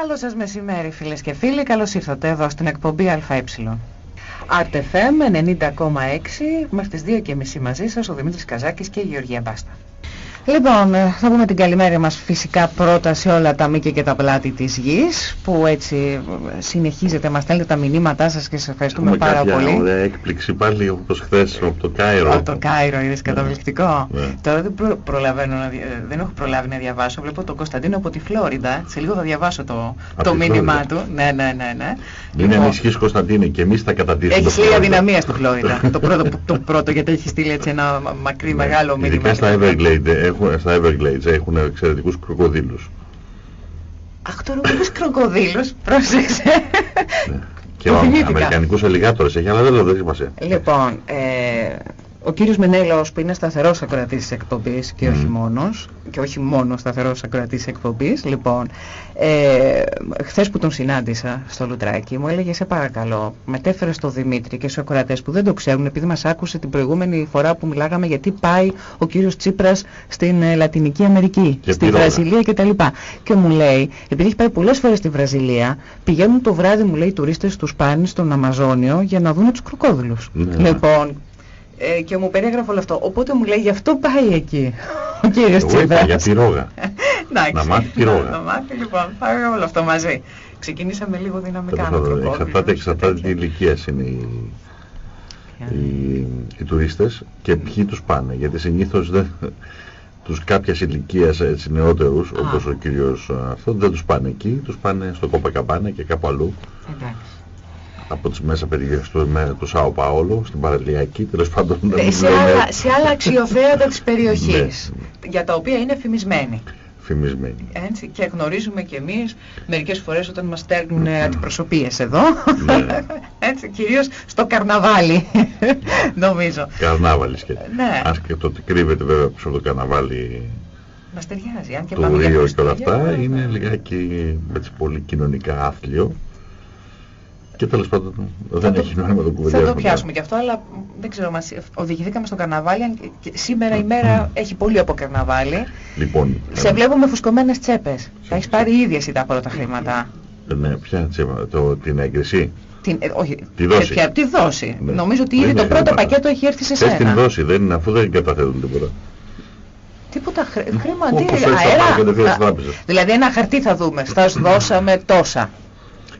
Καλό σας μεσημέρι φίλες και φίλοι, καλώς ήρθατε εδώ στην εκπομπή ΑΕ. RTFM 90,6 μέχρι τις 2.30 μαζί σας ο Δημήτρης Καζάκης και η Γεωργία Μπάστα. Λοιπόν, ε, θα πούμε την καλημέρα μας φυσικά πρώτα σε όλα τα μήκη και τα πλάτη της γης που έτσι ε, συνεχίζετε, μας στέλνετε τα μηνύματά σας και σας ευχαριστούμε Έχουμε πάρα κάποια πολύ. ωραία έκπληξη πάλι όπως χθες από το Κάιρο. Από το Κάιρο είδες καταπληκτικό. Ναι. Τώρα δεν, προ- προλαβαίνω να, δι- ε, δεν έχω προλάβει να διαβάσω. Βλέπω τον Κωνσταντίνο από τη Φλόριντα. Σε λίγο θα διαβάσω το, Από το τη μήνυμά Φλόριντα. του. Ναι, ναι, ναι. ναι. Μην ανησυχείς Κωνσταντίνε και εμείς θα καταντήσουμε. Έχεις λίγη αδυναμία στο Φλόριντα. το, πρώτο, το πρώτο γιατί έχει στείλει έτσι ένα μα- μακρύ μεγάλο μήνυμα. Ναι. Ειδικά στα Everglades έχουν, στα Everglades έχουν εξαιρετικούς κροκοδίλους. Αχ, τώρα βλέπεις κροκοδίλους. Πρόσεξε. Ναι. Και Το ο θυμήθηκα. Αμερικανικούς αλιγάτορες έχει, αλλά δεν λέω, δεν έχει σημασία. Λοιπόν, ε, ο κύριος Μενέλαος που είναι σταθερός ακροατής της εκπομπής και όχι Μμμ. μόνος, και όχι μόνος σταθερός ακροατής της εκπομπής, λοιπόν, ε, χθες που τον συνάντησα στο Λουτράκι μου έλεγε σε παρακαλώ, μετέφερε στο Δημήτρη και στους ακροατές που δεν το ξέρουν επειδή μας άκουσε την προηγούμενη φορά που μιλάγαμε γιατί πάει ο κύριος Τσίπρας στην ε, Λατινική Αμερική, Και στη πυρόγα. Βραζιλία κτλ. Και μου λέει, επειδή έχει πάει πολλές φορές στη Βραζιλία, πηγαίνουν το βράδυ μου λέει οι τουρίστες τους Σπάνι στον Αμαζόνιο για να δουν τους κροκόδιλους. Ναι. Λοιπόν, ε, και μου περιέγραφε όλο αυτό. Οπότε μου λέει γι' αυτό πάει εκεί ο κύριος Εγώ είπα Τσίπρας. για πυρόγα. Εντάξει. Να μάθει πυρόγα. Να, να μάθει λοιπόν. Πάμε όλο αυτό μαζί. Ξεκινήσαμε λίγο δυναμικά με Τέλος πάντων, κροκόδιλους Εξαρτάται, και εξαρτάται τι τέτοια. ηλικία είναι οι, οι, οι τουρίστες και ποιοι τους πάνε. Γιατί συνήθως δεν, τους κάποιας ηλικίας έτσι νεότερους, Α. όπως ο κύριος α, αυτός, δεν τους πάνε εκεί, τους πάνε στο Κοπακαμπάνα και κάπου αλλού. Εντάξει. Από τις μέσα περιοχές του, με, του Σάο Παόλο, στην παραλιακή, τέλος πάντων. να Ε, μην σε, λέμε άλλα, σε άλλα αξιοθέατα της περιοχής, Ναι. για τα οποία είναι φημισμένοι. Φημισμένοι. Έτσι, και γνωρίζουμε κι εμείς μερικές φορές όταν μας στέλνουν ε, αντιπροσωπείες εδώ, Ναι. έτσι, κυρίως στο καρναβάλι, νομίζω. Καρνάβαλης και. Ναι. Αν και το ότι κρύβεται βέβαια πίσω από το καρναβάλι Μας ταιριάζει, αν και του πάμε για Ρίο και όλα Χριστούγεννα, αυτά, είναι λιγάκι έτσι πολύ κοινωνικά άθλιο. Και τέλος πάντων δεν το- έχεις νόημα να το Θα το κουβεντιάσουμε. πιάσουμε και αυτό, αλλά δεν ξέρω, μας οδηγηθήκαμε στο καρναβάλι. αν και- και σήμερα η μέρα έχει πολύ από καρναβάλι. Λοιπόν, Σε ε, βλέπω με φουσκωμένες τσέπες. Θα έχεις πάρει ήδη εσύ τα πρώτα χρήματα. ναι, ποια τσέπα, το, την έγκριση; Την, ε, όχι, Τη δόση. Ποια, τη δόση. Ναι. Νομίζω ότι Δεν ήδη το είναι πρώτο χρήματα. πακέτο έχει έρθει σε Θες την σένα. δόση, δεν είναι, αφού δεν καταθέτουν τίποτα. Τίποτα χρ... χρήμα, τι, Όπως έτσι θα πάει αέρα. κατευθείαν Α, στις τράπεζες. Δηλαδή ένα χαρτί θα δούμε. Θα σου δώσαμε τόσα.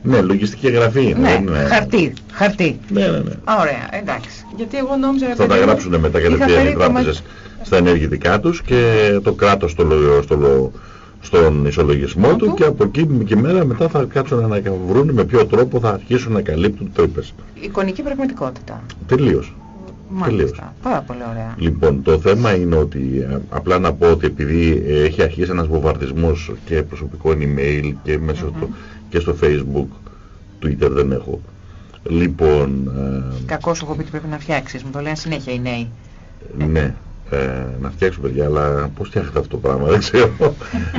Ναι, λογιστική εγγραφή είναι. Ναι, δεν είναι- χαρτί, χαρτί. Ναι, ναι, ναι. Α, ωραία, εντάξει. Γιατί εγώ νόμιζα... Θα παιδί τα μου, γράψουν μετά είχα κατευθείαν οι περίπου μα- τράπεζες στα ενεργητικά τους και το κράτος στο, λο- στο, λο- στον ισολογισμό του του. και από εκεί και μέρα μετά θα κάτσουν να βρουν με ποιο τρόπο θα αρχίσουν να καλύπτουν τρύπες. Εικονική πραγματικότητα. Τελείως. Μάλιστα. Πάρα πολύ ωραία. Λοιπόν, το θέμα είναι ότι ε, απλά να πω ότι επειδή ε, έχει αρχίσει ένας βομβαρδισμός και προσωπικό email και μέσα Μμμ. στο, και στο facebook, twitter δεν έχω. Λοιπόν, ε, Κακό σου έχω πει τι πρέπει να φτιάξεις. Μου το λένε συνέχεια οι νέοι. ναι, ε, να φτιάξω παιδιά, αλλά πώς φτιάχνετε αυτό το πράγμα, δεν ξέρω.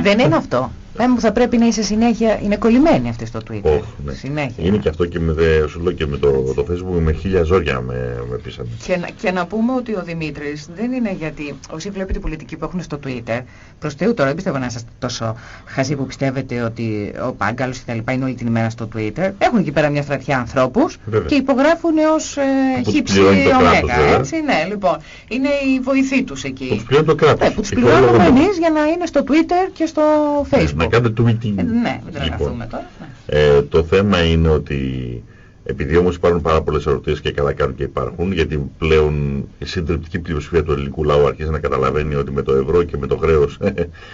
Δεν είναι αυτό. Πες μου θα πρέπει να είσαι συνέχεια, είναι κολλημένη αυτή στο Twitter. Ωχ, ναι. Συνέχεια. Είναι και αυτό και με, δε, σου λέω και με το, το facebook με χίλια ζόρια με, με πείσανε. Και, να- και να πούμε ότι ο Δημήτρης δεν είναι γιατί όσοι βλέπετε πολιτική που έχουν στο Twitter, προς Θεού τώρα δεν πιστεύω να είσαστε τόσο χαζοί που πιστεύετε ότι ο Πάγκαλος και τα λοιπά είναι όλη την ημέρα στο Twitter. Έχουν εκεί πέρα μια στρατιά ανθρώπους Βέβαια. και υπογράφουν ως ε, Που τους χύψη πληρώνει το κράτος, ωμέγα. βέβαια. Έτσι, ναι, λοιπόν. Είναι η βοηθή τους Που τους εκεί. πληρώνει το κράτος. Ναι, που τους Οικολογικό. πληρώνουμε εμείς για να είναι στο Twitter και στο Facebook. Να κάνετε tweeting. Ε, ναι, μην τρελαθούμε Λοιπόν, τώρα. ναι. Ε, το θέμα είναι ότι επειδή όμως υπάρχουν πάρα πολλές ερωτήσεις και καλά κάνουν και υπάρχουν, γιατί πλέον η συντριπτική πλειοψηφία του ελληνικού λαού αρχίζει να καταλαβαίνει ότι με το ευρώ και με το χρέος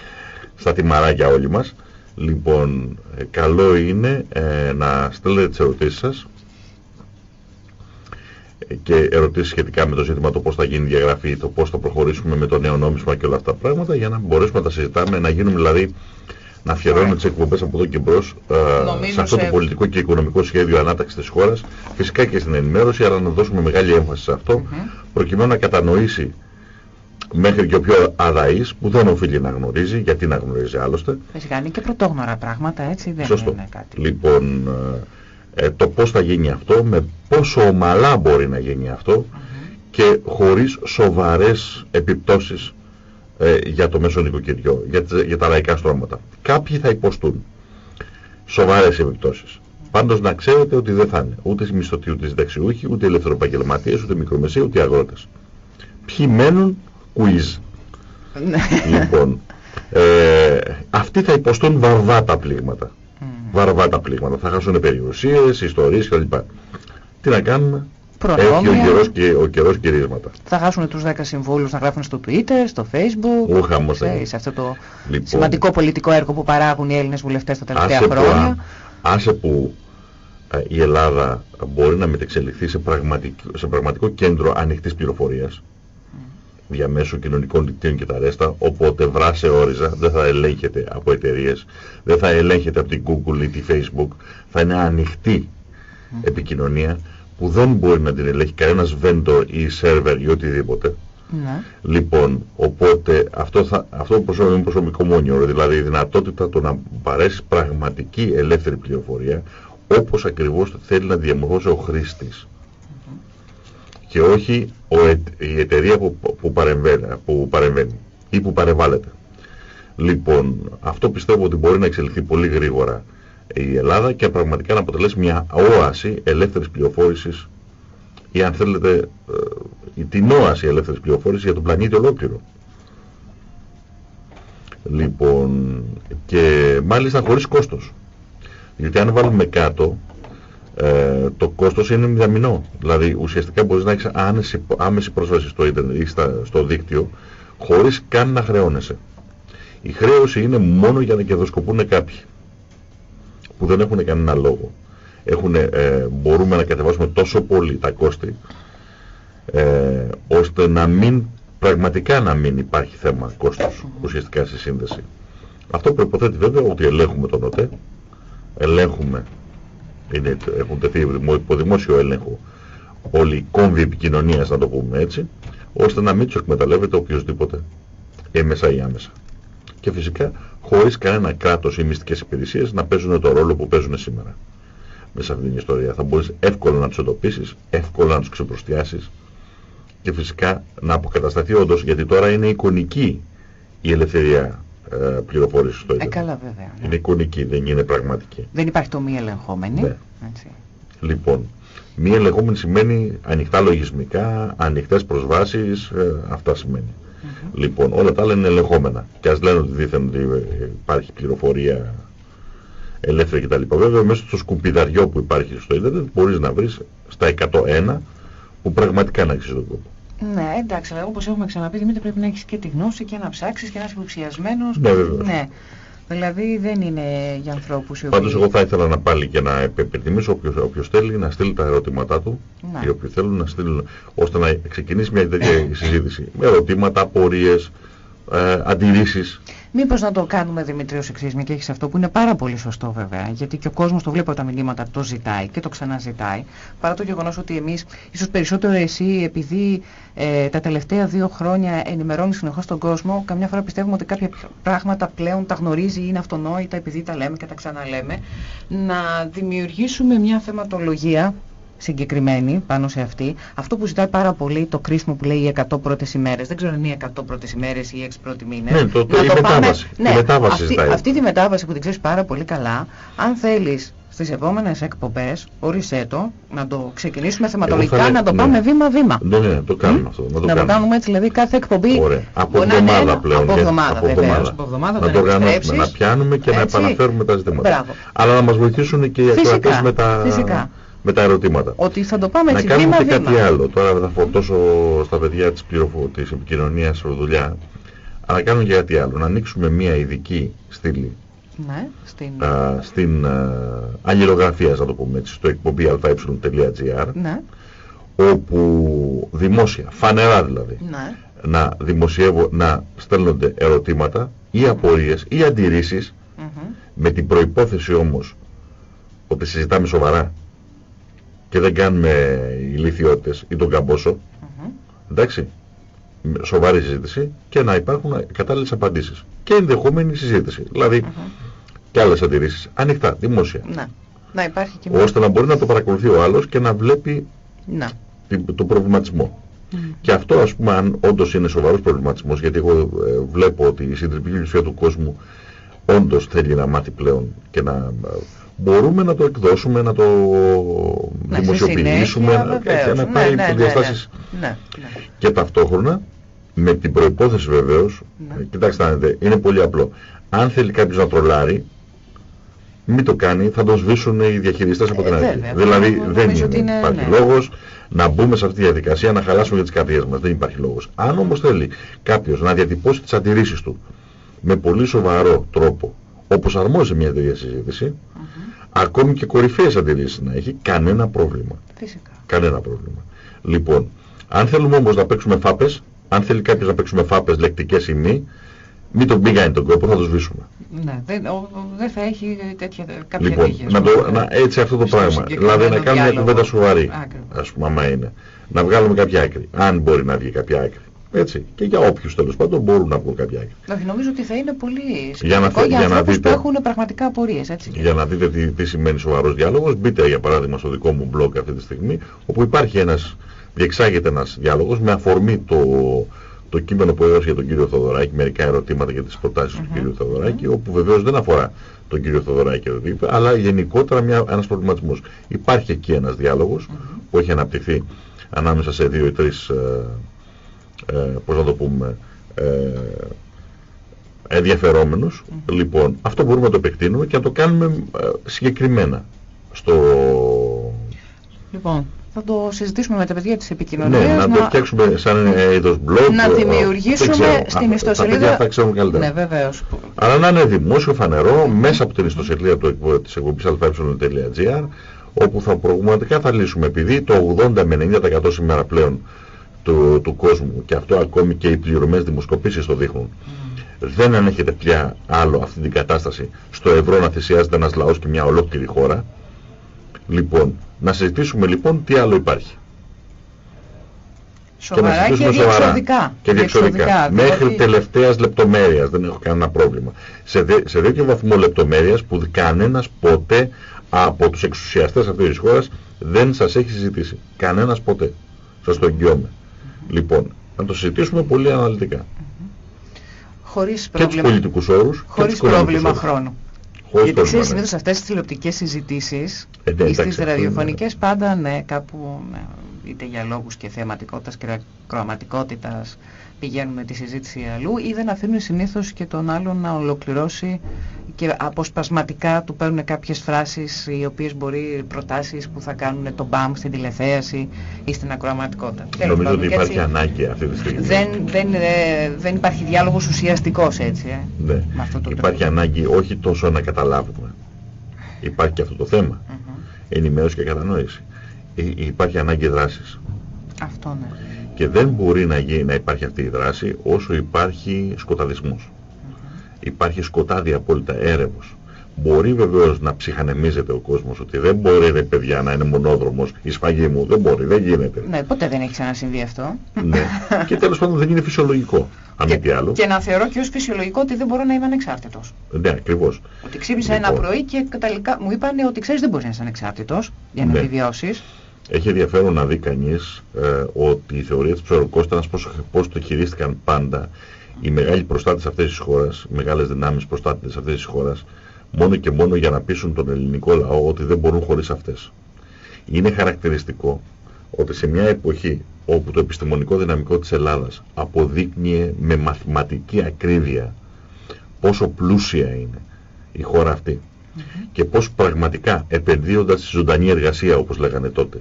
στα τιμαράκια όλοι μας. Λοιπόν, ε, καλό είναι ε, να στέλνετε τις ερωτήσεις σας ε, και ερωτήσεις σχετικά με το ζήτημα το πώς θα γίνει η διαγραφή, το πώς θα προχωρήσουμε με το νέο νόμισμα και όλα αυτά τα πράγματα για να μπορέσουμε να τα συζητάμε, να γίνουμε δηλαδή να αφιερώνουμε τις εκπομπές από εδώ και μπρος ε, Νομίζω σε αυτό σε- το πολιτικό και οικονομικό σχέδιο ανάταξης της χώρας, φυσικά και στην ενημέρωση, αλλά να δώσουμε μεγάλη έμφαση σε αυτό, Μμμ. προκειμένου να κατανοήσει μέχρι και ο πιο αδαής, που δεν οφείλει να γνωρίζει, γιατί να γνωρίζει άλλωστε, Φυσικά είναι και πρωτόγνωρα πράγματα, έτσι δεν Σωστό. είναι κάτι. Λοιπόν, ε, ε, το πώς θα γίνει αυτό, με πόσο ομαλά μπορεί να γίνει αυτό Μμμ. και χωρίς σοβαρές επιπτώσεις ε, για το μέσο νοικοκυριό, για, τις- για τα λαϊκά στρώματα. Κάποιοι θα υποστούν. σοβαρές επιπτώσεις. Πάντως να ξέρετε ότι δεν θα είναι ούτε οι μισθωτοί, ούτε οι συνταξιούχοι, ούτε οι ελευθεροπαγγελματίες, ούτε οι μικρομεσαίοι, ούτε οι αγρότες. Ποιοι μένουν, quiz. Ναι. λοιπόν, ε, αυτοί θα υποστούν βαρβάτα πλήγματα. Mm. Βαρβάτα πλήγματα. Θα χάσουν περιουσίες, ιστορίες κλπ. Τι να κάνουμε, Προνόμια. έχει ο καιρός, και, ο καιρός γυρίσματα. Θα χάσουν τους 10 συμβούλους να γράφουν στο Twitter, στο Facebook, Ο χαμός θα γίνει. σε αυτό το Λοιπόν, σημαντικό πολιτικό έργο που παράγουν οι Έλληνες βουλευτές τα τελευταία άσε που, χρόνια. α- άσε που ε, η Ελλάδα μπορεί να μετεξελιχθεί σε πραγματικό, σε πραγματικό κέντρο ανοιχτής πληροφορίας διαμέσου κοινωνικών δικτύων και τα ρέστα, οπότε βράσε όριζα, δεν θα ελέγχεται από εταιρείες, δεν θα ελέγχεται από την Google ή τη Facebook, θα είναι ανοιχτή επικοινωνία που δεν μπορεί να την ελέγχει κανένας vendor ή server ή οτιδήποτε. Ναι. Λοιπόν, οπότε αυτό, θα, αυτό προσωπικό, είναι προσωπικό μόνιο, δηλαδή η δυνατότητα το να παρέσει πραγματική ελεύθερη πληροφορία όπως ακριβώς θέλει να διαμορφώσει ο χρήστης. Και όχι ο, ε- η εταιρεία που, που, παρεμβαίνει, που παρεμβαίνει ή που παρεμβάλλεται. Λοιπόν, αυτό πιστεύω ότι μπορεί να εξελιχθεί πολύ γρήγορα η Ελλάδα και πραγματικά να αποτελέσει μια όαση ελεύθερης πληροφόρησης ή αν θέλετε ε, η- την όαση ελεύθερης πληροφόρησης για τον πλανήτη ολόκληρο. Λοιπόν, και μάλιστα χωρίς κόστος. Γιατί αν βάλουμε κάτω, ε, το κόστος είναι μηδαμινό. Δηλαδή ουσιαστικά μπορείς να έχεις άμεση, άμεση πρόσβαση στο ίντερνετ ή στα, στο δίκτυο χωρίς καν να χρεώνεσαι. Η χρέωση είναι μόνο για να κερδοσκοπούν κάποιοι που δεν έχουν κανένα λόγο. Έχουν, ε, μπορούμε να κατεβάσουμε τόσο πολύ τα κόστη ε, ώστε να μην πραγματικά να μην υπάρχει θέμα κόστος ουσιαστικά στη σύνδεση. Αυτό προϋποθέτει βέβαια ότι ελέγχουμε τον ΟΤΕ, ελέγχουμε, είναι, έχουν τεθεί υπό δημόσιο έλεγχο όλοι οι κόμβοι επικοινωνίας να το πούμε έτσι, ώστε να μην τους εκμεταλλεύεται οποιοδήποτε έμεσα ή άμεσα. Και φυσικά χωρίς κανένα κράτος ή μυστικές υπηρεσίες να παίζουν το ρόλο που παίζουν σήμερα. Μέσα σε αυτήν την ιστορία θα μπορείς εύκολα να τους εντοπίσεις, εύκολα να τους ξεπροστιάσεις και φυσικά να αποκατασταθεί όντως, γιατί τώρα είναι εικονική η ελευθερία ε, πληροφόρησης στο Ε, ίντερνετ. καλά βέβαια. ναι. Είναι εικονική, δεν είναι πραγματική. Δεν υπάρχει το μη ελεγχόμενη. Ναι. Έτσι. Λοιπόν, μία ελεγχόμενη σημαίνει ανοιχτά λογισμικά, ανοιχτές προσβάσεις, ε, αυτά σημαίνει. Λοιπόν, όλα τα άλλα είναι ελεγχόμενα. Και ας λένε ότι δίθεν ότι ε, υπάρχει πληροφορία ελεύθερη κτλ. Βέβαια, μέσα στο σκουπιδαριό που υπάρχει στο ίντερνετ μπορείς να βρεις στα 101 που πραγματικά να αξίζει τον κόπο. Ναι, εντάξει, αλλά όπως έχουμε ξαναπεί, Δημήτρη, πρέπει να έχεις και τη γνώση και να ψάξεις και να είσαι υποψιασμένος. Ναι, βεβαίως. Ναι. Δηλαδή δεν είναι για ανθρώπους οι οποίοι... Πάντως εγώ θα ήθελα να πάλι και να επιθυμίσω όποιος, όποιος θέλει να στείλει τα ερωτήματά του Ναι. οι οποίοι θέλουν να στείλουν ώστε να ξεκινήσει μια τέτοια συζήτηση με ερωτήματα, απορίες, ε, αντιρρήσεις. Μήπως να το κάνουμε Δημήτρη ως εξής, μια και έχεις αυτό που είναι πάρα πολύ σωστό βέβαια, γιατί και ο κόσμος το βλέπει από τα μηνύματα, το ζητάει και το ξαναζητάει, παρά το γεγονός ότι εμείς, ίσως περισσότερο εσύ, επειδή ε, τα τελευταία δύο χρόνια ενημερώνεις συνεχώς τον κόσμο, καμιά φορά πιστεύουμε ότι κάποια πράγματα πλέον τα γνωρίζει, είναι αυτονόητα επειδή τα λέμε και τα ξαναλέμε, να δημιουργήσουμε μια θεματολογία συγκεκριμένη πάνω σε αυτή. Αυτό που ζητάει πάρα πολύ το κρίσιμο που λέει οι 100 πρώτες ημέρες. Δεν ξέρω αν είναι οι 100 πρώτες ημέρες ή οι 6 πρώτοι μήνες. Ναι, το- το- Να η μετάβαση. Η Ναι, μετάβαση αυτή, ζητάει. αυτή τη μετάβαση που την ξέρεις πάρα πολύ καλά, αν θέλεις στις επόμενες εκπομπές, ορίστε το, να το ξεκινήσουμε θεματολογικά, Εγώ θα να το λέ- πάμε ναι. βήμα-βήμα. Ναι, ναι, το κάνουμε αυτό. Να το Να το κάνουμε. κάνουμε έτσι, δηλαδή κάθε εκπομπή. Ωραία. Από μπορεί να είναι εβδομάδα ένα- πλέον. Από και- εβδομάδα από βεβαίως. εβδομάδα. Από εβδομάδα να τον το οργανώσουμε, να επιστρέψεις. πιάνουμε και να Έτσι. επαναφέρουμε τα ζητήματα. Μπράβο. Αλλά να μας βοηθήσουν και οι Φυσικά, ακροατές με τα, φυσικά. Με τα ερωτήματα. Ότι θα το πάμε να έτσι κάνουμε και βήμα-βήμα. κάτι άλλο. Τώρα θα φορτώσω στα παιδιά της, πληροφο... της επικοινωνίας δουλειά. Αλλά να κάνουμε και κάτι άλλο. Να ανοίξουμε μια ειδική στήλη Ναι, στην... α, στην α, αλληλογραφίας, να το πούμε έτσι, στο εκπομπή αε.gr Ναι, όπου δημόσια, φανερά δηλαδή, ναι. να δημοσιεύω, να στέλνονται ερωτήματα ή απορίες ή αντιρρήσεις μμμ. με την προϋπόθεση όμως ότι συζητάμε σοβαρά και δεν κάνουμε ηλικιότητες ή τον καμπόσο, Μμμ. εντάξει, με σοβαρή συζήτηση και να υπάρχουν κατάλληλες απαντήσεις και ενδεχόμενη συζήτηση, δηλαδή και άλλες αντιρρήσεις, ανοιχτά, δημόσια, Ναι. Να υπάρχει και μια... ώστε να μπορεί να το παρακολουθεί ο άλλος και να βλέπει Ναι. την- τον προβληματισμό. Μμ. Και αυτό ας πούμε αν όντως είναι σοβαρός προβληματισμός γιατί εγώ ε, βλέπω ότι η συντριπτική πλειοψηφία του κόσμου όντως θέλει να μάθει πλέον και να μπορούμε να το εκδώσουμε, να το Ναι, δημοσιοποιήσουμε, συνέχεια, να, βεβαίως. έτσι, να Ναι, πάρει ναι, ναι, διαστάσεις. ναι. Ναι, ναι. Και ταυτόχρονα, με την προϋπόθεση βεβαίως, Ναι. ε, κοιτάξτε να δείτε, είναι πολύ απλό. Αν θέλει κάποιος να τρολάρει, μην το κάνει, θα τον σβήσουν οι διαχειριστές από Ε, την αρχή. βέβαια. Δηλαδή Νομίζω δεν ότι είναι, είναι, υπάρχει ναι. λόγος να μπούμε σε αυτή τη διαδικασία, να χαλάσουμε για τις καρδιές μας. Δεν υπάρχει λόγος. Αν όμως θέλει κάποιος να διατυπώσει τις αντιρρήσεις του με πολύ σοβαρό τρόπο, όπως αρμόζει μια τέτοια συζήτηση, ακόμη και κορυφαίες αντιρρήσεις να έχει, κανένα πρόβλημα. Φυσικά. Κανένα πρόβλημα. Λοιπόν, αν θέλουμε όμως να παίξουμε φάπες, αν θέλει κάποιος να παίξουμε φάπες λεκτικές ή μη, μην τον πήγανε τον κόπο, θα το σβήσουμε. Ναι, δεν, ο- ο- δεν θα έχει τέτοια, κάποια Λοιπόν, τύχη, ας να πούμε, το, να, έτσι αυτό το στο πράγμα. συγκεκριμένο Δηλαδή να κάνουμε μια διάλογο. κουβέντα σοβαρή, Ακριβώς. ας πούμε, άμα είναι. Να βγάλουμε κάποια άκρη. Αν μπορεί να βγει κάποια άκρη. Έτσι. Και για όποιους τέλος πάντων μπορούν να βγουν κάποια άκρη. Όχι, νομίζω ότι θα είναι πολύ Για να σημαντικό θε- για, για να ανθρώπους δείτε. που έχουν πραγματικά απορίες, έτσι. Για να δείτε τι, τι σημαίνει σοβαρός διάλογος, μπείτε για παράδειγμα στο δικό μου blog αυτή τη στιγμή, όπου υπάρχει ένας, διεξάγεται ένας διάλογος με αφορμή το, το κείμενο που έδωσε για τον κύριο Θοδωράκη, μερικά ερωτήματα για τις προτάσεις του κύριου Θοδωράκη, όπου βεβαίως δεν αφορά τον κύριο Θοδωράκη και το τι είπε, αλλά γενικότερα μια, ένας προβληματισμός. Υπάρχει εκεί ένας διάλογος που έχει αναπτυχθεί ανάμεσα σε δύο ή τρεις, ε, ε, πώς να το πούμε, ε, ενδιαφερόμενους. Λοιπόν, αυτό μπορούμε να το επεκτείνουμε και να το κάνουμε ε, συγκεκριμένα στο... Λοιπόν, θα το συζητήσουμε με τα παιδιά της Ναι, επικοινωνίας. να το φτιάξουμε σαν ε, είδος blog. να ε, δημιουργήσουμε δεν ξέρω. στην Α, ιστοσελίδα... Τα παιδιά θα ξέρουν καλύτερα. Ναι, βεβαίως. Αλλά να είναι δημόσιο, φανερό, μέσα από την ιστοσελίδα του, εκπο- της εκπομπής αλφα.gr, όπου θα πραγματικά θα λύσουμε, επειδή το 80 με 90% σήμερα πλέον του, του κόσμου, και αυτό ακόμη και οι πληρωμές δημοσκοπήσεις το δείχνουν, δεν ανέχεται πια άλλο αυτή την κατάσταση στο ευρώ να θυσιάζεται ένας λαός και μια ολόκληρη χώρα. Λοιπόν, να συζητήσουμε λοιπόν τι άλλο υπάρχει. Σοβαρά και, συζητήσουμε σοβαρά. διεξοδικά. Και διεξοδικά. Μέχρι δηλαδή- τελευταίας λεπτομέρειας δεν έχω κανένα πρόβλημα. Σε, δε, σε τέτοιο βαθμό λεπτομέρειας που κανένας ποτέ από τους εξουσιαστές αυτής της χώρας δεν σας έχει συζητήσει. Κανένας ποτέ. Σας το εγγυώμαι. Λοιπόν, να το συζητήσουμε πολύ αναλυτικά. Χωρίς Και τους πρόβλημα, πολιτικούς όρους και χωρίς τους οικονομικούς πρόβλημα όρους. χρόνου. Χωρίς Γιατί πρόβλημα, ξέρεις ναι. συνήθως αυτές τις τηλεοπτικές συζητήσεις Ε, ναι, ή εντάξει, στις αυτό είναι- ραδιοφωνικές πάντα ναι, κάπου ναι, είτε για λόγους και θεαματικότητας και κροαματικότητας πηγαίνουν τη συζήτηση αλλού ή δεν αφήνουν συνήθως και τον άλλον να ολοκληρώσει και αποσπασματικά του παίρνουν κάποιες φράσεις οι οποίες μπορεί προτάσεις που θα κάνουν το μπαμ στην τηλεθέαση ή στην ακροαματικότητα. Τέλος Νομίζω πάντων, ότι και υπάρχει έτσι ανάγκη αυτή τη στιγμή. δεν, δεν, ε, δεν υπάρχει διάλογος ουσιαστικός έτσι. Ε, Ναι. με αυτό το Υπάρχει τρόπο. ανάγκη όχι τόσο να καταλάβουμε. Υπάρχει και αυτό το θέμα. Μμμ. Ενημέρωση και κατανόηση. Ε, Υπάρχει ανάγκη δράσης. Αυτό ναι. Και δεν μπορεί να, γίνει, να υπάρχει αυτή η δράση όσο υπάρχει σκοταδισμός. Υπάρχει σκοτάδι απόλυτα έρευος. Μπορεί βεβαίως να ψυχανεμίζεται ο κόσμος ότι δεν μπορεί ρε παιδιά να είναι μονόδρομος η σφαγή μου. Δεν μπορεί, δεν γίνεται. Ναι, ποτέ δεν έχει ξανασυμβεί αυτό. ναι. Και τέλος πάντων δεν είναι φυσιολογικό. Αν μη τι άλλο. και να θεωρώ και ως φυσιολογικό ότι δεν μπορώ να είμαι ανεξάρτητος. Ναι, ακριβώς. Ότι ξύπνησα ένα Λοιπόν. πρωί και τελικά μου είπαν ότι ξέρεις δεν μπορείς να είσαι ανεξάρτητος για να Ναι. επιβιώσεις. Έχει ενδιαφέρον να δει κανείς ε, ότι η θεωρία της ψωροκόστανας πώς, πώς το χειρίστηκαν πάντα οι μεγάλοι προστάτες αυτής της χώρας, οι μεγάλες δυνάμεις προστάτες αυτής της χώρας, μόνο και μόνο για να πείσουν τον ελληνικό λαό ότι δεν μπορούν χωρίς αυτές. Είναι χαρακτηριστικό ότι σε μια εποχή όπου το επιστημονικό δυναμικό της Ελλάδας αποδείκνυε με μαθηματική ακρίβεια πόσο πλούσια είναι η χώρα αυτή και πώς πραγματικά επενδύοντας στη ζωντανή εργασία όπως λέγανε τότε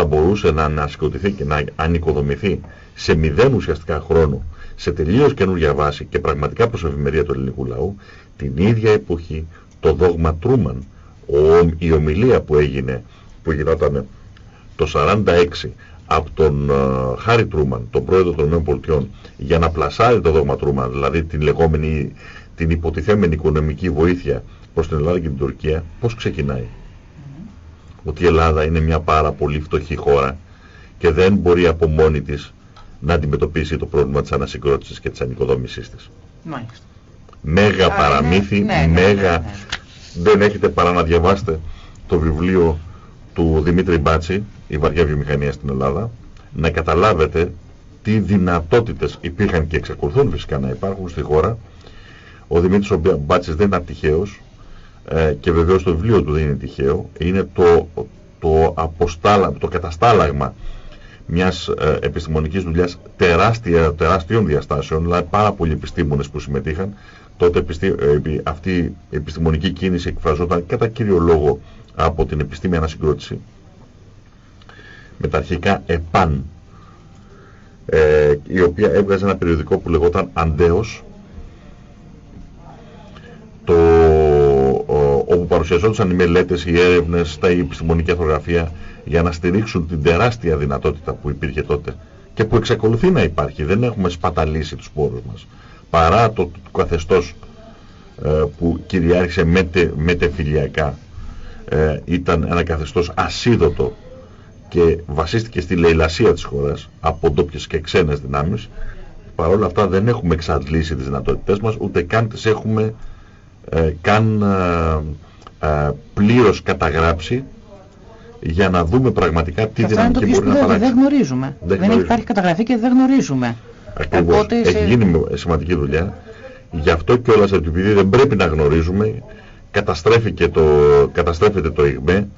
θα μπορούσε να ανασκοτηθεί και να ανοικοδομηθεί σε μηδέν ουσιαστικά χρόνο σε τελείως καινούργια βάση και πραγματικά προς ευημερία του ελληνικού λαού την ίδια εποχή το δόγμα Τρούμαν ο, η ομιλία που έγινε που γινόταν το 46 από τον ε, Χάρη Τρούμαν, τον πρόεδρο των ΗΠΑ, για να πλασάρει το δόγμα Τρούμαν, δηλαδή την λεγόμενη, την υποτιθέμενη οικονομική βοήθεια προς την Ελλάδα και την Τουρκία, πώς ξεκινάει; Ότι η Ελλάδα είναι μια πάρα πολύ φτωχή χώρα και δεν μπορεί από μόνη της να αντιμετωπίσει το πρόβλημα της ανασυγκρότησης και της ανοικοδόμησής της. Μάλιστα. Μέγα Α, παραμύθι, ναι, ναι, ναι, μέγα... ναι, ναι. Δεν έχετε παρά να διαβάσετε το βιβλίο του Δημήτρη Μπάτση, η βαριά βιομηχανία στην Ελλάδα, να καταλάβετε τι δυνατότητες υπήρχαν και εξακολουθούν φυσικά να υπάρχουν στη χώρα, Ο Δημήτρης Μπάτσης δεν είναι τυχαίος ε, και βεβαίως το βιβλίο του δεν είναι τυχαίο. Είναι το, το, αποστάλα, το καταστάλαγμα μιας ε, επιστημονικής δουλειάς τεράστια, τεράστιων διαστάσεων, δηλαδή πάρα πολλοί επιστήμονες που συμμετείχαν. Τότε επιστή, ε, αυτή η επιστημονική κίνηση εκφραζόταν κατά κύριο λόγο από την επιστήμη ανασυγκρότηση με τα αρχικά ΕΠΑΝ ε, η οποία έβγαζε ένα περιοδικό που λεγόταν Αντέος παρουσιαζόντουσαν οι μελέτες, οι έρευνες, τα επιστημονική αρθρογραφία για να στηρίξουν την τεράστια δυνατότητα που υπήρχε τότε και που εξακολουθεί να υπάρχει. Δεν έχουμε σπαταλήσει τους πόρους μας. Παρά το, το καθεστώς ε, που κυριάρχησε μετε, μετεφιλιακά ε, ήταν ένα καθεστώς ασίδωτο και βασίστηκε στη λαιλασία της χώρας από ντόπιες και ξένες δυνάμεις Παρ' όλα αυτά δεν έχουμε εξαντλήσει τις δυνατότητές μας ούτε καν τις έχουμε ε, καν ε, ε, πλήρως καταγράψει για να δούμε πραγματικά τι δυναμική μπορεί να παράξει. Δεν γνωρίζουμε. Δεν, δεν υπάρχει καταγραφή και δεν γνωρίζουμε. Ακριβώς. Οπότε Έχει σε... γίνει σημαντική δουλειά. Γι' αυτό κιόλας επειδή δεν πρέπει να γνωρίζουμε καταστρέφεται το, καταστρέφεται το ΙΓΜΕ,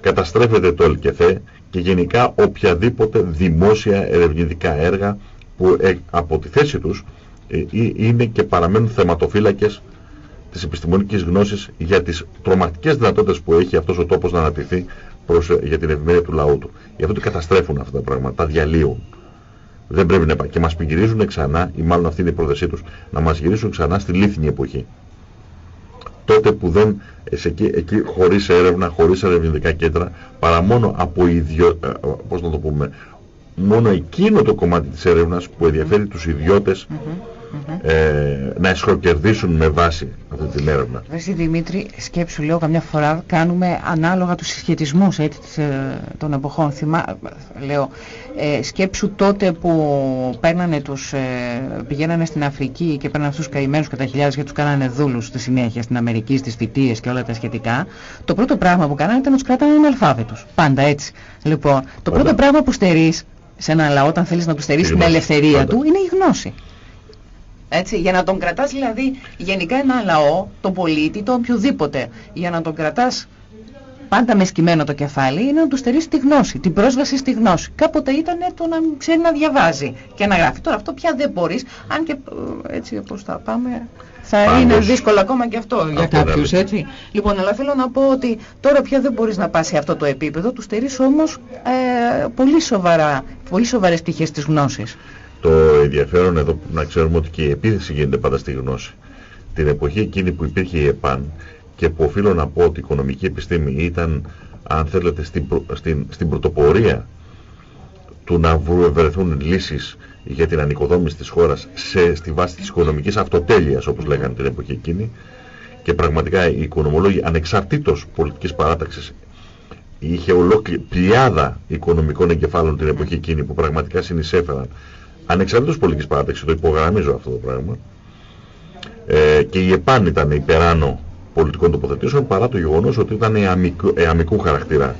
καταστρέφεται το ΕΛΚΕΘΕ και γενικά οποιαδήποτε δημόσια ερευνητικά έργα που ε, από τη θέση τους ε, είναι και παραμένουν θεματοφύλακες της επιστημονικής γνώσης για τις τρομακτικές δυνατότητες που έχει αυτός ο τόπος να αναπτυχθεί προς, ε, για την ευημερία του λαού του. Γι' αυτό καταστρέφουν αυτά τα πράγματα, τα διαλύουν. Δεν πρέπει να Και μας πηγυρίζουν ξανά, ή μάλλον αυτή είναι η πρόθεσή τους, να μας γυρίσουν ξανά στη λίθινη εποχή τότε που δεν, εκεί, εκεί χωρίς έρευνα, χωρίς ερευνητικά κέντρα, παρά μόνο από ιδιο, ε, πώς να το πούμε, μόνο εκείνο το κομμάτι της έρευνας που ενδιαφέρει τους ιδιώτες ε, να εσχροκερδίσουν με βάση αυτή την έρευνα. Βέση Δημήτρη, σκέψου λέω καμιά φορά κάνουμε ανάλογα τους συσχετισμούς έτσι, ε, των εποχών. Θυμά, λέω, ε, σκέψου τότε που παίρνανε τους, ε, πηγαίνανε στην Αφρική και παίρνανε αυτούς τους καημένους κατά χιλιάδες και τους κάνανε δούλους στη συνέχεια στην Αμερική, στις θητείες και όλα τα σχετικά. Το πρώτο πράγμα που κάνανε ήταν να τους κρατάνε αναλφάβητους. Πάντα έτσι. Λοιπόν, το πρώτο πράγμα που στερείς σε ένα λαό όταν θέλεις να του στερείς την ελευθερία του είναι η γνώση. Έτσι, για να τον κρατάς δηλαδή γενικά ένα λαό, τον πολίτη, τον οποιοδήποτε, για να τον κρατάς πάντα με σκυμμένο το κεφάλι, είναι να του στερήσει τη γνώση, την πρόσβαση στη γνώση. Κάποτε ήταν το να ξέρει να διαβάζει και να γράφει. Τώρα αυτό πια δεν μπορείς, αν και ε, έτσι όπως θα πάμε θα είναι δύσκολο ακόμα και αυτό για κάποιους, έτσι. Λοιπόν, αλλά θέλω να πω ότι τώρα πια δεν μπορείς να πας σε αυτό το επίπεδο, του στερείς όμως ε, πολύ σοβαρά, πολύ σοβαρές τύχες της γνώσης. Το ενδιαφέρον εδώ να ξέρουμε ότι και η επίθεση γίνεται πάντα στη γνώση. Την εποχή εκείνη που υπήρχε η ΕΠΑΝ και που οφείλω να πω ότι η οικονομική επιστήμη ήταν, αν θέλετε, στην, στην, στην πρωτοπορία του να βρεθούν λύσεις για την ανοικοδόμηση της χώρας σε, στη βάση της οικονομικής αυτοτέλειας, όπως λέγανε την εποχή εκείνη, και πραγματικά οι οικονομολόγοι ανεξαρτήτως πολιτικής παράταξης είχε ολόκληρη πλειάδα οικονομικών εγκεφάλων την εποχή εκείνη που πραγματικά συνεισέφεραν ανεξαρτήτως πολιτικής παράταξης, το υπογραμμίζω αυτό το πράγμα, ε, και η ΕΠΑΝ ήταν υπεράνω πολιτικών τοποθετήσεων παρά το γεγονός ότι ήταν αμικού, αμικού χαρακτήρα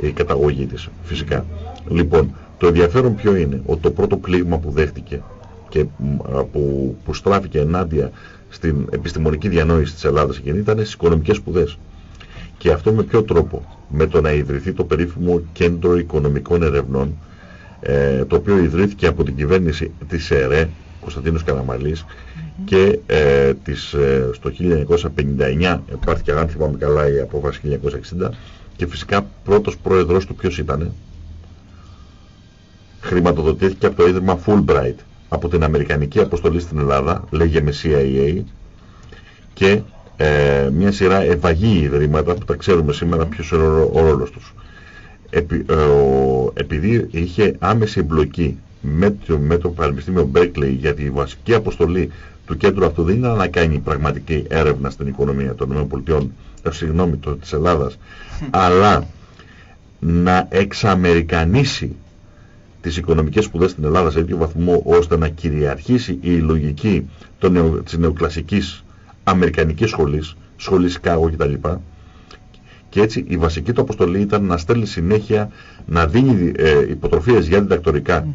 η καταγωγή της, φυσικά. Λοιπόν, το ενδιαφέρον ποιο είναι, ότι το πρώτο πλήγμα που δέχτηκε και που, που στράφηκε ενάντια στην επιστημονική διανόηση της Ελλάδας εκείνη ήταν στις οικονομικές σπουδές. Και αυτό με ποιο τρόπο, με το να ιδρυθεί το περίφημο Κέντρο Οικονομικών Ερευνών, ε, το οποίο ιδρύθηκε από την κυβέρνηση της ΕΡΕ, Κωνσταντίνος Καραμαλής, και ε, της, ε, στο 1959 υπάρχει αν θυμάμαι καλά η απόφαση 1960 και φυσικά πρώτος πρόεδρος του ποιος ήταν χρηματοδοτήθηκε από το Ίδρυμα Fulbright από την Αμερικανική Αποστολή στην Ελλάδα λέγεται CIA και ε, μια σειρά ευαγή ιδρύματα που τα ξέρουμε σήμερα ποιος είναι ο, ο ρόλος τους Επι, ε, ο, επειδή είχε άμεση εμπλοκή με το, με το Πανεπιστήμιο Berkeley για τη βασική αποστολή του κέντρου αυτού δεν είναι να κάνει πραγματική έρευνα στην οικονομία των ΗΠΑ, ε, συγγνώμη, το, της Ελλάδας, αλλά να εξαμερικανίσει τις οικονομικές σπουδές στην Ελλάδα σε τέτοιο βαθμό ώστε να κυριαρχήσει η λογική των νεο, της νεοκλασικής αμερικανικής σχολής, σχολής Σικάγο κτλ. Και έτσι η βασική του αποστολή ήταν να στέλνει συνέχεια, να δίνει ε, υποτροφίες για διδακτορικά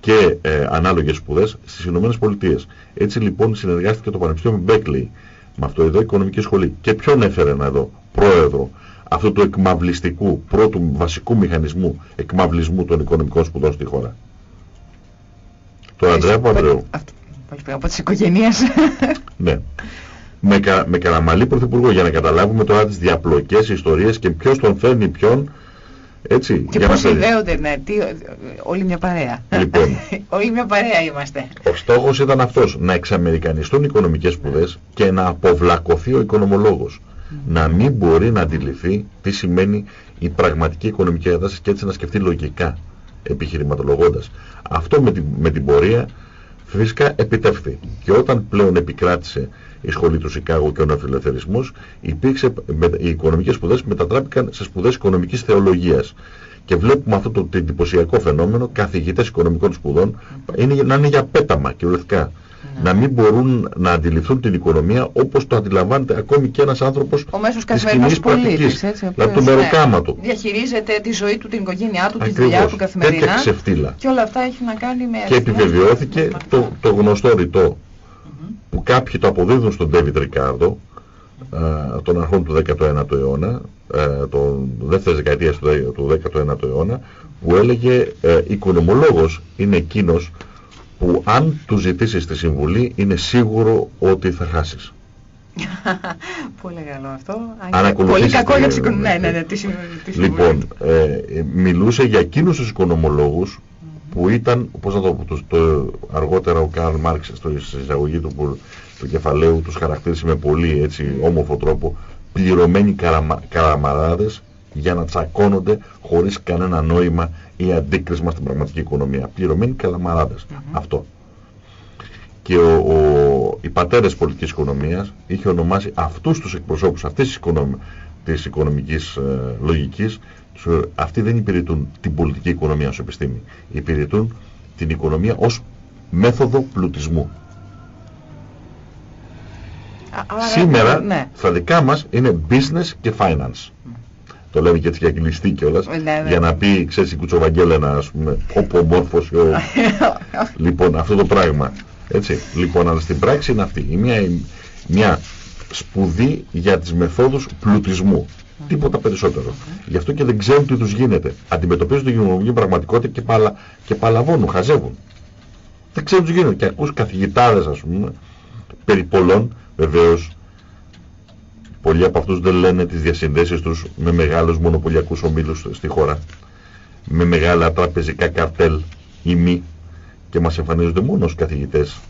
και ε, ανάλογες σπουδές στις Ηνωμένες Πολιτείες. Έτσι λοιπόν συνεργάστηκε το Πανεπιστήμιο Μπέκλεϊ με αυτό εδώ οικονομική σχολή. Και ποιον έφερε εδώ, πρόεδρο αυτού του εκμαυλιστικού, πρώτου βασικού μηχανισμού εκμαυλισμού των οικονομικών σπουδών στη χώρα; Το Ανδρέα Παπαδρέου. Από τις οικογένειες. ναι. Με, κα, με Καραμαλή Πρωθυπουργό για να καταλάβουμε τώρα τις διαπλοκές ιστορίες και ποιος τον φέρνει ποιον έτσι, και πώς ιδέονται, ναι, τι, όλη μια παρέα. Λοιπόν, όλη μια παρέα είμαστε. Ο στόχος ήταν αυτός, να εξαμερικανιστούν οι οικονομικές σπουδές και να αποβλακωθεί ο οικονομολόγος. Να μην μπορεί να αντιληφθεί τι σημαίνει η πραγματική οικονομική κατάσταση και έτσι να σκεφτεί λογικά επιχειρηματολογώντας. Αυτό με την, με την πορεία φυσικά επιτεύχθη. Και όταν πλέον επικράτησε η σχολή του Σικάγο και ο νεοφιλελευθερισμός, υπήρξε, οι οικονομικές σπουδές μετατράπηκαν σε σπουδές οικονομικής θεολογίας. Και βλέπουμε αυτό το εντυπωσιακό φαινόμενο, καθηγητές οικονομικών σπουδών, είναι, να είναι για πέταμα κυριολεκτικά. Ναι. Να μην μπορούν να αντιληφθούν την οικονομία όπως το αντιλαμβάνεται ακόμη και ένας άνθρωπος ο μέσος καθημερινός πολίτης, έτσι, δηλαδή το μεροκάμα του. Διαχειρίζεται τη ζωή του, την οικογένειά του, Ακριβώς. τη δουλειά του καθημερινά. Τέτοια ξεφτύλα. Και όλα αυτά έχει να κάνει με... Και επιβεβαιώθηκε το, το γνωστό ρητό που κάποιοι το αποδίδουν στον David Ρικάρδο των αρχών του 19ου αιώνα, των δεύτερης δεκαετίας του 19ου αιώνα, που έλεγε ε, οικονομολόγος είναι εκείνος που αν του ζητήσεις τη συμβουλή είναι σίγουρο ότι θα χάσεις. Πολύ καλό αυτό. Πολύ κακό για τις οικονομίες. Ναι, ναι, ναι, Λοιπόν, ε, μιλούσε για εκείνους τους οικονομολόγους που ήταν, πώς να το πω, το, αργότερα ο Καρλ Μάρξ στο εισαγωγή του, που, του κεφαλαίου τους χαρακτήρισε με πολύ έτσι όμορφο τρόπο πληρωμένοι καραμα, καραμαράδες για να τσακώνονται χωρίς κανένα νόημα ή αντίκρισμα στην πραγματική οικονομία. Πληρωμένοι καλαμαράδες. Αυτό. Και ο, ο, οι πατέρες πολιτικής οικονομίας είχε ονομάσει αυτούς τους εκπροσώπους αυτής της, οικονομ, της οικονομικής ε, λογικής αυτοί δεν υπηρετούν την πολιτική οικονομία ως επιστήμη. Υπηρετούν την οικονομία ως μέθοδο πλουτισμού. Σήμερα ναι. στα δικά μας είναι business και finance. Το λένε και έτσι για κλειστή κιόλας. Ναι, ναι. Για να πει, ξέρεις, η Κουτσοβαγγέλενα, ας πούμε, οπομόρφωση. Ο... λοιπόν, αυτό το πράγμα. Έτσι. Λοιπόν, αλλά στην πράξη είναι αυτή. Μια, μια σπουδή για τις μεθόδους πλουτισμού. Τίποτα περισσότερο. Γι' αυτό και δεν ξέρουν τι τους γίνεται. Αντιμετωπίζουν την κοινωνική πραγματικότητα και, παλα, και παλαβώνουν, χαζεύουν. Δεν ξέρουν τι τους γίνεται. Και ακούς καθηγητάδες, ας πούμε, περί πολλών, βεβαίως, πολλοί από αυτούς δεν λένε τις διασυνδέσεις τους με μεγάλους μονοπωλιακούς ομίλους στη χώρα, με μεγάλα τραπεζικά καρτέλ ή μη, και μας εμφανίζονται μόνο ως καθηγητές.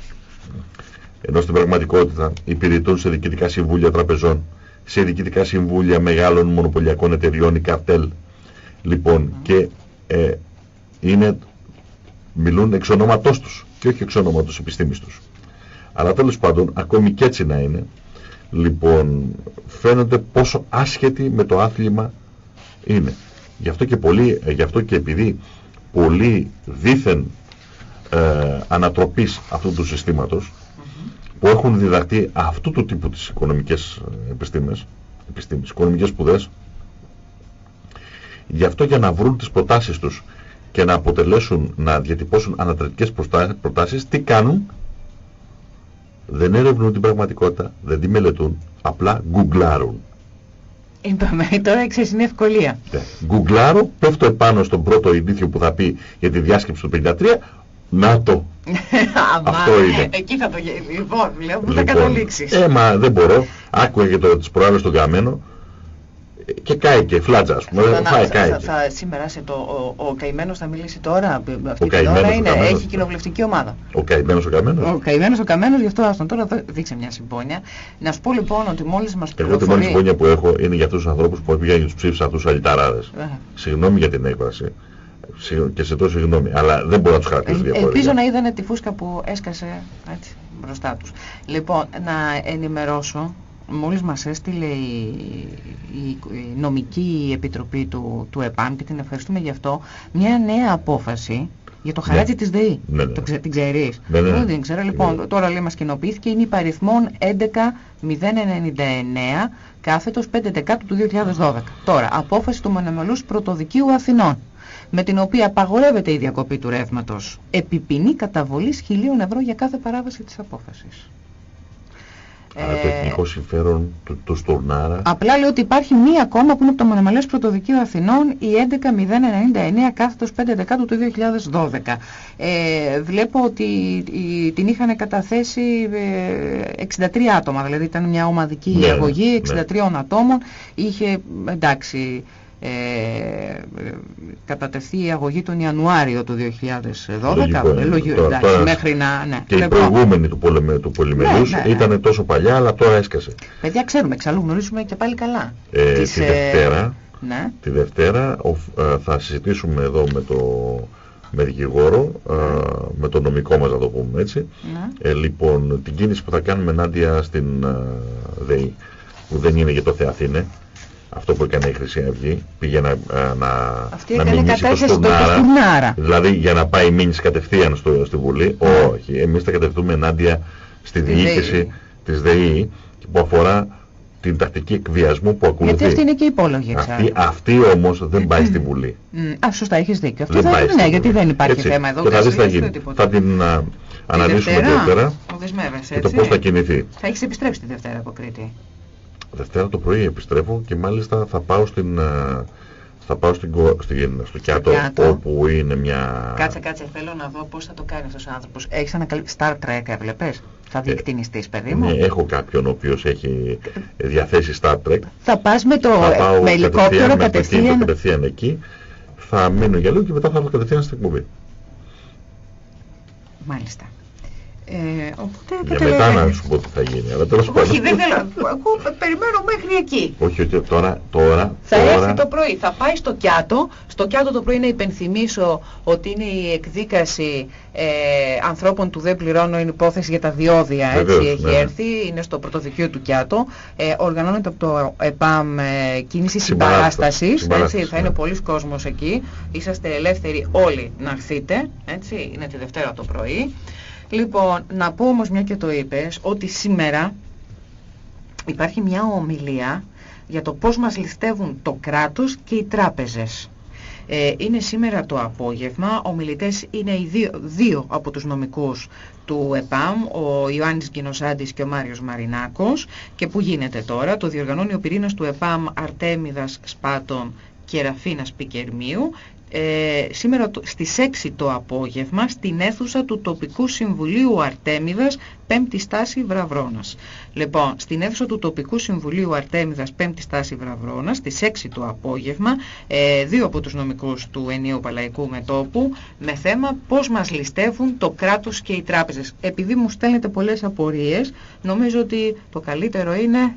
Ενώ στην πραγματικότητα υπηρετούν σε διοικητικά συμβούλια τραπεζών, σε διοικητικά συμβούλια μεγάλων μονοπωλιακών εταιριών ή καρτέλ. Λοιπόν, και ε, είναι, μιλούν εξ ονόματός τους και όχι εξ ονόματος επιστήμης τους. Αλλά τέλος πάντων, ακόμη και έτσι να είναι, λοιπόν, φαίνονται πόσο άσχετοι με το άθλημα είναι. Γι' αυτό και, πολύ, ε, γι αυτό και επειδή πολλοί δήθεν ε, ανατροπής αυτού του συστήματος, που έχουν διδαχτεί αυτού του τύπου τις οικονομικές ε, επιστήμες, επιστήμες οικονομικές σπουδές, γι' αυτό για να βρουν τις προτάσεις τους και να αποτελέσουν, να διατυπώσουν ανατρεπτικές προτάσεις, τι κάνουν, δεν έρευνουν την πραγματικότητα, δεν τη μελετούν, απλά γκουγκλάρουν. Είπαμε, τώρα ξέρεις είναι ευκολία. Ναι. Γκουγκλάρω, πέφτω επάνω στον πρώτο ειδήθιο που θα πει για τη διάσκεψη του 53, να το. Αυτό είναι. Εκεί θα το Λοιπόν, λέω, που θα λοιπόν, καταλήξεις. Ε, μα δεν μπορώ. Άκουγα και το, τις προάλλες στον καμένο και κάει και φλάτζα, ας πούμε. Θα, θα, θα, θα, σήμερα σε το, ο, ο Καημένος θα μιλήσει τώρα, αυτή την ώρα είναι, έχει κοινοβουλευτική ομάδα. Ο Καημένος ο Καημένος. Ο Καημένος ο Καημένος, γι' αυτό άστον τώρα δείξε μια συμπόνια. Να σου πω λοιπόν ότι μόλις μας πληροφορεί... Εγώ τη μόνη συμπόνια που έχω είναι για αυτούς τους ανθρώπους που πήγαν τους ψήφισαν αυτούς τους αλυταράδες. Συγγνώμη για την έκφραση και σε τόσο συγγνώμη, αλλά δεν μπορώ να τους χαρακτηρίσω ε, διαφορετικά. Ελπίζω να είδανε τη φούσκα που έσκασε έτσι, μπροστά τους. Λοιπόν, να ενημερώσω Μόλις μας έστειλε η, η, νομική επιτροπή του, του ΕΠΑΜ και την ευχαριστούμε γι' αυτό, μια νέα απόφαση για το χαράτσι ναι. της ΔΕΗ. Ναι, ναι. Το ξε, την ξέρεις; Ναι, ναι. Δεν την ξέρω. Λοιπόν, ναι. τώρα λέει μας κοινοποιήθηκε, είναι υπαριθμών 11.099 κάθετος 5 Δεκάτου του 2012. Τώρα, απόφαση του Μονομελούς Πρωτοδικείου Αθηνών. Με την οποία απαγορεύεται η διακοπή του ρεύματος, επιπινεί καταβολής χιλίων ευρώ για κάθε παράβαση της απόφασης. Άρα το Ε, εθνικό συμφέρον του, του Στουρνάρα. Απλά λέω ότι υπάρχει μία ακόμα που είναι από το Μονομαλές Πρωτοδικείο Αθηνών, η 11099 κάθετος 5 Δεκάτου του 2012. Ε, βλέπω ότι η- την είχαν καταθέσει ε, 63 άτομα, δηλαδή ήταν μια ομαδική Ναι, αγωγή 63 ναι. ατόμων. Είχε, εντάξει, ε, ε, κατατεθεί η αγωγή τον Ιανουάριο του 2012. Λογικό είναι. Λογι- Τώρα- εντάξει, τώρα- μέχρι να... Ναι. Και η Λοιπόν, προηγούμενη του, πολεμε, του πολυμελούς Ναι, ναι, ναι. ήταν τόσο παλιά, αλλά τώρα έσκασε. παιδιά, ξέρουμε, εξαλλού γνωρίζουμε και πάλι καλά. Ε, Τις, τη ε, Δευτέρα, Ναι. τη Δευτέρα ο- ε, θα συζητήσουμε εδώ με το με δικηγόρο, ε, με το νομικό μας να το πούμε έτσι. ναι. Ε, λοιπόν, την κίνηση που θα κάνουμε ενάντια στην ε, ΔΕΗ, που δεν είναι για το Θεαθήνε, αυτό που έκανε η Χρυσή Αυγή, πήγε να, ε, να, Αυτή να έκανε μηνύσει το κατάθεση στο Στουρνάρα, Στουρνάρα. δηλαδή για να πάει η μήνυση κατευθείαν στο, στη Βουλή. Ναι. Όχι, εμείς θα κατευθούμε ενάντια στη Τη διοίκηση ΔΕΗ. της ΔΕΗ που αφορά την τακτική εκβιασμού που ακολουθεί. Γιατί αυτή είναι και υπόλογη Αυτή, εξάλλου. αυτή όμως δεν πάει στη Βουλή. Μ, Α, σωστά, έχεις δίκιο. Αυτό Δεν θα πάει είναι, στη ναι, Βουλή. γιατί δεν υπάρχει Έτσι. θέμα εδώ. Και θα δεις τι θα κασουλής, γίνει. ούτε τίποτα. Θα την α, Τη αναλύσουμε Δευτέρα, Δευτέρα Το δεσμεύεσαι, και το έτσι. πώς θα κινηθεί. Θα έχεις επιστρέψει τη Δευτέρα από Κρήτη. Δευτέρα το πρωί επιστρέφω και μάλιστα θα πάω στην, α, θα πάω στην, Κο- στην, στο Κιάτο, Κιάτο. όπου είναι μια... Κάτσε, κάτσε, θέλω να δω πώς θα το κάνει αυτός ο άνθρωπος. Έχεις ανακαλύψει Star Trek, έβλεπες; Θα διεκτηνιστείς, παιδί μου; Ναι, έχω κάποιον ο οποίος έχει διαθέσει Star Trek. Θα πας με το θα πάω με ελικόπτερο με το κίνητο κατευθείαν. κατευθείαν εκεί. Θα μείνω για λίγο και μετά θα έρθω κατευθείαν στην εκπομπή. Μάλιστα. Ε, οπότε Για καταλαβαίνεις. μετά να σου πω τι θα γίνει. Αλλά τέλος πάντων. Όχι, δεν θέλω. Εγώ περιμένω μέχρι εκεί. Όχι, όχι, τώρα, τώρα, Θα τώρα, έρθει το πρωί, θα πάει στο Κιάτο. Στο Κιάτο το πρωί να υπενθυμίσω ότι είναι η εκδίκαση ε, ανθρώπων του δεν πληρώνω είναι υπόθεση για τα διόδια. Έτσι Βεβαίως, έχει ναι, ναι. έρθει, είναι στο πρωτοδικείο του Κιάτο. Ε, οργανώνεται από το ΕΠΑΜ ε, κίνηση Συμπαράσταση, συμπαράστασης. συμπαράσταση, Έτσι, θα είναι ναι. πολλοί κόσμος εκεί. Είσαστε ελεύθεροι όλοι να έρθετε. Έτσι, είναι τη Δευτέρα το πρωί. Λοιπόν, να πω όμως μια και το είπες, ότι σήμερα υπάρχει μια ομιλία για το πώς μας ληστεύουν το κράτος και οι τράπεζες. Ε, είναι σήμερα το απόγευμα, ομιλητές είναι οι δύο, δύο από τους νομικούς του ΕΠΑΜ, ο Ιωάννης Γκινοσάντης και ο Μάριος Μαρινάκος και που γίνεται τώρα, το διοργανώνει ο πυρήνας του ΕΠΑΜ Αρτέμιδας Σπάτων και Ραφίνας Πικερμίου ε, σήμερα το- στις 6 το απόγευμα στην αίθουσα του τοπικού συμβουλίου Αρτέμιδας 5η στάση Βραβρώνας. Λοιπόν, στην αίθουσα του τοπικού συμβουλίου Αρτέμιδας 5η στάση Βραβρώνας στις 6 το απόγευμα ε, δύο από τους νομικούς του ενίου Παλαϊκού Μετόπου με θέμα πώς μας ληστεύουν το κράτος και οι τράπεζες. Επειδή μου στέλνετε πολλές απορίες, νομίζω ότι το καλύτερο είναι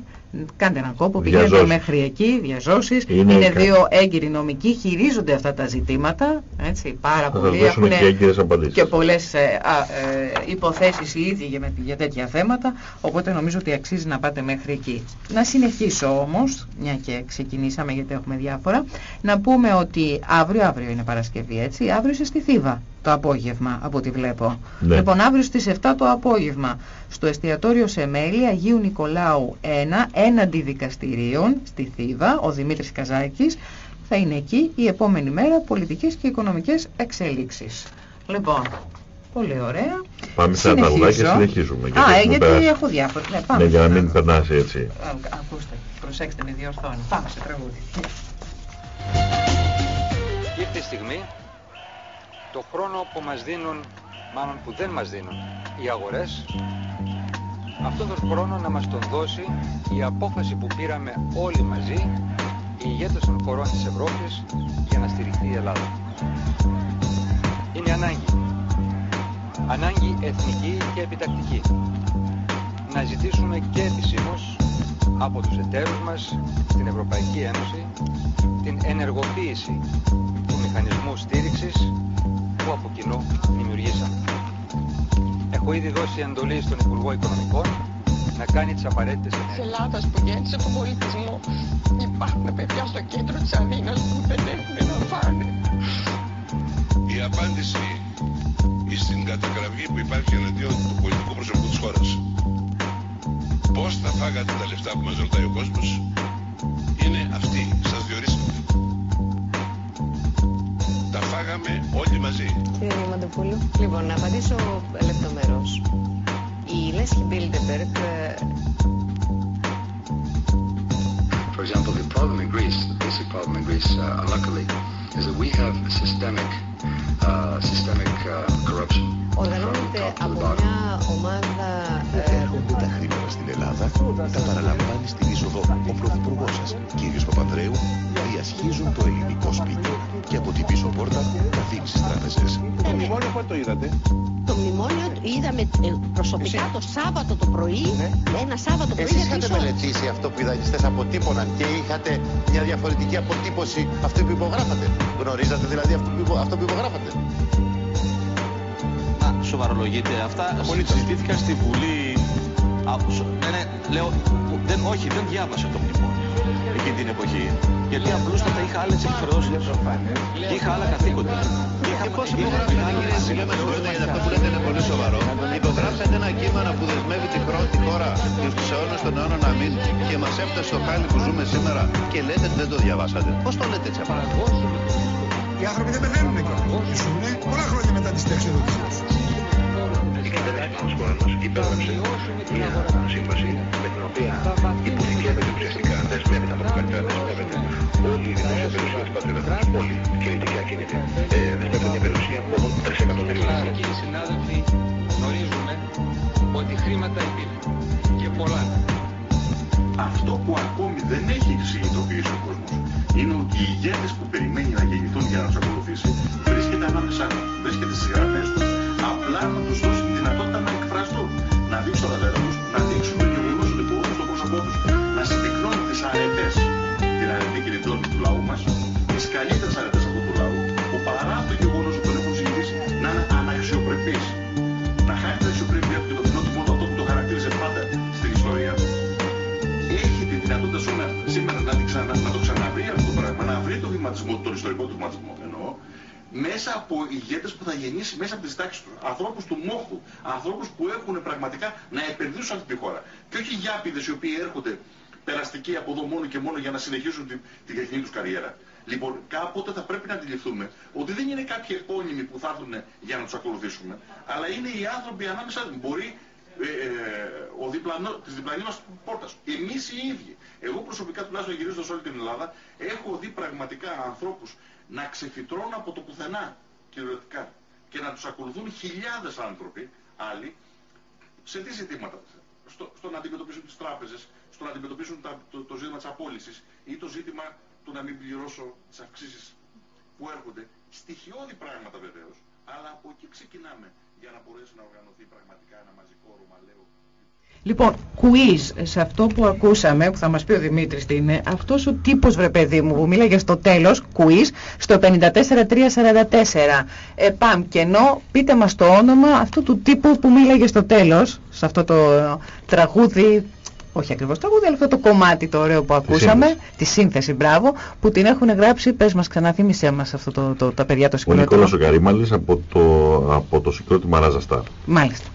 Κάντε έναν κόπο, πηγαίνετε Διαζώσεις. μέχρι εκεί, διαζώσεις. Είναι Είναι, κα- δύο έγκυροι νομικοί, χειρίζονται αυτά τα ζητήματα. Έτσι, πάρα θα σας πολλοί δώσουν έχουν και έγκυρες απαντήσεις. και πολλές ε, α, ε, υποθέσεις οι ίδιοι για, με- για τέτοια θέματα, οπότε νομίζω ότι αξίζει να πάτε μέχρι εκεί. Να συνεχίσω όμως, μια και ξεκινήσαμε γιατί έχουμε διάφορα, να πούμε ότι αύριο, αύριο είναι Παρασκευή έτσι, αύριο είσαι στη Θήβα το απόγευμα από ό,τι βλέπω. Ναι. Λοιπόν, αύριο στις 7 το απόγευμα στο εστιατόριο Σεμέλη Αγίου Νικολάου 1, έναντι δικαστηρίων στη Θήβα, ο Δημήτρης Καζάκης, θα είναι εκεί η επόμενη μέρα πολιτικές και οικονομικές εξέλιξεις. Λοιπόν, πολύ ωραία. Πάμε σε ένα Συνεχίζω. τραγουδάκι και συνεχίζουμε. γιατί Α, ε, έχουμε γιατί περάσει. έχω διάφορα. Ναι, πάμε. Ναι, για να μην περνάσει έτσι. Α, Ακούστε, προσέξτε με διορθώνει. Πάμε σε τραγούδι. Ήρθε η στιγμή το χρόνο που μας δίνουν, μάλλον που δεν μας δίνουν οι αγορές, αυτόν τον χρόνο να μας τον δώσει η απόφαση που πήραμε όλοι μαζί, οι ηγέτες των χωρών της Ευρώπης, για να στηριχθεί η Ελλάδα. Είναι ανάγκη. Ανάγκη εθνική και επιτακτική. Να ζητήσουμε και επισήμως από τους εταίρους μας στην Ευρωπαϊκή Ένωση την ενεργοποίηση του μηχανισμού στήριξης που από κοινού δημιουργήσαμε. Έχω ήδη δώσει εντολή στον Υπουργό Οικονομικών να κάνει τις απαραίτητες της ενέργειες. Ελλάδας που γέννησε τον πολιτισμό. Υπάρχουν παιδιά στο κέντρο της Αθήνας που δεν έχουν να φάνε. η απάντηση στην κατακραυγή που υπάρχει εναντίον του πολιτικού προσωπικού της χώρας. Πώς θα φάγατε τα λεφτά που μας ρωτάει ο κόσμος είναι αυτή. Λοιπόν, να απαντήσω λεπτομερώς. Η Λέσχη Μπίλτεμπεργκ For example, the problem in Greece, the basic problem in Greece, uh, unluckily, is that we have systemic, uh, systemic uh, corruption. οργανώνεται από μια ομάδα τα παραλαμβάνεις στην είσοδο ο Πρωθυπουργός σας, κύριος Παπανδρέου, διασχίζουν το ελληνικό σπίτι και από την πίσω πόρτα τα δίνει στις τράπεζες. Το μνημόνιο πότε το είδατε; Το μνημόνιο το είδαμε ε, προσωπικά το Σάββατο το πρωί, ένα Σάββατο πρωί Εσείς για είχατε τρεις ώρες. μελετήσει αυτό που οι δανειστές αποτύπωναν και είχατε μια διαφορετική αποτύπωση αυτού που υπογράφατε. Γνωρίζατε δηλαδή αυτό που, υπο- αυτό που υπογράφατε. Να σοβαρολογείτε. Αυτά συζητήθηκαν στη Βουλή. Α, σο- ναι, ναι, λέω, δεν, όχι, δεν διάβασα το μνημόνιο εκείνη την εποχή. Γιατί απλούστατα είχα άλλες εκφρώσεις και είχα άλλα καθήκοντα. Και είχα Πώς υπογράψατε κύριε Σιλέμε, συγγνώμη γιατί αυτό που λέτε είναι πολύ σοβαρό. Υπογράψατε ένα κείμενο που δεσμεύει τη χώρα, τη χώρα και στους αιώνες των αιώνων να μην και μας έφτασε στο χάλι που ζούμε σήμερα και λέτε ότι δεν το διαβάσατε. Πώς το λέτε έτσι απλά; Οι άνθρωποι δεν πεθαίνουν κιόλας. Ζουν πολλά χρόνια μετά τη συνταξιοδότησή τους. Η κυβέρνηση της χώρας μας υπέγραψε μια σύμβαση με την οποία υποθηκεύεται ουσιαστικά, δεσμεύεται από την καρτέρα, δεσμεύεται όλη η δημόσια περιουσία της πατρίδας μας, όλη, κινητή και ακίνητη, ε, δεσμεύεται μια περιουσία από 3 εκατομμυρίων ευρώ. Κύριοι συνάδελφοι, γνωρίζουμε ότι χρήματα υπήρχαν και πολλά. Αυτό που ακόμη δεν έχει συνειδητοποιήσει ο κόσμος είναι ότι οι ηγέτες που περιμένει να γεννηθούν για να τους ακολουθήσει βρίσκεται ανάμεσά του, βρίσκεται στις γραμμές τους. Απλά να τους δώσει τη δυνατότητα σήμερα, σήμερα να, την ξανα, να το ξαναβρει αυτό το πράγμα, να βρει το βηματισμό, τον ιστορικό του βηματισμό εννοώ, μέσα από ηγέτες που θα γεννήσει μέσα από τις τάξεις τους, ανθρώπους του μόχθου, ανθρώπους που έχουν πραγματικά να επενδύσουν σε αυτή τη χώρα. Και όχι γιάπηδες οι οποίοι έρχονται περαστικοί από εδώ μόνο και μόνο για να συνεχίσουν την, την τεχνική τους καριέρα. Λοιπόν, κάποτε θα πρέπει να αντιληφθούμε ότι δεν είναι κάποιοι επώνυμοι που θα έρθουν για να τους ακολουθήσουμε, αλλά είναι οι άνθρωποι ανάμεσα, μπορεί ε, ε, ο διπλανό, της διπλανής μας πόρτας. Εμείς οι ίδιοι. Εγώ προσωπικά τουλάχιστον γυρίζοντας σε όλη την Ελλάδα έχω δει πραγματικά ανθρώπους να ξεφυτρώνουν από το πουθενά κυριολεκτικά και να τους ακολουθούν χιλιάδες άνθρωποι άλλοι σε τι ζητήματα. Στο, στο να αντιμετωπίσουν τις τράπεζες, στο να αντιμετωπίσουν τα, το, το ζήτημα της απόλυσης ή το ζήτημα του να μην πληρώσω τις αυξήσεις που έρχονται. Στοιχειώδη πράγματα βεβαίως, αλλά από εκεί ξεκινάμε για να μπορέσει να οργανωθεί πραγματικά ένα μαζικό ρωμαλαίο Λοιπόν, quiz σε αυτό που ακούσαμε, που θα μας πει ο Δημήτρης τι είναι, αυτός ο τύπος βρε παιδί μου που μίλαγε στο τέλος, quiz, στο 54344. Ε, παμ, και ενώ πείτε μας το όνομα αυτού του τύπου που μίλαγε στο τέλος, σε αυτό το τραγούδι, όχι ακριβώς τραγούδι, αλλά αυτό το κομμάτι το ωραίο που ακούσαμε, σύνθεση. τη σύνθεση, μπράβο, που την έχουν γράψει, πες μας ξανά, θύμισέ μας αυτό το, το, τα παιδιά το Ο συγκρότημα. Νικόλας ο Καρύμαλης από το, από το συγκρότημα Ράζα Στάρ. Μάλιστα.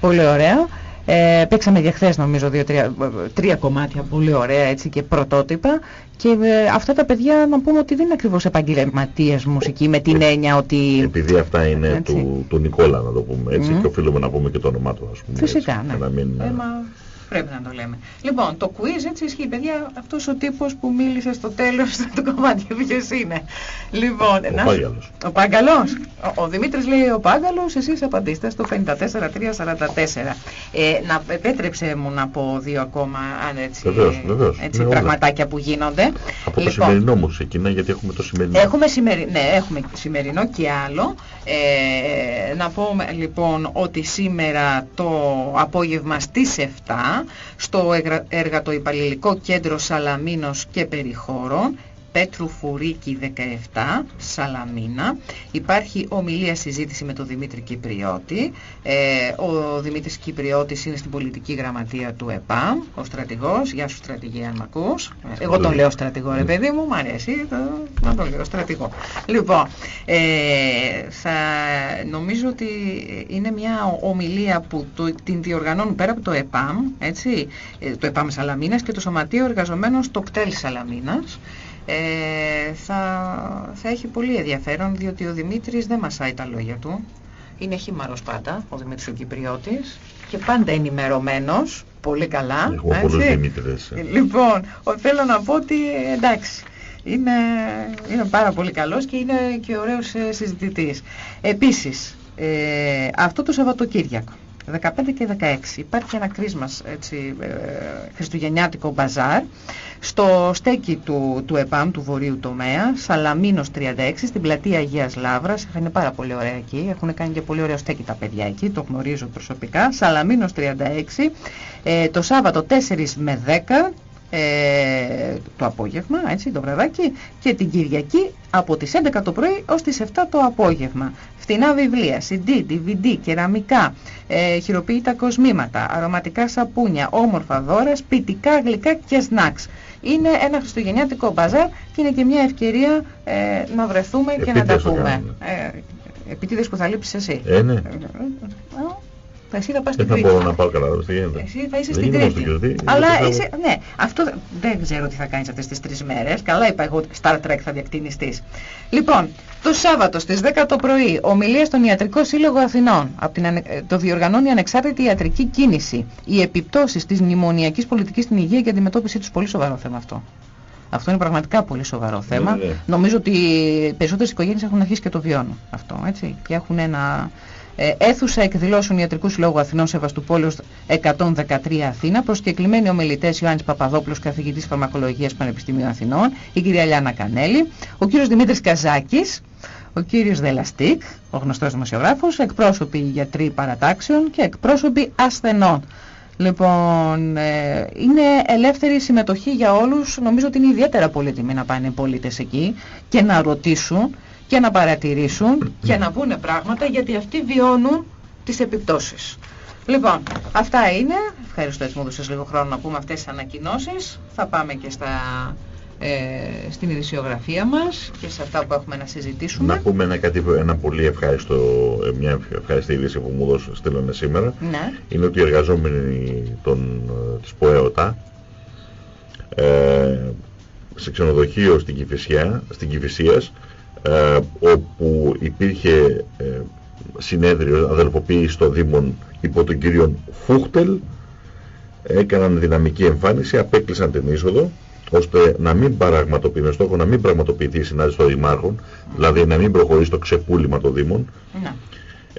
Πολύ ωραία. Ε, παίξαμε για χθες νομίζω δύο-τρία τρία κομμάτια πολύ ωραία έτσι και πρωτότυπα και ε, αυτά τα παιδιά να πούμε ότι δεν είναι ακριβώς επαγγελματίες μουσική με την έννοια ότι Επειδή αυτά είναι Έτσι. του, του Νικόλα να το πούμε έτσι Μμμ. και οφείλουμε να πούμε και το όνομά του ας πούμε. Φυσικά, έτσι, ναι. για να μην, Ε, μα πρέπει να το λέμε. Λοιπόν, το quiz έτσι ισχύει, παιδιά, αυτός ο τύπος που μίλησε στο τέλος του κομμάτιου ποιος είναι. Λοιπόν, Ο να- Πάγκαλος. Ο Πάγκαλος. Ο, ο Δημήτρης λέει ο Πάγκαλος, εσείς απαντήστε στο 54344. Ε, να επέτρεψε μου να πω δύο ακόμα, αν έτσι, Βεβαίως, βεβαίως. έτσι Ναι, όλα. πραγματάκια που γίνονται. Από το Λοιπόν, σημερινό μου ξεκινά γιατί έχουμε το σημερινό. Έχουμε, σημερι... ναι, έχουμε σημερινό και άλλο. Ε, να πω λοιπόν ότι σήμερα το απόγευμα στις 7 στο εγρα- εργατοϊπαλληλικό κέντρο Σαλαμίνος και Περιχώρων Πέτρου Φουρίκη 17, Σαλαμίνα. Υπάρχει ομιλία συζήτηση με τον Δημήτρη Κυπριώτη. Ε, ο Δημήτρης Κυπριώτης είναι στην πολιτική γραμματεία του ΕΠΑΜ, ο στρατηγός. Γεια σου στρατηγέ αν μ' ακούς. Εγώ τον λέω στρατηγό ρε παιδί μου, μ' αρέσει το, να τον λέω στρατηγό. Λοιπόν, ε, θα, νομίζω ότι είναι μια ομιλία που το, την διοργανώνουν πέρα από το ΕΠΑΜ, έτσι, ε, το ΕΠΑΜ Σαλαμίνας και το Σωματείο Εργαζομένων στο κτέλ Σαλαμίνας. Ε, θα, θα έχει πολύ ενδιαφέρον διότι ο Δημήτρης δεν μασάει τα λόγια του. Είναι χήμαρος πάντα ο Δημήτρης ο Κυπριώτης και πάντα ενημερωμένος, πολύ καλά. Έχουμε έτσι. πολλούς Δημήτρηδες. Ε, Λοιπόν, ο- θέλω να πω ότι ε, εντάξει, είναι, είναι πάρα πολύ καλός και είναι και ωραίος ε, συζητητής. Επίσης, ε, αυτό το Σαββατοκύριακο, 15 και 16, υπάρχει ένα κρίσμας έτσι, ε, χριστουγεννιάτικο μπαζάρ στο στέκι του, του ΕΠΑΜ, του βορείου τομέα, Σαλαμίνος 36, στην πλατεία Αγίας Λαύρας. Θα είναι πάρα πολύ ωραία εκεί. Έχουν κάνει και πολύ ωραίο στέκι τα παιδιά εκεί, το γνωρίζω προσωπικά. Σαλαμίνος 36, ε, το Σάββατο 4 με 10, ε, το απόγευμα, έτσι, το βραδάκι, και την Κυριακή από τις 11 το πρωί ως τις 7 το απόγευμα. Φτηνά βιβλία, CD, DVD, κεραμικά, ε, χειροποίητα κοσμήματα, αρωματικά σαπούνια, όμορφα δώρα, σπιτικά, γλυκά και σνακς. Είναι ένα χριστουγεννιάτικο μπαζάρ και είναι και μια ευκαιρία ε, να βρεθούμε και να τα Επίτηδες το πούμε. κάνουμε. Ε, επίτηδες που θα λείψεις εσύ. Ε, ναι. Ε, Εσύ θα πας Δεν στην θα Κρήτη. μπορώ να πάω καλά, τι γίνεται. Εσύ θα είσαι Δεν στην είμαι Κρήτη. στην Κρήτη. Αλλά δεν θα- είσαι, ναι, αυτό δεν- δεν ξέρω τι θα κάνεις αυτές τις τρεις μέρες. Καλά είπα εγώ ότι Star Trek θα διακτηνιστείς. Λοιπόν, το Σάββατο στις 10 το πρωί, ομιλία στον Ιατρικό Σύλλογο Αθηνών. Από την, ανε- ε, το διοργανώνει η Ανεξάρτητη Ιατρική Κίνηση. Οι επιπτώσεις της μνημονιακής πολιτικής στην υγεία και αντιμετώπιση τους. Πολύ σοβαρό θέμα αυτό. Αυτό είναι πραγματικά πολύ σοβαρό θέμα. ναι. Νομίζω ότι οι περισσότερες οικογένειες έχουν αρχίσει και το βιώνουν αυτό, έτσι. Και έχουν ένα ε, αίθουσα εκδηλώσεων Ιατρικούς Συλλόγου Αθηνών Σεβαστουπόλεως 113 Αθήνα, προσκεκλημένοι ομιλητές Ιωάννης Παπαδόπουλος, καθηγητής φαρμακολογίας Πανεπιστημίου Αθηνών, η κυρία Λιάννα Κανέλη, ο κύριος Δημήτρης Καζάκης, ο κύριος Δελαστίκ, ο γνωστός δημοσιογράφος, εκπρόσωποι γιατροί παρατάξεων και εκπρόσωποι ασθενών. Λοιπόν, ε, είναι ελεύθερη συμμετοχή για όλους. Νομίζω ότι είναι ιδιαίτερα πολύτιμοι να πάνε οι πολίτες εκεί και να ρωτήσουν και να παρατηρήσουν και να πούνε πράγματα γιατί αυτοί βιώνουν τις επιπτώσεις. Λοιπόν, αυτά είναι. Ευχαριστώ έτσι μου έδωσες λίγο χρόνο να πούμε αυτές τις ανακοινώσεις. Θα πάμε και στα, ε, στην ειδησιογραφία μας και σε αυτά που έχουμε να συζητήσουμε. Να πούμε ένα, κάτι, ένα πολύ ευχάριστο, ε, μια ευχάριστη είδηση που μου δώσω στείλανε σήμερα. Ναι. Είναι ότι οι εργαζόμενοι των, ε, της ΠΟΕΟΤΑ ε, σε ξενοδοχείο στην Κηφισιά, στην Κηφισίας, ε, όπου υπήρχε ε, συνέδριο αδελφοποίηση των Δήμων υπό τον κύριο Φούχτελ έκαναν δυναμική εμφάνιση, απέκλεισαν την είσοδο ώστε να μην πραγματοποιηθεί, με στόχο να μην πραγματοποιηθεί η συνάντηση των Δημάρχων, δηλαδή να μην προχωρήσει το ξεπούλημα των Δήμων. Ναι.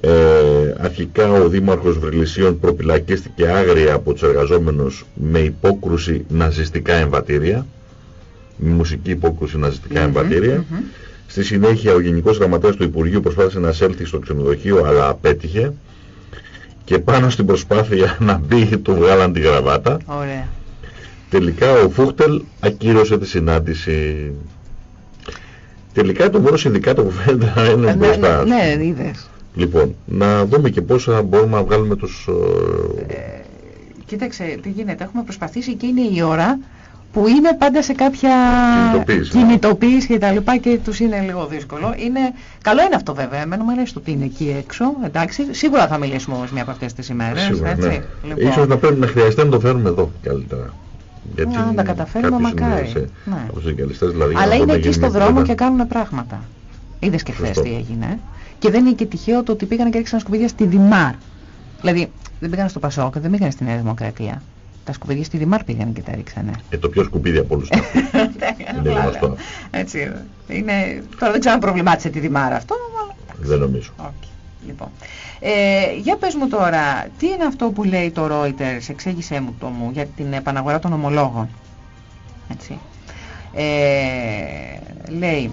Ε, αρχικά ο Δήμαρχος Βρυλισίων προπυλακίστηκε άγρια από τους εργαζόμενους με υπόκρουση ναζιστικά εμβατήρια, με μουσική υπόκρουση ναζιστικά Μμμ, εμβατήρια. μμμ. Στη συνέχεια ο Γενικός Γραμματέας του Υπουργείου προσπάθησε να εισέλθει στο ξενοδοχείο αλλά απέτυχε και πάνω στην προσπάθεια να μπει του βγάλαν τη γραβάτα. Ωραία. Τελικά ο Φούχτελ ακύρωσε τη συνάντηση. Τελικά το μόνο συνδικάτο που φαίνεται να είναι Ε, ναι, μπροστά. ναι, ναι, είδες. Λοιπόν, να δούμε και πόσα μπορούμε να βγάλουμε τους... ε, Κοίταξε, τι γίνεται. Έχουμε προσπαθήσει και είναι η ώρα που είναι πάντα σε κάποια Κινητοποίηση. κινητοποίηση και τα λοιπά και τους είναι λίγο δύσκολο. Είναι... Καλό είναι αυτό βέβαια, εμένα μου αρέσει το ότι είναι εκεί έξω, εντάξει. Σίγουρα θα μιλήσουμε όμως μια από αυτές τις ημέρες, Σίγουρα, έτσι. ναι. Λοιπόν, Ίσως να πρέπει να χρειαστεί να το φέρουμε εδώ καλύτερα. Γιατί Να τα καταφέρουμε, κάποιοι μακάρι. συνδυασέ- Ναι. Από τους συνδικαλιστές δηλαδή. για Αλλά να είναι δούμε εκεί γίνει στο μια δρόμο κουβέντα. και κάνουν πράγματα. Είδες και χθες Σωστό. τι έγινε. ε. Και δεν είναι και τυχαίο το ότι πήγαν και ρίξαν σκουπίδια στη Δημάρ. Δηλαδή δεν πήγαν στο Πασόκ, δεν πήγαν στη Νέα Δημοκρατία. Τα σκουπίδια στη Δημάρ πήγαν και τα ρίξανε. Ε, το πιο σκουπίδι από όλους. είναι γνωστό. Έτσι, είναι... Τώρα δεν ξέρω αν προβλημάτισε τη Δημάρα αυτό, αλλά... Δεν νομίζω. Λοιπόν. Ε, για πες μου τώρα, τι είναι αυτό που λέει το Reuters, εξήγησέ μου το μου, για την επαναγορά των ομολόγων. Έτσι. Ε, λέει,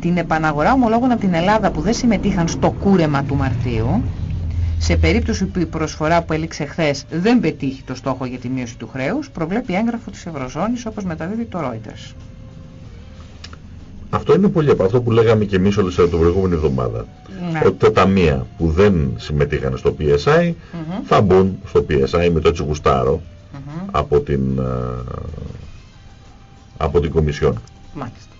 την επαναγορά ομολόγων από την Ελλάδα που δεν συμμετείχαν στο κούρεμα του Μαρτίου, σε περίπτωση που η προσφορά που έληξε χθες δεν πετύχει το στόχο για τη μείωση του χρέους, προβλέπει έγγραφο της Ευρωζώνης όπως μεταδίδει το Reuters. Αυτό είναι πολύ από αυτό που λέγαμε και εμείς όλες την προηγούμενη εβδομάδα. Ναι. Ότι τα ταμεία που δεν συμμετείχαν στο PSI Μμμ. θα μπουν στο PSI με το έτσι γουστάρο Μμμ. από την, ε, από την Κομισιόν. Μάλιστα.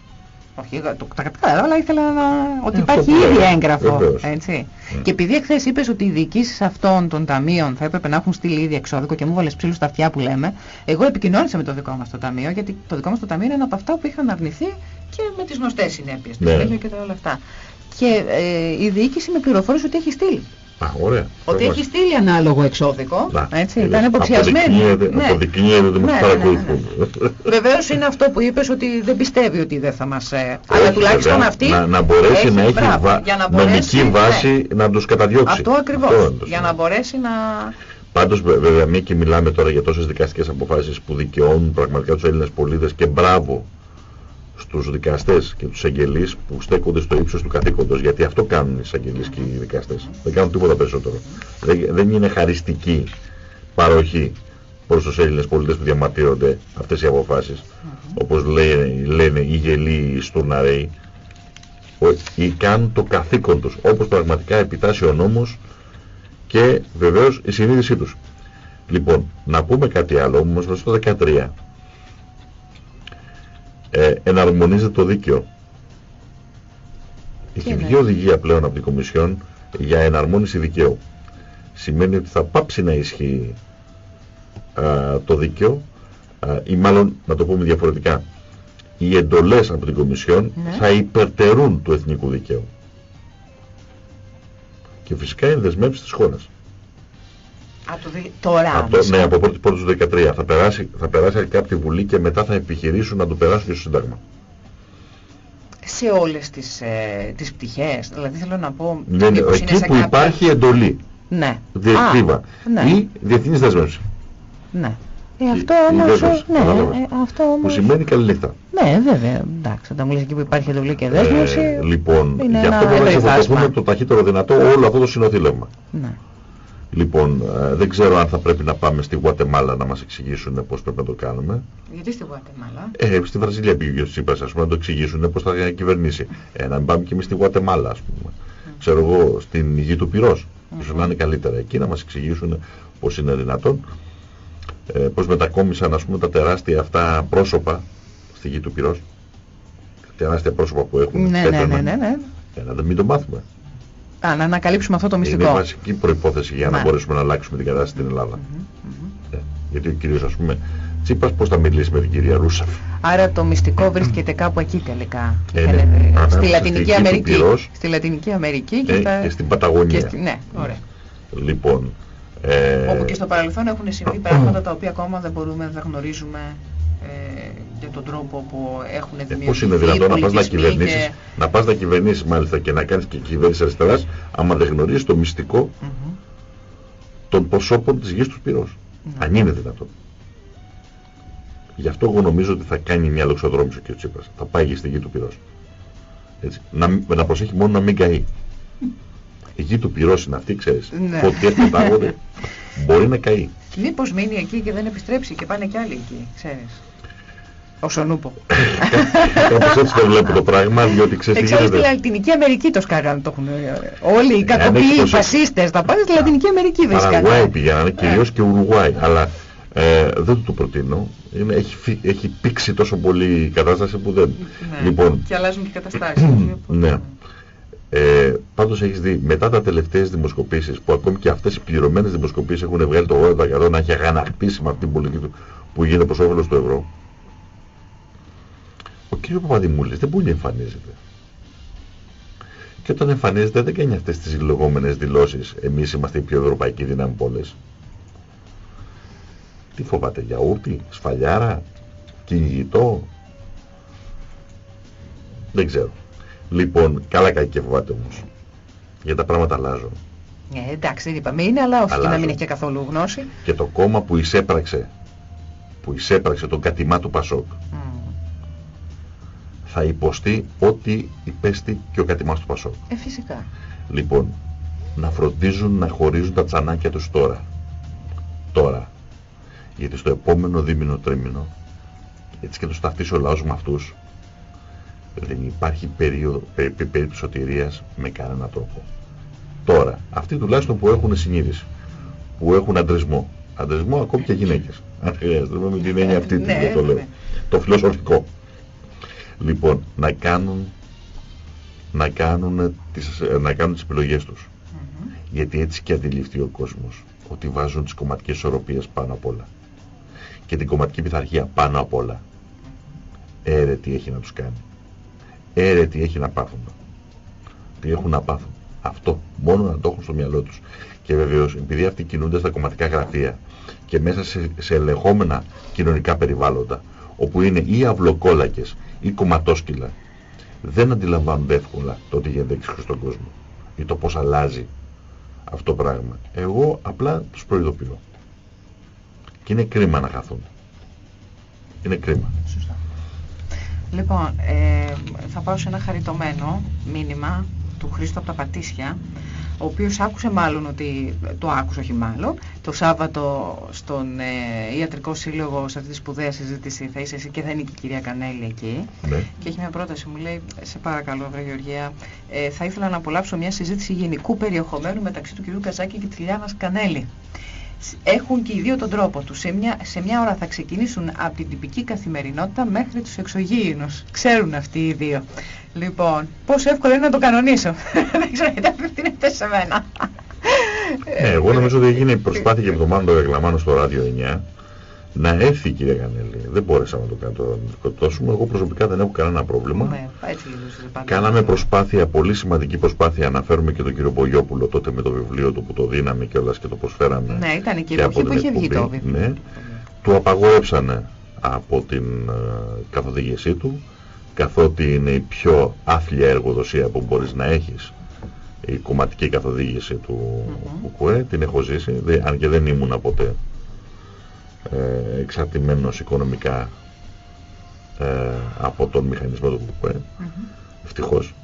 Όχι, εγώ το τα κατάλαβα, αλλά ήθελα να... ότι Ε, υπάρχει αυτό που ήδη λέω. έγγραφο. Βεβαίως. Έτσι. Και επειδή εχθές είπες ότι οι διοικήσεις αυτών των ταμείων θα έπρεπε να έχουν στείλει ήδη εξώδικο και μου βάλες ψήλους στα αυτιά που λέμε, εγώ επικοινώνησα με το δικό μας το ταμείο, γιατί το δικό μας το ταμείο είναι ένα από αυτά που είχαν αρνηθεί και με τις γνωστές συνέπειες. Ναι. Ναι. και τα όλα αυτά. Και ε, η διοίκηση με πληροφόρησε ότι έχει στείλει. Α, ωραία. Ότι έχει στείλει ανάλογο εξώδικο. Να, έτσι, είδες, ήταν υποψιασμένη. αποδεικνύεται- αποδεικνύεται ότι μας παρακολουθούν. Βεβαίως είναι αυτό που είπες ότι δεν πιστεύει ότι δεν θα μας... ε, αλλά Όχι, τουλάχιστον βέβαια, αυτή να, να μπορέσει έχει, να έχει μπράβο, βα... για να μπορέσει, νομική ναι. βάση να τους καταδιώξει. Αυτό ακριβώς. Αυτό είναι το για να μπορέσει να... Πάντως βε- βέβαια μια και μιλάμε τώρα για τόσες δικαστικές αποφάσεις που δικαιώνουν πραγματικά τους Έλληνες πολίτες και μπράβο στους δικαστές και τους εγγελείς που στέκονται στο ύψος του καθήκοντος γιατί αυτό κάνουν οι εισαγγελείς και οι δικαστές. Δεν κάνουν τίποτα περισσότερο. Δεν, δεν είναι χαριστική παροχή προς τους Έλληνες πολίτες που διαμαρτύρονται αυτές οι αποφάσεις. Όπως λένε, λένε οι γελοί στουρναρέοι ο- ή κάνουν το καθήκον τους όπως πραγματικά επιτάσσει ο νόμος και βεβαίως η συνείδησή τους. Λοιπόν, να πούμε κάτι άλλο όμως στο 13 ε, εναρμονίζεται το δίκαιο. Έχει βγει οδηγία πλέον από την Κομισιόν για εναρμόνιση δικαίου. Σημαίνει ότι θα πάψει να ισχύει α, το δίκαιο α, ή μάλλον να το πούμε διαφορετικά οι εντολές από την Κομισιόν Ναι. θα υπερτερούν του εθνικού δικαίου. Και φυσικά είναι δεσμεύσεις της χώρας. Από το δι- Τώρα Από το, όμως. ναι, από πρώτη πρώτη του 13. Θα περάσει, θα περάσει αρχικά από τη Βουλή και μετά θα επιχειρήσουν να το περάσουν και στο Σύνταγμα. σε όλες τις, ε, τις πτυχές. Δηλαδή θέλω να πω... Ναι, ναι, μήπως είναι εκεί σε που κάποια- υπάρχει εντολή, Ναι. διεκτήβα Α, ναι. ή διεθνής δέσμευση. Ναι. Ε, αυτό η όμως... δέσμευση, Ναι, κατάλαβες. ε, αυτό Που όμως... σημαίνει καλή νύχτα. Ναι, βέβαια. Εντάξει, όταν μου λες εκεί που υπάρχει εντολή και δέσμευση... Ε, λοιπόν, είναι γι' αυτό ένα πρέπει να ευρύ ξεπεράσουμε φάσμα. το ταχύτερο δυνατό όλο αυτό το συνοθήλευμα. Ναι. Λοιπόν, ε, δεν ξέρω αν θα πρέπει να πάμε στη Γουατεμάλα να μας εξηγήσουν πώς πρέπει να το κάνουμε. Γιατί στη Γουατεμάλα; Ε, στη Βραζιλία πήγε ο Τσίπρας, ας πούμε, να το εξηγήσουν πώς θα κυβερνήσει. Ε, να μην πάμε και εμείς στη Γουατεμάλα, ας πούμε. Ξέρω εγώ, στην γη του Πυρός. Ίσως να είναι καλύτερα εκεί, να μας εξηγήσουν πώς είναι δυνατόν. Ε, πώς μετακόμισαν, ας πούμε, τα τεράστια αυτά πρόσωπα στη γη του Πυρός. Τα τεράστια πρόσωπα που έχουν. Ναι, ναι, πέτρενα. ναι, ναι, ναι. Ε, να μην το μάθουμε. Α, να ανακαλύψουμε αυτό το Είναι μυστικό. βασική προϋπόθεση για να Ναι. μπορέσουμε να αλλάξουμε την κατάσταση στην Ελλάδα. Ε, γιατί ο κύριος, ας πούμε, Τσίπας πώς θα μιλήσει με την κυρία Ρούσαφ. Άρα το μυστικό βρίσκεται κάπου εκεί τελικά. Ε, Ε, ναι. ε, Ανάμεσα στη στη Λατινική γη του Αμερική. Πυρός, Στη Λατινική Αμερική και, ε, στα... και στην Παταγωνία. και στη- Ναι, ωραία. Λοιπόν, ε, Όπου και στο παρελθόν έχουν συμβεί πράγματα τα οποία ακόμα δεν μπορούμε να γνωρίζουμε ε, για τον τρόπο που έχουν δημιουργηθεί. πώς είναι δυνατόν να πας να πολιτισμοί κυβερνήσεις, και- να πας να κυβερνήσεις μάλιστα και να κάνεις και κυβέρνηση αριστεράς, άμα δεν γνωρίζεις το μυστικό των προσώπων της γης του Πυρός. Ναι. Αν είναι δυνατόν. Γι' αυτό εγώ νομίζω ότι θα κάνει μια λοξοδρόμηση ο κ. Τσίπρας. Θα πάει στη γη του Πυρός. Έτσι. Να, μη- να προσέχει μόνο να μην καεί. Η γη του Πυρός είναι αυτή, ξέρεις. Ναι. Φωτιές πετάγονται. Μπορεί να καεί. Μήπως μείνει εκεί και δεν επιστρέψει και πάνε κι άλλοι εκεί, ξέρεις. Ο Σονούπο. Κάπως έτσι το βλέπω το πράγμα, διότι ξέρεις τι Εξάλλου στη γίνεται. Λατινική Αμερική το σκάραν, το έχουν ε, όλοι οι έχει κακοποιοί, οι προσέξει. φασίστες, θα πάνε στη Λατινική Αμερική δεν Παραγουάι σκάραν. πηγαίνανε, κυρίως και Ουρουγουάι. Αλλά ε, δεν του το προτείνω. Είναι, έχει, φυ- έχει πήξει τόσο πολύ η κατάσταση που δεν. Ναι. Λοιπόν, Και αλλάζουν και οι καταστάσεις. ναι. Ε, πάντως έχεις δει μετά τα τελευταίες δημοσκοπήσεις που ακόμη και αυτές οι πληρωμένες δημοσκοπήσεις έχουν βγάλει το 80% να έχει αγανακτήσει με αυτή την πολιτική του που γίνεται προς όφελος του ευρώ. Ο κ. Παπαδημούλης δεν μπορεί να εμφανίζεται. Και όταν εμφανίζεται δεν κάνει αυτές τις λεγόμενες δηλώσεις εμείς είμαστε η πιο ευρωπαϊκή δύναμη από όλες. Τι φοβάται, γιαούρτι, σφαλιάρα, κυνηγητό. Δεν ξέρω. Λοιπόν, καλά κακή και φοβάται όμως. Γιατί τα πράγματα αλλάζουν. Ε, εντάξει, δεν είπαμε είναι, αλλά όχι και να Αλλάζουν. μην έχει και καθόλου γνώση. Και το κόμμα που εισέπραξε, που εισέπραξε τον κατημά του Πασόκ, θα υποστεί ό,τι υπέστη και ο κατημάς του Πασόκ. Ε, φυσικά. Λοιπόν, να φροντίζουν να χωρίζουν τα τσανάκια τους τώρα. Τώρα. Γιατί στο επόμενο δίμηνο τρίμηνο, έτσι και τους ταυτίσει ο λαός με αυτούς, δεν υπάρχει περίοδο, πε, πε, περίπτωση σωτηρίας με κανένα τρόπο. Τώρα, αυτοί τουλάχιστον που έχουν συνείδηση, που έχουν αντρισμό, αντρισμό ακόμη και γυναίκες, αν χρειάζεται, με την έννοια αυτή Ναι, την το λέω, ναι. το φιλοσοφικό. Λοιπόν, να κάνουν να κάνουν τις, ε, να κάνουν τις επιλογές τους. Γιατί έτσι και αντιληφθεί ο κόσμος ότι βάζουν τις κομματικές ισορροπίες πάνω απ' όλα. Και την κομματική πειθαρχία πάνω απ' όλα. Έρε τι έχει να τους κάνει. Έρε τι έχει να πάθουν. τι έχουν να πάθουν. Αυτό μόνο να το έχουν στο μυαλό τους. Και βεβαίως επειδή αυτοί κινούνται στα κομματικά γραφεία και μέσα σε, σε ελεγχόμενα κοινωνικά περιβάλλοντα όπου είναι ή αυλοκόλακες ή κομματόσκυλα δεν αντιλαμβάνονται εύκολα το τι γίνεται έξω στον κόσμο ή το πώς αλλάζει αυτό το πράγμα. Εγώ απλά τους προειδοποιώ. Και είναι κρίμα να χαθούν. Είναι κρίμα. Σωστά. Λοιπόν, ε, θα πάω σε ένα χαριτωμένο μήνυμα του Χρήστο από τα Πατήσια, ο οποίος άκουσε μάλλον ότι, το άκουσε όχι μάλλον, το Σάββατο στον ε, Ιατρικό Σύλλογο σε αυτή τη σπουδαία συζήτηση θα είσαι εσύ και δεν είναι και η κυρία Κανέλη εκεί. Ναι. Και έχει μια πρόταση, μου λέει, σε παρακαλώ, βρε Γεωργία, ε, θα ήθελα να απολαύσω μια συζήτηση γενικού περιεχομένου μεταξύ του κυρίου Καζάκη και της Λιάνας Κανέλη. Έχουν και οι δύο τον τρόπο τους. Σε μια, σε μια ώρα θα ξεκινήσουν από την τυπική καθημερινότητα μέχρι τους εξωγήινους. Ξέρουν αυτοί οι δύο. Λοιπόν, πόσο εύκολο είναι να το κανονίσω. Δεν ξέρω γιατί απευθύνεται σε μένα. Ε, εγώ νομίζω ότι έγινε προσπάθεια και με τον Μάνο το Γαγκλαμάνο στο ράδιο 9 να έρθει η κυρία Κανέλη. Δεν μπόρεσα να το κάνω το σκοτώσουμε. Εγώ προσωπικά δεν έχω κανένα πρόβλημα. Ναι, έτσι λειτουργήσε πάντα. Κάναμε προσπάθεια, πολύ σημαντική προσπάθεια, να φέρουμε και τον κύριο Μπογιόπουλο τότε με το βιβλίο του που το δίναμε και όλα και το προσφέραμε. Ναι, ήταν και η και εποχή από που την είχε βγει το εκπομπή. βιβλίο. Ναι. Του απαγόρεψανε από την ε, καθοδήγησή του, καθότι είναι η πιο άθλια εργοδοσία που μπορείς να έχεις η κομματική καθοδήγηση του ΚΚΕ, την έχω ζήσει, δε- αν και δεν ήμουν ποτέ ε, εξαρτημένος οικονομικά ε, από τον μηχανισμό του ΚΚΕ, ευτυχώς.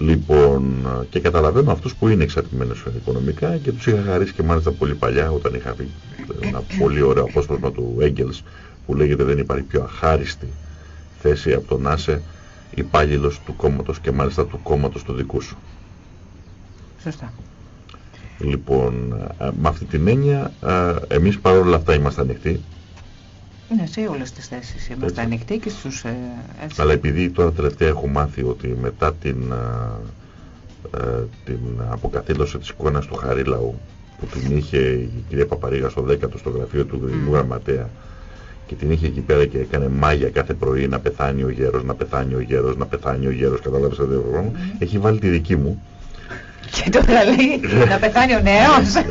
Λοιπόν, και καταλαβαίνω αυτούς που είναι εξαρτημένους οικονομικά και τους είχα χαρίσει και μάλιστα πολύ παλιά όταν είχα πει ένα πολύ ωραίο απόσπασμα του Έγγελς που λέγεται δεν υπάρχει πιο αχάριστη θέση από το να είσαι υπάλληλος του κόμματος και μάλιστα του κόμματος του δικού σου. Σωστά. Λοιπόν, α, με αυτή την έννοια, α, εμείς παρόλα αυτά είμαστε ανοιχτοί, Ναι, σε όλες τις θέσεις είμαστε ανοιχτοί και στους... Ε, έτσι. αλλά επειδή τώρα τελευταία έχω μάθει ότι μετά την, α, ε, την αποκαθήλωση της εικόνας του Χαρίλαου που την είχε η κυρία Παπαρίγα στο 10ο στο γραφείο του Γενικού Γραμματέα και την είχε εκεί πέρα και έκανε μάγια κάθε πρωί να πεθάνει ο γέρος, να πεθάνει ο γέρος, να πεθάνει ο γέρος, κατάλαβες αυτό το πράγμα. Έχει βάλει τη δική μου Και τώρα λέει να πεθάνει ο νέος.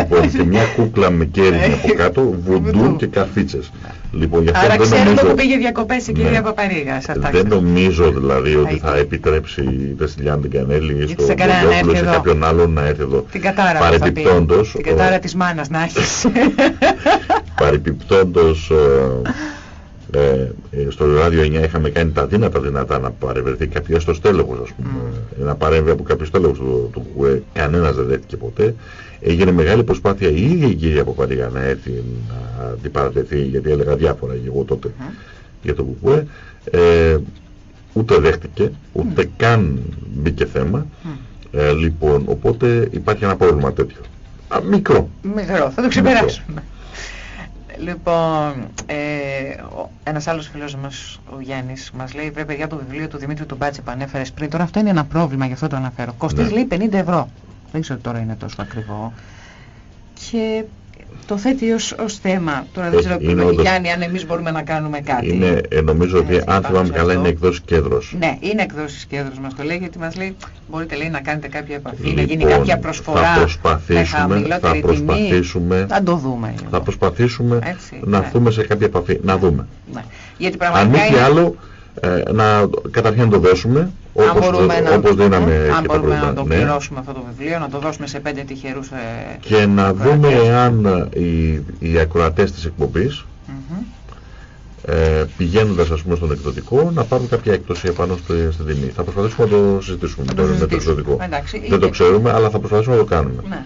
Λοιπόν, και μια κούκλα με κέρι από κάτω, βουντού και καρφίτσες. Λοιπόν, γι' αυτό Άρα δεν ξέρουμε νομίζω, που πήγε διακοπές η κυρία Ναι. Παπαρίγα. σε αυτά δεν ξέρω. νομίζω δηλαδή ότι Θα θα επιτρέψει είτε στη Λιάννη την Κανέλη ή Γιατί στον σε κανένα να Βογιόπουλο ή έρθει σε εδώ. κάποιον άλλον να έρθει εδώ. Την κατάρα μου θα πει. Παρεπιπτόντως, Την κατάρα ο- της μάνας να έχεις. παρεπιπτόντως ε, ε, ε, στο ράδιο 9 είχαμε κάνει τα δύνατα δυνατά να παρευρεθεί κάποιος στο στέλεχος ας πούμε. Ε, να παρέμβει από κάποιος στέλεχος του, του ΚΚΕ κανένας δεν δέχτηκε ποτέ. Έγινε μεγάλη προσπάθεια η ίδια η κυρία Παπαρίγα να έρθει να αντιπαρατεθεί γιατί έλεγα διάφορα και εγώ τότε για το ΚΚΕ ε, ούτε δέχτηκε ούτε καν μπήκε θέμα. Ε, λοιπόν οπότε υπάρχει ένα πρόβλημα τέτοιο. Α, μικρό. Μικρό, θα το ξεπεράσουμε. Λοιπόν, ε, ο- ένας άλλος φίλος μας, ο Γιάννης, μας λέει βρε παιδιά το βιβλίο του Δημήτρη του Μπάτσε που ανέφερες πριν. Τώρα αυτό είναι ένα πρόβλημα, γι' αυτό το αναφέρω. Κοστίζει Ναι. λέει 50 ευρώ. Δεν ξέρω τώρα είναι τόσο ακριβό. Και το θέτει ως, ως θέμα. Τώρα δεν Ε, ξέρω, είναι όντως- Γιάννη, αν εμείς μπορούμε να κάνουμε κάτι. Είναι, ε, νομίζω ότι αν πάνω θυμάμαι σε καλά αυτό. είναι εκδόσεις κέντρος. Ναι, είναι εκδόσεις κέντρος μας το λέει, γιατί μας λέει μπορείτε λέει να κάνετε κάποια επαφή, να Λοιπόν, γίνει κάποια προσφορά θα με προσπαθήσουμε, θα χαμηλότερη τιμή. προσπαθήσουμε, Θα το δούμε. θα προσπαθήσουμε Έτσι, να ναι. έρθουμε σε κάποια επαφή, να δούμε. Ναι. Γιατί Αν πραγματικά μη τι είναι... άλλο, ε, να, καταρχήν να το δώσουμε, αν όπως, μπορούμε να, όπως δίναμε αν και τα μπορούμε να προηγούμενα. το ναι. πληρώσουμε αυτό το βιβλίο, να το δώσουμε σε πέντε τυχερούς ε, Και να δούμε ακροατές. εάν ε, οι, οι ακροατές της εκπομπής Μμμ. ε, πηγαίνοντας ας πούμε στον εκδοτικό να πάρουν κάποια έκπτωση επάνω στη, στην τιμή. Θα προσπαθήσουμε να το συζητήσουμε με το το, με το συζητήσουμε. εκδοτικό. Εντάξει, Δεν το είναι- ξέρουμε, αλλά θα προσπαθήσουμε να το κάνουμε. Ναι.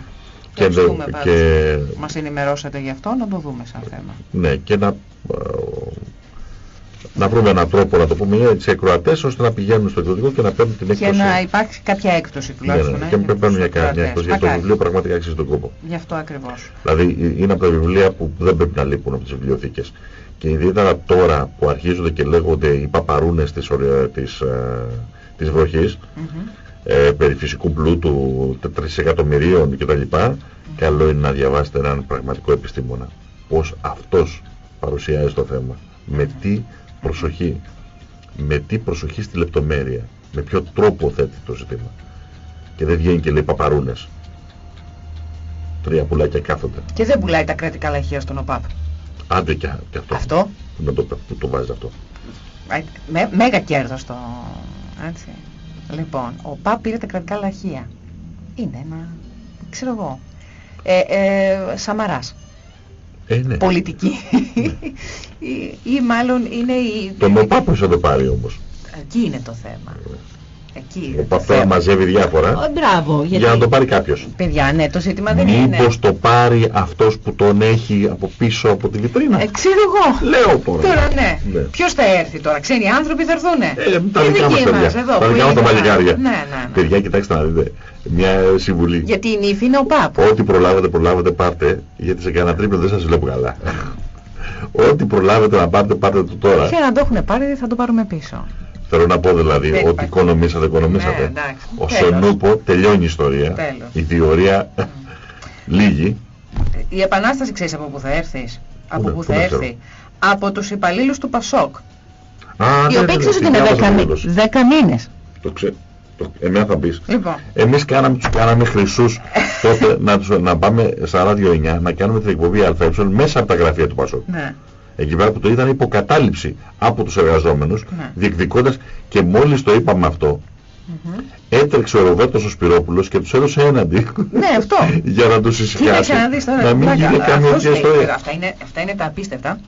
Και, δε- Ευχαριστούμε πάντως και, που μας ενημερώσατε γι' αυτό, να το δούμε σαν θέμα. ναι, και να, ε, να βρούμε έναν τρόπο να το πούμε έτσι ακροατές ώστε να πηγαίνουν στο εκδοτικό και να παίρνουν την Και έκπτωση. να υπάρξει κάποια έκπτωση Ναι, τουλάχιστον. ναι, ε, και για να παίρνουν μια, τους μια ακροατές. έκπτωση γιατί το Μακάρι. βιβλίο πραγματικά αξίζει τον κόπο. Γι' αυτό ακριβώς. Δηλαδή ε, είναι από τα βιβλία που δεν πρέπει να λείπουν από τις βιβλιοθήκες. Και ιδιαίτερα τώρα που αρχίζονται και λέγονται οι παπαρούνες της, ορια- της, ε, της βροχής, Μμμ. ε, περί φυσικού πλούτου, τε- τρισεκατομμυρίων κτλ. Καλό είναι να διαβάσετε έναν πραγματικό επιστήμονα. Πώς αυτός παρουσιάζει το θέμα. Με τι προσοχή. Με τι προσοχή στη λεπτομέρεια. Με ποιο τρόπο θέτει το ζήτημα. Και δεν βγαίνει και λέει παπαρούνες. Τρία πουλάκια κάθονται. Και δεν πουλάει τα κρατικά λαχεία στον ΟΠΑΠ. Άντε και, και αυτό. Αυτό. Πού να το, πού το βάζει αυτό. Α, Με, μέγα κέρδος το... Έτσι. Λοιπόν, ο ΠΑΠ πήρε τα κρατικά λαχεία. Είναι ένα... ξέρω εγώ. Ε, ε, Σαμαράς. Ε, ναι. Πολιτική. ή, ή μάλλον είναι η... Τον ΟΠΑ πώς θα το πάρει όμως. Εκεί είναι το θέμα. Εκεί Ο είναι το ΟΠΑ τώρα θέμα. μαζεύει διάφορα Ε, μπράβο, γιατί... για να το πάρει κάποιος. Παιδιά, ναι, το ζήτημα δεν είναι. Μήπως το πάρει αυτός που τον έχει από πίσω από τη βιτρίνα; Ε, ξέρω εγώ. Λέω τώρα. Τώρα ναι. Ναι. Ποιος θα έρθει τώρα, ξένοι άνθρωποι θα έρθουνε; Ε, τα Οι δικά μας δικοί παιδιά. μας εδώ. τα που δικά μας είναι τα καλά. μαλλικάρια. Ναι, ναι, ναι. Παιδιά, κοιτάξτε να δείτε. Μια συμβουλή. Γιατί η νύφη είναι ο ΠΑΠ. Ό,τι προλάβετε, προλάβετε, πάρτε. Γιατί σε κανένα τρίπλο δεν σας βλέπω καλά. Ό,τι προλάβετε να πάρετε, πάρτε το τώρα. Και να το έχουν πάρει θα το πάρουμε πίσω. Θέλω να πω δηλαδή Δεν ότι υπάρχει. οικονομήσατε, Ναι, οικονομήσατε. εντάξει. Ο Τέλος. Σονούπο τελειώνει η ιστορία. Τέλος. Η διορία λίγη. Η επανάσταση ξέρεις από πού θα έρθεις; Από ναι, πού πού θα να ξέρω. έρθει; Από τους υπαλλήλους του ΠΑΣΟΚ. Α, Οι ναι, οποίοι ναι, ξέρεις ναι, ότι είναι την 10 διάβασα μήνες. το δήλωση. 10 μήνες. Το ξέρω. Το... Εμένα θα πεις. Λοιπόν. Εμείς κάναμε, τους κάναμε χρυσούς τότε να, τους, να πάμε στα ράδιο 9 να κάνουμε την εκπομπή ΑΕ μέσα από τα γραφεία του Πασόκ. Ναι. Εκεί πέρα που το ήταν υποκατάληψη από τους εργαζόμενους, Ναι. διεκδικώντας και μόλις το είπαμε αυτό, έτρεξε ο Ροβέρτος ο Σπυρόπουλος και τους έδωσε έναντι Ναι, αυτό. για να τους Κοίταξε ησυχάσει. να δεις τώρα. Να μην πλάκα, γίνει αλλά καμία αυτός τέτοια λέει, ιστορία. Αυτά είναι, αυτά είναι τα απίστευτα.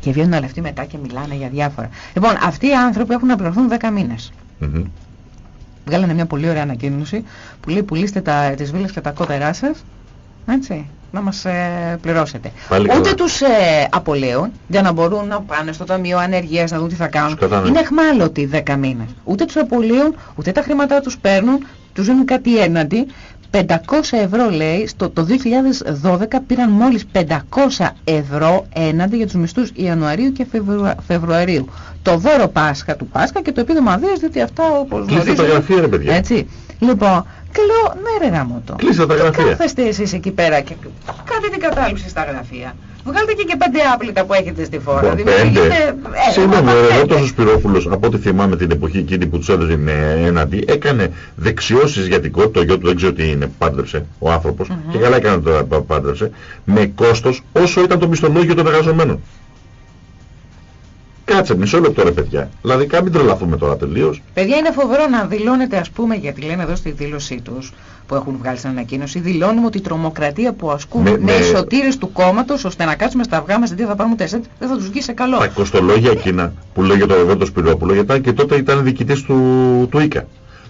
Και βγαίνουν όλοι αυτοί μετά και μιλάνε για διάφορα. Λοιπόν, αυτοί οι άνθρωποι έχουν να πληρωθούν 10 μήνες. Μμμ. Βγάλανε μια πολύ ωραία ανακοίνωση που λέει πουλήστε τα, τις βίλες και τα κότερά σας, έτσι, να μας ε, πληρώσετε. Πάλι Ούτε καλά. τους ε, απολύουν για να μπορούν να πάνε στο Ταμείο Ανεργίας να δουν τι θα κάνουν. κατανοώ. Είναι εχμάλωτοι 10 μήνες. Ούτε τους απολύουν, ούτε τα χρήματά τους παίρνουν, τους δίνουν κάτι έναντι. 500 ευρώ λέει, στο, το 2012 πήραν μόλις 500 ευρώ έναντι για τους μισθούς Ιανουαρίου και Φεβρουα- Φεβρουαρίου. Το δώρο Πάσχα του Πάσχα και το επίδομα Ανδρέας, διότι αυτά όπως Κλείστε τα γνωρίζουμε... γραφεία ρε παιδιά. Έτσι. Λοιπόν, και λέω, ναι ρε γάμο το. Κλείστε τα Τι γραφεία. κάθεστε εσείς εκεί πέρα και κάντε την κατάληψη στα γραφεία. Βγάλτε και, και πέντε άπλυτα που έχετε στη φόρα. Λοιπόν, Δημιουργείτε... πέντε. Ε, Συγγνώμη, μα ο πέντε. Ρεβέτος ο Σπυρόπουλος, από ό,τι θυμάμαι την εποχή εκείνη που τους έδωσε ε, έναντι, έκανε δεξιώσεις για την κόρη, το γιο του δεν ξέρω τι είναι, πάντρεψε ο άνθρωπος, και καλά έκανε το πα- πάντρεψε, με κόστος όσο ήταν το μισθολόγιο των εργαζομένων. Κάτσε μισό λεπτό ρε παιδιά. Δηλαδή μην τρελαθούμε τώρα τελείως. Παιδιά είναι φοβερό να δηλώνετε ας πούμε γιατί λένε εδώ στη δήλωσή τους που έχουν βγάλει στην ανακοίνωση δηλώνουμε ότι η τρομοκρατία που ασκούν Με- με, με- εσωτήρες του κόμματος ώστε να κάτσουμε στα αυγά μας γιατί θα πάρουμε τεσσέντ δεν θα τους βγει σε καλό. Τα κοστολόγια εκείνα που λέγε το Ρεβέτο Σπυρόπουλο, γιατί ήταν και τότε ήταν διοικητής του, του ΙΚΑ.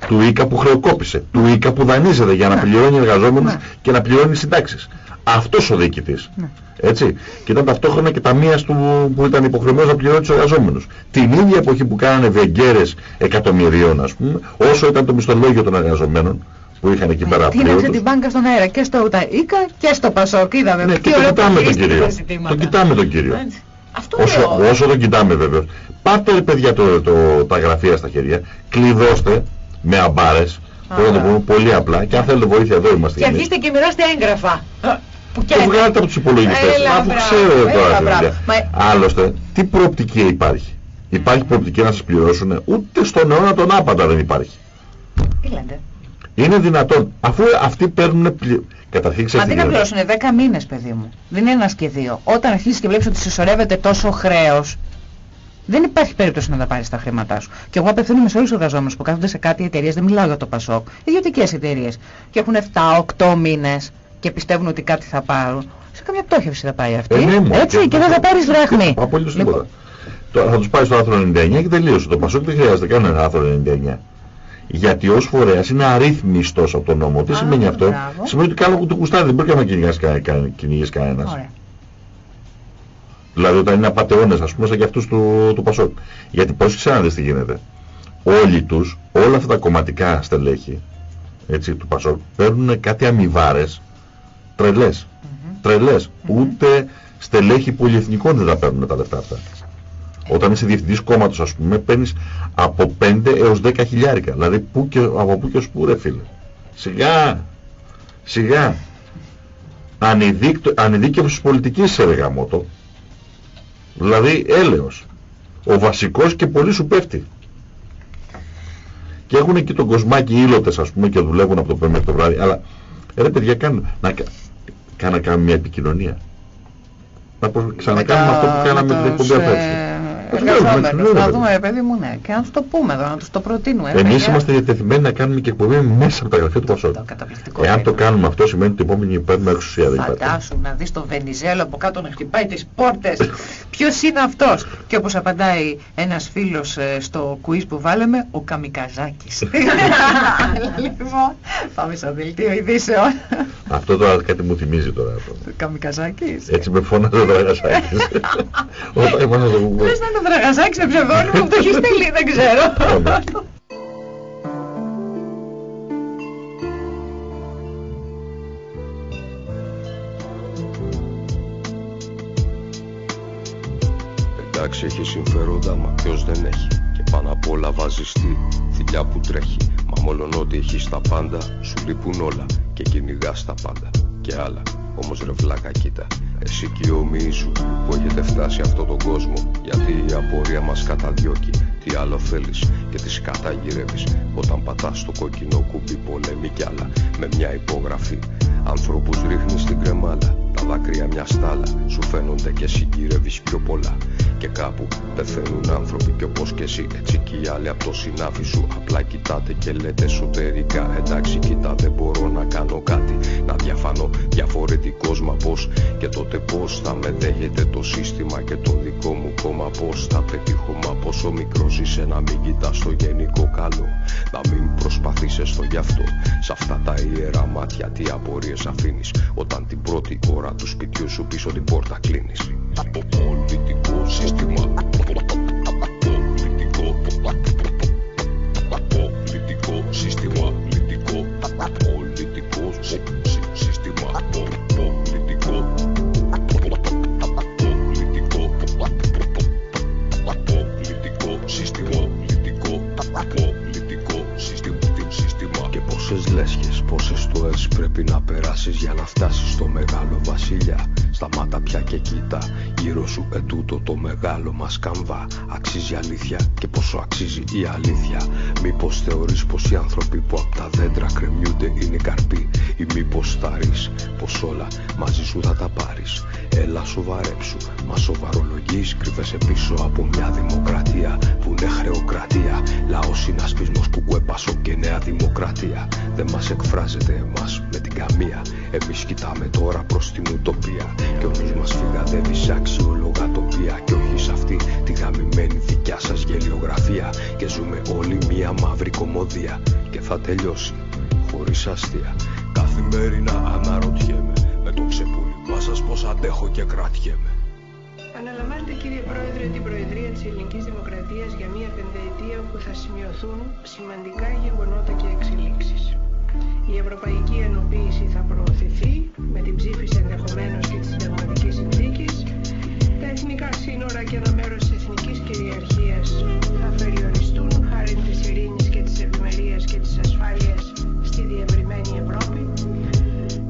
Του ΙΚΑ που χρεοκόπησε. Του ΙΚΑ που δανείζεται για να πληρώνει εργαζόμενους Ναι. και να πληρώνει συντάξεις. Αυτός ο διοικητής. Ναι. Έτσι. Και ήταν ταυτόχρονα και ταμείας του που ήταν υποχρεωμένος να πληρώνει τους εργαζόμενους. Την ίδια εποχή που κάνανε βεγγέρες εκατομμυρίων, ας πούμε, όσο ήταν το μισθολόγιο των εργαζομένων που είχαν εκεί πέρα Τίναξε απλήρωτους. την μπάνκα στον αέρα και στο ΟΤΑΙΚΑ και στο ΠΑΣΟΚ. Είδαμε Ναι, τι και το ωραία που κοιτάμε τον χειρίστηκε κύριο. τα ζητήματα. Το κοιτάμε τον κύριο. Έτσι. Αυτό Όσο, λέω. όσο τον κοιτάμε βέβαια. Πάτε ρε παιδιά το, το, τα γραφεία στα χέρια, κλειδώστε με αμπάρες, μπορούμε να το πούμε πολύ απλά και αν θέλετε βοήθεια εδώ είμαστε Και εμείς. αρχίστε και μοιράστε έγγραφα. Που Το καίνε. βγάλετε από τους υπολογιστές, Έλα, αφού μπράβο, ξέρετε τώρα έλα, τι μπράβο. δουλειά. Μα- Άλλωστε, τι προοπτική υπάρχει; Υπάρχει προοπτική να σας πληρώσουν, ούτε στον αιώνα τον άπαντα δεν υπάρχει. Τι λέτε; Είναι δυνατόν, αφού αυτοί παίρνουν πλη... Καταρχήν Μα ξέρετε τι τι να γίνεται. πληρώσουν 10 μήνες παιδί μου. Δεν είναι ένας και δύο. Όταν αρχίσεις και βλέπεις ότι συσσωρεύεται τόσο χρέος, δεν υπάρχει περίπτωση να τα πάρεις τα χρήματά σου. Και εγώ απευθύνομαι σε όλους τους εργαζόμενους που κάθονται σε κάτι εταιρείες, δεν μιλάω για το ΠΑΣΟΚ, ιδιωτικές εταιρείες. Και έχουν 7-8 μήνες και πιστεύουν ότι κάτι θα πάρουν. Σε καμιά πτώχευση θα πάει αυτή. Ε, ναι, μου, έτσι, και, δεν θα πάρεις δράχμη. Απολύτως Λοιπόν, τίποτα. Τώρα θα τους πάει στο άρθρο 99 και τελείωσε. Το Πασόκ δεν χρειάζεται καν ένα άρθρο 99. Γιατί ως φορέας είναι αρρύθμιστος από τον νόμο. Τι Α, σημαίνει αυτό; μπράβο. Σημαίνει ότι κάνω το κουστάρι, δεν μπορεί να κυνηγάς κα- κα- κυνηγείς κανένας. Ωραία. Δηλαδή όταν είναι απατεώνες ας πούμε σαν και αυτούς του, του Πασόκ. Γιατί πώς ξέρετε τι γίνεται. Όλοι τους, όλα αυτά τα κομματικά στελέχη έτσι, του Πασόκ παίρνουν κάτι αμοιβάρες τρελές. Τρελές. Ούτε στελέχη πολυεθνικών δεν τα παίρνουν τα λεφτά αυτά. Όταν είσαι διευθυντής κόμματος ας πούμε παίρνεις από 5 έως 10 χιλιάρικα. Δηλαδή που και, από πού και ως πού ρε φίλε. Σιγά. Σιγά. Ανειδίκτο- Ανειδίκευσης πολιτικής σε γαμώτο. Δηλαδή έλεος. Ο βασικός και πολύ σου πέφτει. Και έχουν εκεί τον κοσμάκι ήλωτες ας πούμε και δουλεύουν από το πρωί μέχρι το βράδυ. Αλλά ρε παιδιά κάνουν, να, κα- να κάνουμε μια επικοινωνία. Να προ- ξανακάνουμε αυτό που κάναμε με την εκπομπή απέξω. Εργαζόμενους. Να δούμε, ρε παιδί μου, ναι. Και να τους το πούμε εδώ, να τους το προτείνουμε. ε, Εμείς παιδιά. είμαστε διατεθειμένοι να κάνουμε και εκπομπή μέσα από τα γραφεία του Πασόκ. Εάν το κάνουμε αυτό σημαίνει ότι την επόμενη παίρνουμε εξουσία. Δεν υπάρχει. Φαντάσου να δεις τον Βενιζέλο από κάτω να χτυπάει τις πόρτες. Ποιος είναι αυτός; Και όπως απαντάει ένας φίλος ε, στο quiz που βάλαμε, ο Καμικαζάκης. λοιπόν, πάμε στο δελτίο ειδήσεων. Αυτό τώρα κάτι μου θυμίζει τώρα. αυτό. Καμικαζάκης. Έτσι με φώναζε ο Δραγασάκης. Όταν ήμουν στο Google. Λες να είναι ο Δραγαζάκης με ψευδόνυμο που το έχεις στείλει, δεν ξέρω. Εντάξει έχει συμφέροντα μα ποιος δεν έχει. Και πάνω απ' όλα βάζεις τη θηλιά που τρέχει. Μα μόλον ότι έχεις τα πάντα σου λείπουν όλα Και κυνηγάς τα πάντα. Και άλλα. Όμως ρε βλάκα κοίτα Εσύ και οι ομοίοι σου που έχετε φτάσει αυτόν τον κόσμο Γιατί η απορία μας καταδιώκει Τι άλλο θέλεις. Και τις σκάτα γυρεύεις Όταν πατάς το κόκκινο κουμπί πολέμη κι άλλα Με μια υπογραφή. Ανθρώπους ρίχνεις στην κρεμάλα τα δάκρυα μια στάλα σου φαίνονται και συγκυρεύεις πιο πολλά. Και κάπου πεθαίνουν άνθρωποι κι όπως και εσύ Έτσι κι οι άλλοι από το συνάφι σου. Απλά κοιτάτε και λέτε εσωτερικά Εντάξει κοιτά δεν μπορώ να κάνω κάτι. Να διαφανώ διαφορετικός μα πως Και τότε πως θα με δέχεται το σύστημα Και το δικό μου κόμμα πως θα πετύχω Μα πόσο μικρός είσαι να μην κοιτάς το γενικό καλό Να μην προσπαθείς έστω γι' αυτό. Σ' αυτά τα ιερά μάτια τι απορίες αφήνεις Όταν την πρώτη ώρα του σπιτιού σου πίσω την πόρτα κλείνεις. Από πολιτικό σύστημα πρέπει να περάσεις για να φτάσεις στο μεγάλο βασιλιά Σταμάτα πια και κοίτα. Γύρω σου ετούτο το μεγάλο μας καμβά. Αξίζει αλήθεια και πόσο αξίζει η αλήθεια. Μήπως θεωρείς πως οι άνθρωποι που απ' τα δέντρα κρεμιούνται είναι καρποί; Ή μήπως θαρείς πως όλα μαζί σου θα τα πάρεις; Έλα σοβαρέψου, μα σοβαρολογείς Κρύβεσαι πίσω από μια δημοκρατία που είναι χρεοκρατία. Λαός συνασπισμός που κουέπασο και νέα δημοκρατία. Δεν μας εκφράζεται εμάς με την καμία Εμείς κοιτάμε τώρα προς την ουτοπία. Και ο νους μας φυγαδεύει σε αξιόλογα τοπία. Και όχι σε αυτή τη γαμημένη δικιά σας γελιογραφία. Και ζούμε όλοι μια μαύρη κομμωδία. Και θα τελειώσει χωρίς αστεία. Καθημερινά αναρωτιέμαι Με το ξεπούλημά σας πως αντέχω και κρατιέμαι. Αναλαμβάνετε κύριε Πρόεδρε την Προεδρία της Ελληνικής Δημοκρατίας για μια πενταετία όπου θα σημειωθούν σημαντικά γεγονότα και εξελίξεις. Η Ευρωπαϊκή Ενοποίηση θα προωθηθεί με την ψήφιση ενδεχομένως και της συνταγματικής συνθήκης. Τα εθνικά σύνορα και ένα μέρος της εθνικής κυριαρχίας θα περιοριστούν χάρη της ειρήνης και της ευημερίας και της ασφάλειας στη διευρυμένη Ευρώπη.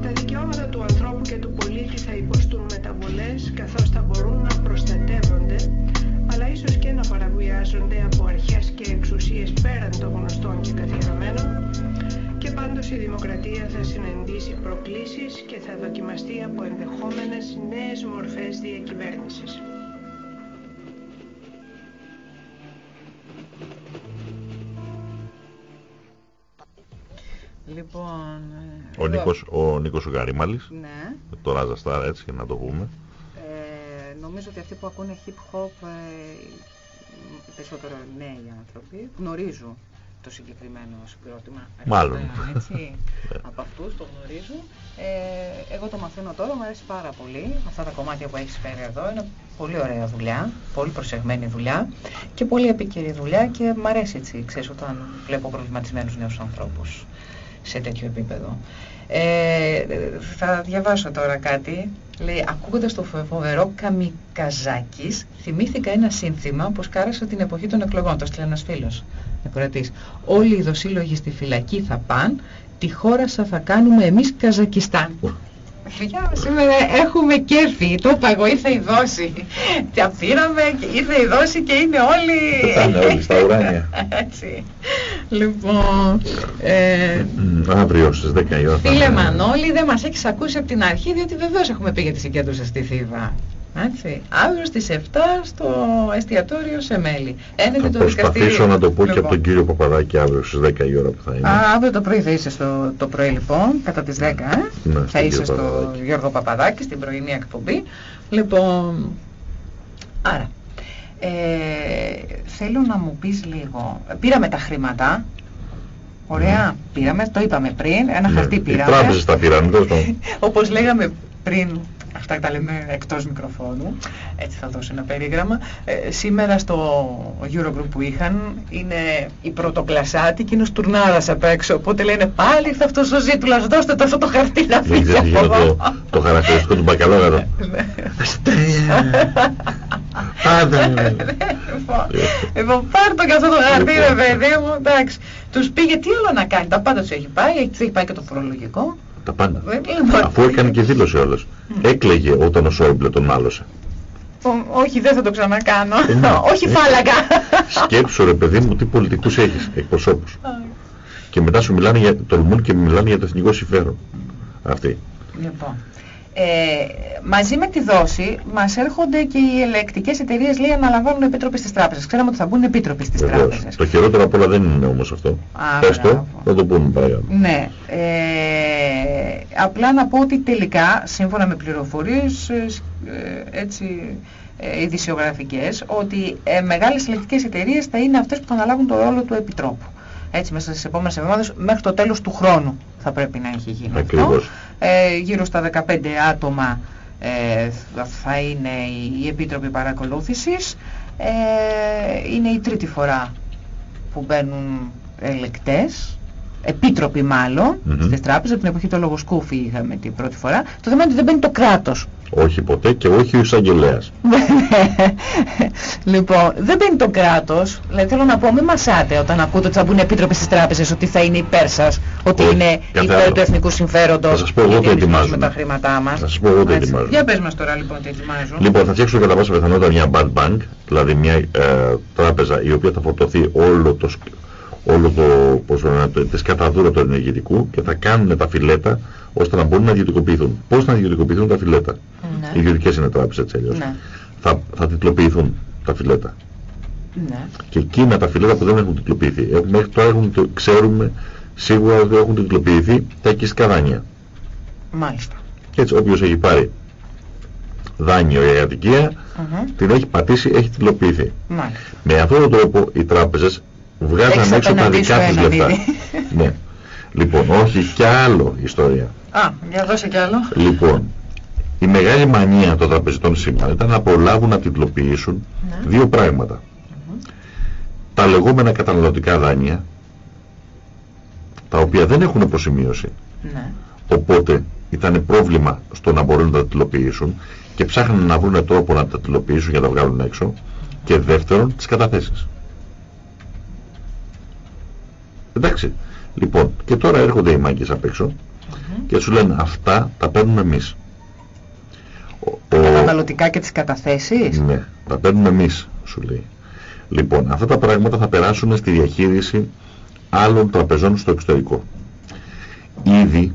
Τα δικαιώματα του ανθρώπου και του πολίτη θα υποστούν μεταβολές καθώς θα μπορούν να προστατεύονται αλλά ίσως και να παραβιάζονται από αρχές και εξουσίες πέραν των γνωστών και καθιερωμένων και πάντως η δημοκρατίας θα συναντήσει προκλήσεις και θα δοκιμαστεί από ενδεχόμενες νέες μορφές διακυβέρνησης. Λοιπόν, ε, Ο εδώ- Νίκος, ο Νίκος ο Γαρίμαλης. Ναι. Με το Ράζα Στάρ έτσι και να το πούμε. Ε, νομίζω ότι αυτοί που ακούνε hip hop, ε, περισσότερο νέοι άνθρωποι, γνωρίζουν το συγκεκριμένο συγκρότημα. Μάλλον. Ε, Έτσι, από αυτούς το γνωρίζουν. Ε, εγώ το μαθαίνω τώρα, μου αρέσει πάρα πολύ. Αυτά τα κομμάτια που έχεις φέρει εδώ είναι πολύ ωραία δουλειά, πολύ προσεγμένη δουλειά και πολύ επίκαιρη δουλειά και μ' αρέσει έτσι, ξέρεις, όταν βλέπω προβληματισμένους νέους ανθρώπους σε τέτοιο επίπεδο. Ε, θα διαβάσω τώρα κάτι. Λέει, ακούγοντας το φο- φοβερό Καμικαζάκης, θυμήθηκα ένα σύνθημα που σκάρασε την εποχή των εκλογών. Το στείλε ένας φίλος. Ακροατής. Όλοι οι δοσύλλογοι στη φυλακή θα πάν, τη χώρα σα θα κάνουμε εμείς Καζακιστάν. Παιδιά, σήμερα έχουμε κέφι. Το είπα εγώ, ήρθε η δόση. Τα πήραμε, και ήρθε η δόση και είναι όλοι... Θα είναι όλοι στα ουράνια. Έτσι. λοιπόν, ε, Αύριο στις 10 η ώρα. θα φίλε είναι. Μανώλη, δεν μας έχεις ακούσει από την αρχή, διότι βεβαίως έχουμε πει για τη συγκέντρωση στη Θήβα. Έτσι. Αύριο στις 7 στο εστιατόριο σε μέλη. Ένεται Θα το προσπαθήσω δικαστήριο. να το πω και από Λοιπόν. τον κύριο Παπαδάκη αύριο στις 10 η ώρα που θα είναι. Α, αύριο το πρωί θα είσαι στο το πρωί λοιπόν, κατά τις 10, ε; Ναι, θα στον είσαι κύριο στο Παπαδάκη. Γιώργο Παπαδάκη, στην πρωινή εκπομπή. Λοιπόν, άρα, ε, θέλω να μου πεις λίγο, πήραμε τα χρήματα, ωραία, πήραμε, το είπαμε πριν, ένα Ναι, χαρτί Οι πήραμε. τράπεζες τα πήραν. τέλος πάντων. Όπως λέγαμε πριν, αυτά τα λέμε εκτός μικροφώνου, έτσι θα δώσω ένα περίγραμμα. Ε, σήμερα στο Eurogroup που είχαν είναι η πρωτοκλασάτη και είναι ο Στουρνάρας απ' έξω. Οπότε λένε πάλι ήρθε αυτός ο Ζήτουλας, δώστε το αυτό το χαρτί να Δεν φύγει ξέρεις από εκείνο εδώ. το, το χαρακτηριστικό του μπακαλόγαρο. Άντε, ναι. Λοιπόν, Λοιπόν, πάρ' το και αυτό το χαρτί ρε παιδί μου, εντάξει. Τους πήγε τι άλλο να κάνει, τα πάντα τους έχει πάει, τους έχει πάει και το φορολογικό. Τα πάντα. Ε, λοιπόν, Αφού έκανε και δήλωση όλος. Έκλαιγε όταν ο Σόιμπλε τον μάλωσε. ο- όχι δεν θα το ξανακάνω, ναι. όχι Ε, φάλαγγα. Σκέψου ρε παιδί μου τι πολιτικούς έχεις, εκπροσώπους. Και μετά σου μιλάνε για, τολμούν και μιλάνε για το εθνικό συμφέρον. Αυτοί. Λοιπόν, ε, μαζί με τη δόση μας έρχονται και οι ελεκτικές εταιρείες λέει αναλαμβάνουν επίτροποι στις τράπεζες. Ξέραμε ότι θα μπουν επίτροποι στις Βεβαίως. τράπεζες. Το χειρότερο απ' όλα δεν είναι όμως αυτό. Α, Πες το, μπράβο. θα το πούμε παρακάτω. Ναι, ε, απλά να πω ότι τελικά, σύμφωνα με πληροφορίες ε, σ- ε, έτσι ε, ειδησιογραφικές, ότι ε, μεγάλες ελεκτικές εταιρείες θα είναι αυτές που θα αναλάβουν το ρόλο του επιτρόπου. Έτσι, μέσα στις επόμενες εβδομάδες, μέχρι το τέλος του χρόνου θα πρέπει να έχει γίνει αυτό. Ακριβώς. Ε, γύρω στα 15 άτομα ε, θα- θα είναι οι, οι επίτροποι παρακολούθησης. Ε, είναι η τρίτη φορά που μπαίνουν ελεκτές, επίτροποι μάλλον, Μμμ. στις τράπεζες, από την εποχή του Λογοσκούφη είχαμε την πρώτη φορά. Το θέμα είναι ότι δεν μπαίνει το κράτος. Όχι ποτέ και όχι ο εισαγγελέας. λοιπόν, δεν μπαίνει το κράτος, δηλαδή θέλω να πω, μην μασάτε όταν ακούτε ότι θα μπουν επίτροποι στις τράπεζες, ότι θα είναι υπέρ σας, ότι Όχι, είναι κάθε υπέρ άλλο. του εθνικού συμφέροντος, Θα σας πω εγώ γιατί τι εμείς βάζουμε ετοιμάζουμε. τα χρήματά μας. Θα σας πω εγώ τι Έτσι. ετοιμάζουμε. Για πες μας τώρα λοιπόν τι ετοιμάζω. Λοιπόν, θα φτιάξω κατά πάσα πιθανότητα μια bad bank, δηλαδή μια ε, τράπεζα η οποία θα φορτωθεί όλο το, σκ- όλο το, πώς το λένε, το, τη σκαταδούρα του ενεργητικού και θα κάνουν τα φιλέτα ώστε να μπορούν να ιδιωτικοποιηθούν. Πώς να ιδιωτικοποιηθούν τα φιλέτα; Ναι. Οι ιδιωτικές είναι τράπεζες έτσι αλλιώς. Ναι. Θα, θα τιτλοποιηθούν τα φιλέτα. Ναι. Και εκείνα τα φιλέτα που δεν έχουν τιτλοποιηθεί. Ε, Μέχρι τώρα έχουν, το- ξέρουμε σίγουρα ότι έχουν τιτλοποιηθεί τα οικιστικά δάνεια. Μάλιστα. Και έτσι όποιος έχει πάρει δάνειο για κατοικία Μμμ. την έχει πατήσει, έχει τιτλοποιηθεί. Μάλιστα. Με αυτόν τον τρόπο οι τράπεζες βγάζαν Έχεις έξω τα απέναντί δικά σου τους ένα λεφτά. δίδυ. ναι. Λοιπόν, όχι κι άλλο ιστορία. Α, για δώσε κι άλλο. Λοιπόν, η μεγάλη μανία των τραπεζιτών σήμερα ήταν να προλάβουν να τιτλοποιήσουν Ναι. δύο πράγματα. Τα λεγόμενα καταναλωτικά δάνεια, τα οποία δεν έχουν αποσημείωση, Ναι. οπότε ήταν πρόβλημα στο να μπορούν να τα τιτλοποιήσουν και ψάχνουν να βρουν τρόπο να τα τιτλοποιήσουν για να τα βγάλουν έξω και δεύτερον τις καταθέσεις. Εντάξει. Λοιπόν, και τώρα έρχονται οι μάγκες απ' έξω και σου λένε αυτά τα παίρνουμε εμείς. Ο- Τα ο- καταναλωτικά και τις καταθέσεις; ναι, τα παίρνουμε εμείς, σου λέει. Λοιπόν, αυτά τα πράγματα θα περάσουν στη διαχείριση άλλων τραπεζών στο εξωτερικό. Ήδη,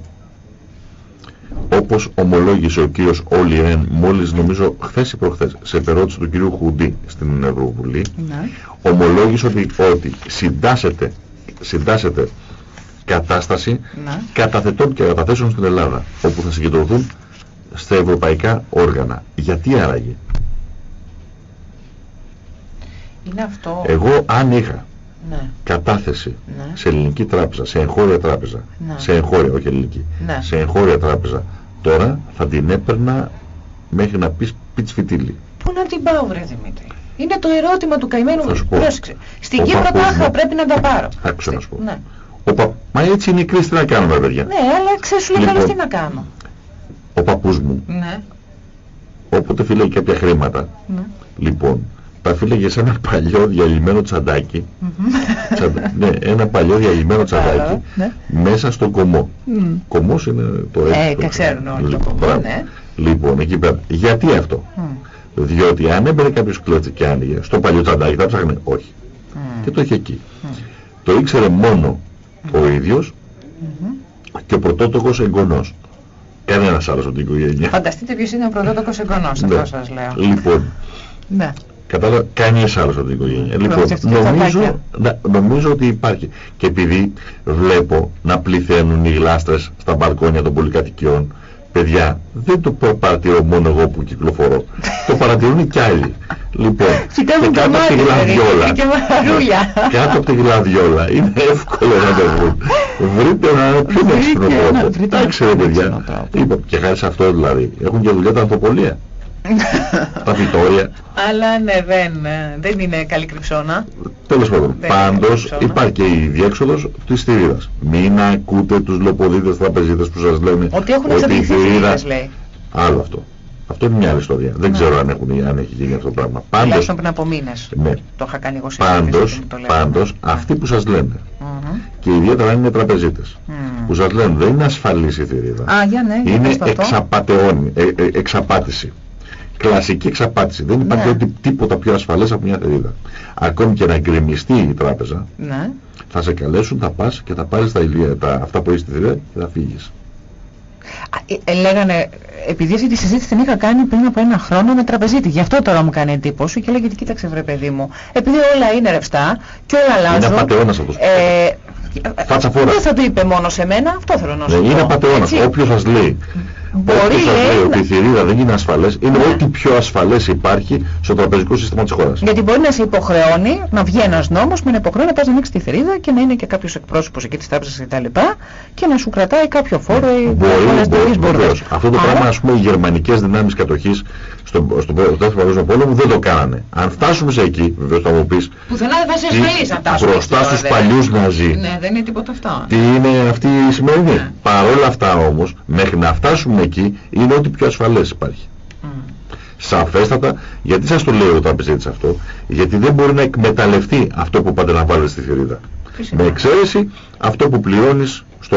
όπως ομολόγησε ο κύριος Όλι Ρεν, μόλις νομίζω χθες ή προχθές, σε περώτηση του κυρίου Χουντή στην Ευρωβουλή, Ναι. ομολόγησε ότι, ότι συντάσσεται, συντάσσεται κατάσταση Ναι. καταθετών και καταθέσεων στην Ελλάδα, όπου θα συγκεντρωθούν στα ευρωπαϊκά όργανα. Γιατί άραγε; Είναι αυτό. Εγώ αν είχα Ναι. κατάθεση Ναι. σε ελληνική τράπεζα, σε εγχώρια τράπεζα, Ναι. σε εγχώρια, όχι ελληνική, Ναι. σε εγχώρια τράπεζα, τώρα θα την έπαιρνα μέχρι να πεις πιτς φιτίλι. Πού να την πάω βρε Δημήτρη; Είναι το ερώτημα του καημένου. Θα σου πω. Πρόσεξε. Στην Ο Κύπρο παππούς τάχα μου- πρέπει να τα πάρω. Άκουσα να σου πω. Ναι. Ο πα... Μα έτσι είναι η κρίση, τι να κάνουμε παιδιά. Ναι, αλλά ξέρεις σου λέει Λοιπόν. καλώς τι να κάνω. Ο παππούς μου, Ναι. όποτε φύλαγε κάποια χρήματα, Ναι. λοιπόν, τα φύλαγε σε ένα παλιό διαλυμένο τσαντάκι, τσαντα- ναι, ένα παλιό διαλυμένο τσαντάκι, ναι. μέσα στον κομμό. Μμ. Κομμός είναι το Ε, έτσι. κα- ξέρουν όλοι το Λοιπόν, κομμό, μπράβο. ναι. Λοιπόν, εκεί πέρα. Γιατί αυτό; Μμ. Διότι αν έμπαινε κάποιος κλέτσι και άνοιγε στο παλιό τσαντάκι θα ψάχνε όχι. Και το είχε εκεί. Το ήξερε μόνο ο ίδιος και ο πρωτότοκος εγγονός. Κανένας άλλος από την οικογένεια. Φανταστείτε ποιος είναι ο πρωτότοκος εγγονός, Ναι. αυτό σας λέω. Λοιπόν, Ναι. Κατάλαβα, κανείς άλλος από την οικογένεια. Λοιπόν, Προστατευτικά νομίζω, φακιά. να- νομίζω ότι υπάρχει. Και επειδή βλέπω να πληθαίνουν οι γλάστρες στα μπαλκόνια των πολυκατοικιών, παιδιά, δεν το πα- παρατηρώ μόνο εγώ που κυκλοφορώ. το παρατηρούν κι άλλοι. Λοιπόν, Φυτεύουν και και κάτω από τη μάτια, γλαδιόλα. και μαρούλια. κάτω από τη γλαδιόλα. Είναι εύκολο να το βρουν. Βρείτε έναν πιο Βρείτε έξυπνο ένα- τρόπο. βρείτε Εντάξει έναν ρε πιο παιδιά. έξυπνο τρόπο. Λοιπόν, και χάρη σε αυτό δηλαδή, έχουν και δουλειά τα ανθοπολία. τα φυτόρια. Αλλά ναι, δεν, ε, δεν είναι καλή κρυψώνα. Τέλος πάντων, Δεν πάντως είναι υπάρχει και η διέξοδος της θηρίδας. Μην ακούτε τους λοποδίτες τραπεζίτες που σας λένε Ότι έχουν η εξαντληθεί θηρίδα- θηρίδες, λέει. Άλλο αυτό. Αυτό είναι μια άλλη ιστορία. Δεν ξέρω αν, έχουν, αν έχει γίνει αυτό το πράγμα. Πάντως, Τουλάχιστον πριν από μήνες. ναι, Το είχα κάνει εγώ σε πάντως, πάντως αυτοί που σας λένε και ιδιαίτερα αν είναι τραπεζίτες που σας λένε δεν είναι ασφαλής η θηρίδα. Α, για ναι, για είναι πες το αυτό. εξαπατεώνη, ε, ε, εξαπάτηση. Κλασική εξαπάτηση. Δεν υπάρχει Ναι. ότι τίποτα πιο ασφαλές από μια θηρίδα. Ακόμη και να γκρεμιστεί η τράπεζα, Ναι. θα σε καλέσουν, θα πας και θα πάρεις τα, ηλία, τα αυτά που έχεις στη θηρίδα και θα φύγεις. Ε, ε, λέγανε, επειδή αυτή τη συζήτηση την είχα κάνει πριν από ένα χρόνο με τραπεζίτη. Γι' αυτό τώρα μου κάνει εντύπωση και λέγεται, κοίταξε βρε παιδί μου, επειδή όλα είναι ρευστά και όλα αλλάζουν. Είναι απατεώνας αυτός που Ε, Φάτσα φόρα. δεν θα το είπε μόνο σε μένα, αυτό θέλω να Ναι, σου πω. είναι απατεώνας. έτσι. Όποιος σας λέει, Μπορεί, όποιος σας λέει, λέει να- ότι η θηρίδα δεν είναι ασφαλές, είναι ό,τι πιο ασφαλές υπάρχει στο τραπεζικό σύστημα της χώρας. Γιατί μπορεί να σε υποχρεώνει να βγει ένας νόμος με να υποχρεώνει να πας να ανοίξει τη θηρίδα και να είναι και κάποιος εκπρόσωπος εκεί της τράπεζας κτλ. Και να σου κρατάει κάποιο φόρο ή Μπορεί, πολλές μπορεί, τέτοιες μπουρδες. βεβαίως. Αυτό το Άρα, πράγμα, ας πούμε, οι γερμανικές δυνάμεις κατοχής στον στο δεύτερο παγκόσμιο πόλεμο δεν το κάνανε. Αν φτάσουμε σε εκεί, βεβαίως θα μου πεις, Πουθενά δεν θα είσαι τι- ασφαλής αν φτάσουμε μπροστά εκεί τώρα, στους δεν- παλιούς Ναζί. Ναι, δεν είναι τίποτα αυτό. Τι είναι αυτή η σημερινή. Παρόλα αυτά όμως, μέχρι να φτάσουμε εκεί, είναι ό,τι πιο ασφαλές υπάρχει. Σαφέστατα, γιατί σας το λέει ο τραπεζίτης αυτό, γιατί δεν μπορεί να εκμεταλλευτεί αυτό που πάτε να βάλετε στη θηρίδα. Με εξαίρεση αυτό που πληρώνεις στο,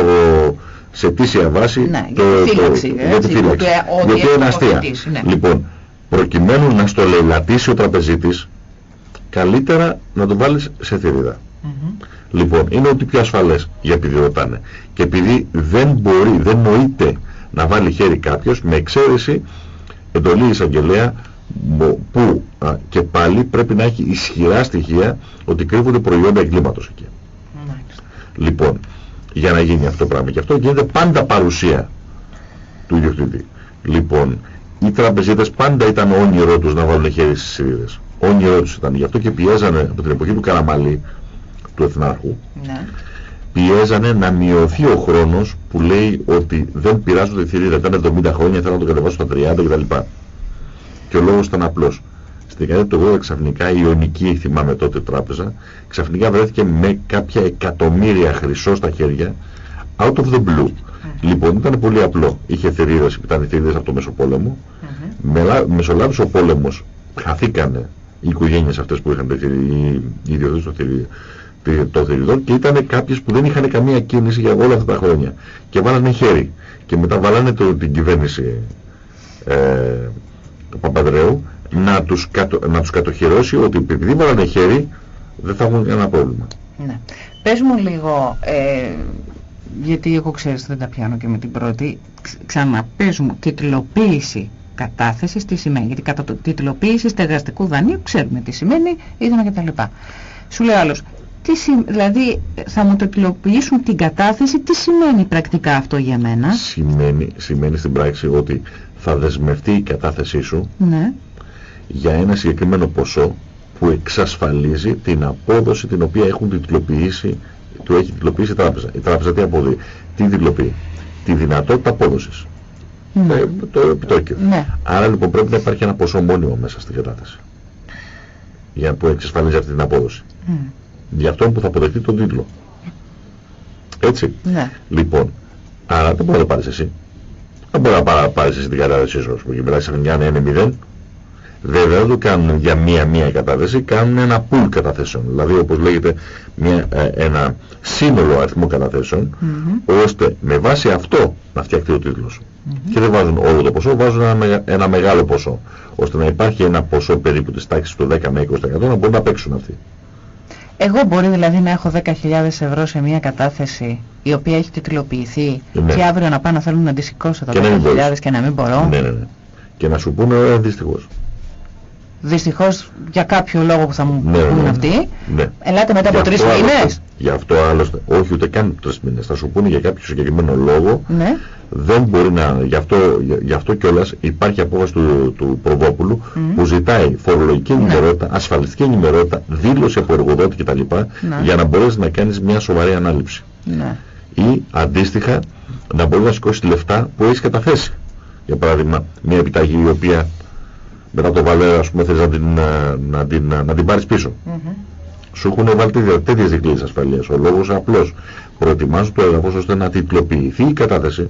σε αιτήσια βάση Ναι, για το- τη το- φύλαξη, για τη έτσι, φύλαξη. που, ε, ό,τι Γιατί έχει είναι αστεία. τοποθετήσει, ναι. Λοιπόν, προκειμένου να στο λαιλατήσει ο τραπεζίτης, καλύτερα να το βάλεις σε θηρίδα. Λοιπόν, είναι ότι πιο ασφαλές για επειδή ρωτάνε. Και επειδή δεν μπορεί, δεν νοείται να βάλει χέρι κάποιος, με εξαίρεση εντολή εισαγγελέα μο- που α, και πάλι πρέπει να έχει ισχυρά στοιχεία ότι κρύβονται προϊόντα εγκλήματος εκεί. Λοιπόν, για να γίνει αυτό το πράγμα. Και αυτό γίνεται πάντα παρουσία του ιδιοκτήτη. Λοιπόν, οι τραπεζίτες πάντα ήταν όνειρό τους να βάλουν χέρι στις σειρίδες. Όνειρό τους ήταν. Γι' αυτό και πιέζανε από την εποχή του Καραμαλή, του Εθνάρχου, Ναι. Πιέζανε να μειωθεί ο χρόνος που λέει ότι δεν πειράζουν τη θηρίδα. Ήταν 70 χρόνια, θέλω να το κατεβάσω στα 30 κτλ. Και ο λόγος ήταν απλός. Στην δεκαετία του 80 ξαφνικά η Ιωνική, θυμάμαι τότε τράπεζα, ξαφνικά βρέθηκε με κάποια εκατομμύρια χρυσό στα χέρια, out of the blue. Λοιπόν, ήταν πολύ απλό. Είχε θηρίδες, ήταν οι θηρίδες από το Μεσοπόλεμο. Μελα- Μεσολάβησε ο πόλεμος, χαθήκανε οι οικογένειες αυτές που είχαν τη θηρί- οι οι ιδιοκτήτες των θηρί- τη- των θηριδών και ήταν κάποιες που δεν είχαν καμία κίνηση για όλα αυτά τα χρόνια. Και βάλανε χέρι. Και μετά βάλανε το, την κυβέρνηση ε, Παπαδρέου να τους, κατο, να τους κατοχυρώσει ότι επειδή βάλανε χέρι δεν θα έχουν κανένα πρόβλημα. Ναι. Πες μου λίγο, ε, γιατί εγώ ξέρεις δεν τα πιάνω και με την πρώτη, ξ- ξανά πες μου τιτλοποίηση κατάθεσης τι σημαίνει, γιατί κατά το τιτλοποίηση στεγαστικού δανείου ξέρουμε τι σημαίνει, είδαμε και τα λοιπά. Σου λέει άλλος, τι σημα- δηλαδή θα μου τιτλοποιήσουν την κατάθεση, τι σημαίνει πρακτικά αυτό για μένα; Σημαίνει, σημαίνει στην πράξη ότι θα δεσμευτεί η κατάθεσή σου Ναι. για ένα συγκεκριμένο ποσό που εξασφαλίζει την απόδοση την οποία έχουν τιτλοποιήσει, του έχει τιτλοποιήσει η τράπεζα. Η τράπεζα τι αποδεί, τι τιτλοποιεί, τη δυνατότητα απόδοσης. Ναι. Ε, το επιτόκιο. Ναι. Άρα λοιπόν πρέπει να υπάρχει ένα ποσό μόνιμο μέσα στην κατάθεση. Για που εξασφαλίζει αυτή την απόδοση. Μμ. Για αυτόν που θα αποδεχτεί τον τίτλο. Έτσι. Ναι. Λοιπόν, άρα δεν μπορεί να πάρεις εσύ. Δεν μπορεί να πάρει- πάρεις εσύ την κατάθεσή σου. ας πούμε, Και μετά ξαφνικά να είναι μηδέν. Βέβαια δεν το κάνουν για μία-μία κατάθεση, κάνουν ένα pool καταθέσεων. Δηλαδή όπως λέγεται μια, ε, ένα σύνολο αριθμό καταθέσεων, ώστε με βάση αυτό να φτιαχτεί ο τίτλος σου. Και δεν βάζουν όλο το ποσό, βάζουν ένα, μεγα- ένα μεγάλο ποσό. Ώστε να υπάρχει ένα ποσό περίπου της τάξης του 10 με 20% να μπορούν να παίξουν αυτοί. Εγώ μπορεί δηλαδή να έχω 10.000 ευρώ σε μια κατάθεση η οποία έχει τιτλοποιηθεί Ναι. και αύριο να πάω να θέλουν να τη σηκώσω τα Και να μην 10.000 μπορείς. και να μην μπορώ. Ναι, ναι, ναι. Και να σου πούνε ε, δυστυχώς. Δυστυχώς για κάποιο λόγο που θα μου Ναι, ναι, πούν ναι. αυτοί, Ναι. ελάτε μετά από Γι' τρεις αυτό άλλωστε- μήνες. Γι' αυτό άλλωστε, όχι ούτε καν τρεις μήνες. Θα σου πούνε για κάποιο συγκεκριμένο λόγο Ναι. δεν μπορεί να, γι' αυτό, γι' γι' αυτό κιόλας υπάρχει απόφαση του, του Προβόπουλου Μμ. που ζητάει φορολογική ενημερότητα, ασφαλιστική ενημερότητα, δήλωση από εργοδότη κτλ. Ναι. για να μπορέσεις να κάνεις μια σοβαρή ανάληψη. Ναι. Ή αντίστοιχα να μπορείς να σηκώσεις λεφτά που έχεις καταθέσει. Για παράδειγμα, μια επιταγή η οποία μετά το βαλέ, ας πούμε, θες να την, ε, να την, να την πάρεις πίσω. Μμμ. Σου έχουν βάλει τέτοια- τέτοιες δικλείδες ασφαλείας. Ο λόγος απλώς προετοιμάζουν το έδαφος ώστε να τιτλοποιηθεί η κατάθεση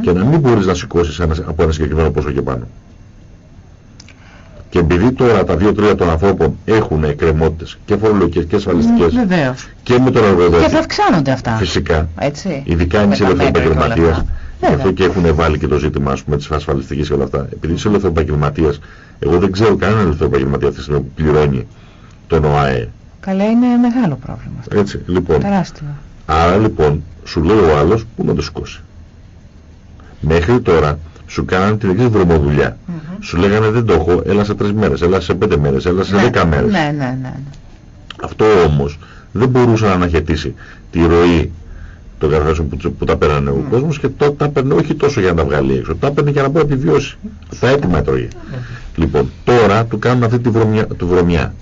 και να μην μπορείς να σηκώσεις ένας, από ένα συγκεκριμένο ποσό και πάνω. Και επειδή τώρα τα δύο τρία των ανθρώπων έχουν εκκρεμότητες και φορολογικές και ασφαλιστικές Μ, Βεβαίως. και με τον Και θα εργοδότη αυξάνονται αυτά. φυσικά Έτσι. ειδικά Με εμείς οι τα μέτρα και όλα ελευθεροπαγγελματίες αυτά. γι' αυτό και έχουν βάλει και το ζήτημα ας πούμε της ασφαλιστικής και όλα αυτά επειδή είσαι ελευθεροπαγγελματίας εγώ δεν ξέρω κανέναν ελευθεροπαγγελματία αυτή τη στιγμή που πληρώνει τον ΟΑΕ Καλά είναι μεγάλο πρόβλημα. αυτό. έτσι λοιπόν Τεράστιο. Άρα λοιπόν σου λέει ο άλλος πού να το σηκώσει. Μέχρι τώρα σου κάνανε την εξής δρομοδουλειά. Σου λέγανε δεν το έχω, έλα σε τρεις μέρες, έλα σε πέντε μέρες, έλα σε Ναι, δέκα μέρες. Ναι, ναι, ναι. ναι. Αυτό όμως δεν μπορούσε να αναχαιτήσει τη ροή των καταθέσεων που, που τα παίρνανε ο κόσμος και τότε τα παίρνε όχι τόσο για να τα βγάλει έξω, τα παίρνε για να μπορεί να επιβιώσει. Τα έτοιμα έτρωγε. Λοιπόν, τώρα του κάνουν αυτή τη βρωμιά, τη βρωμιά.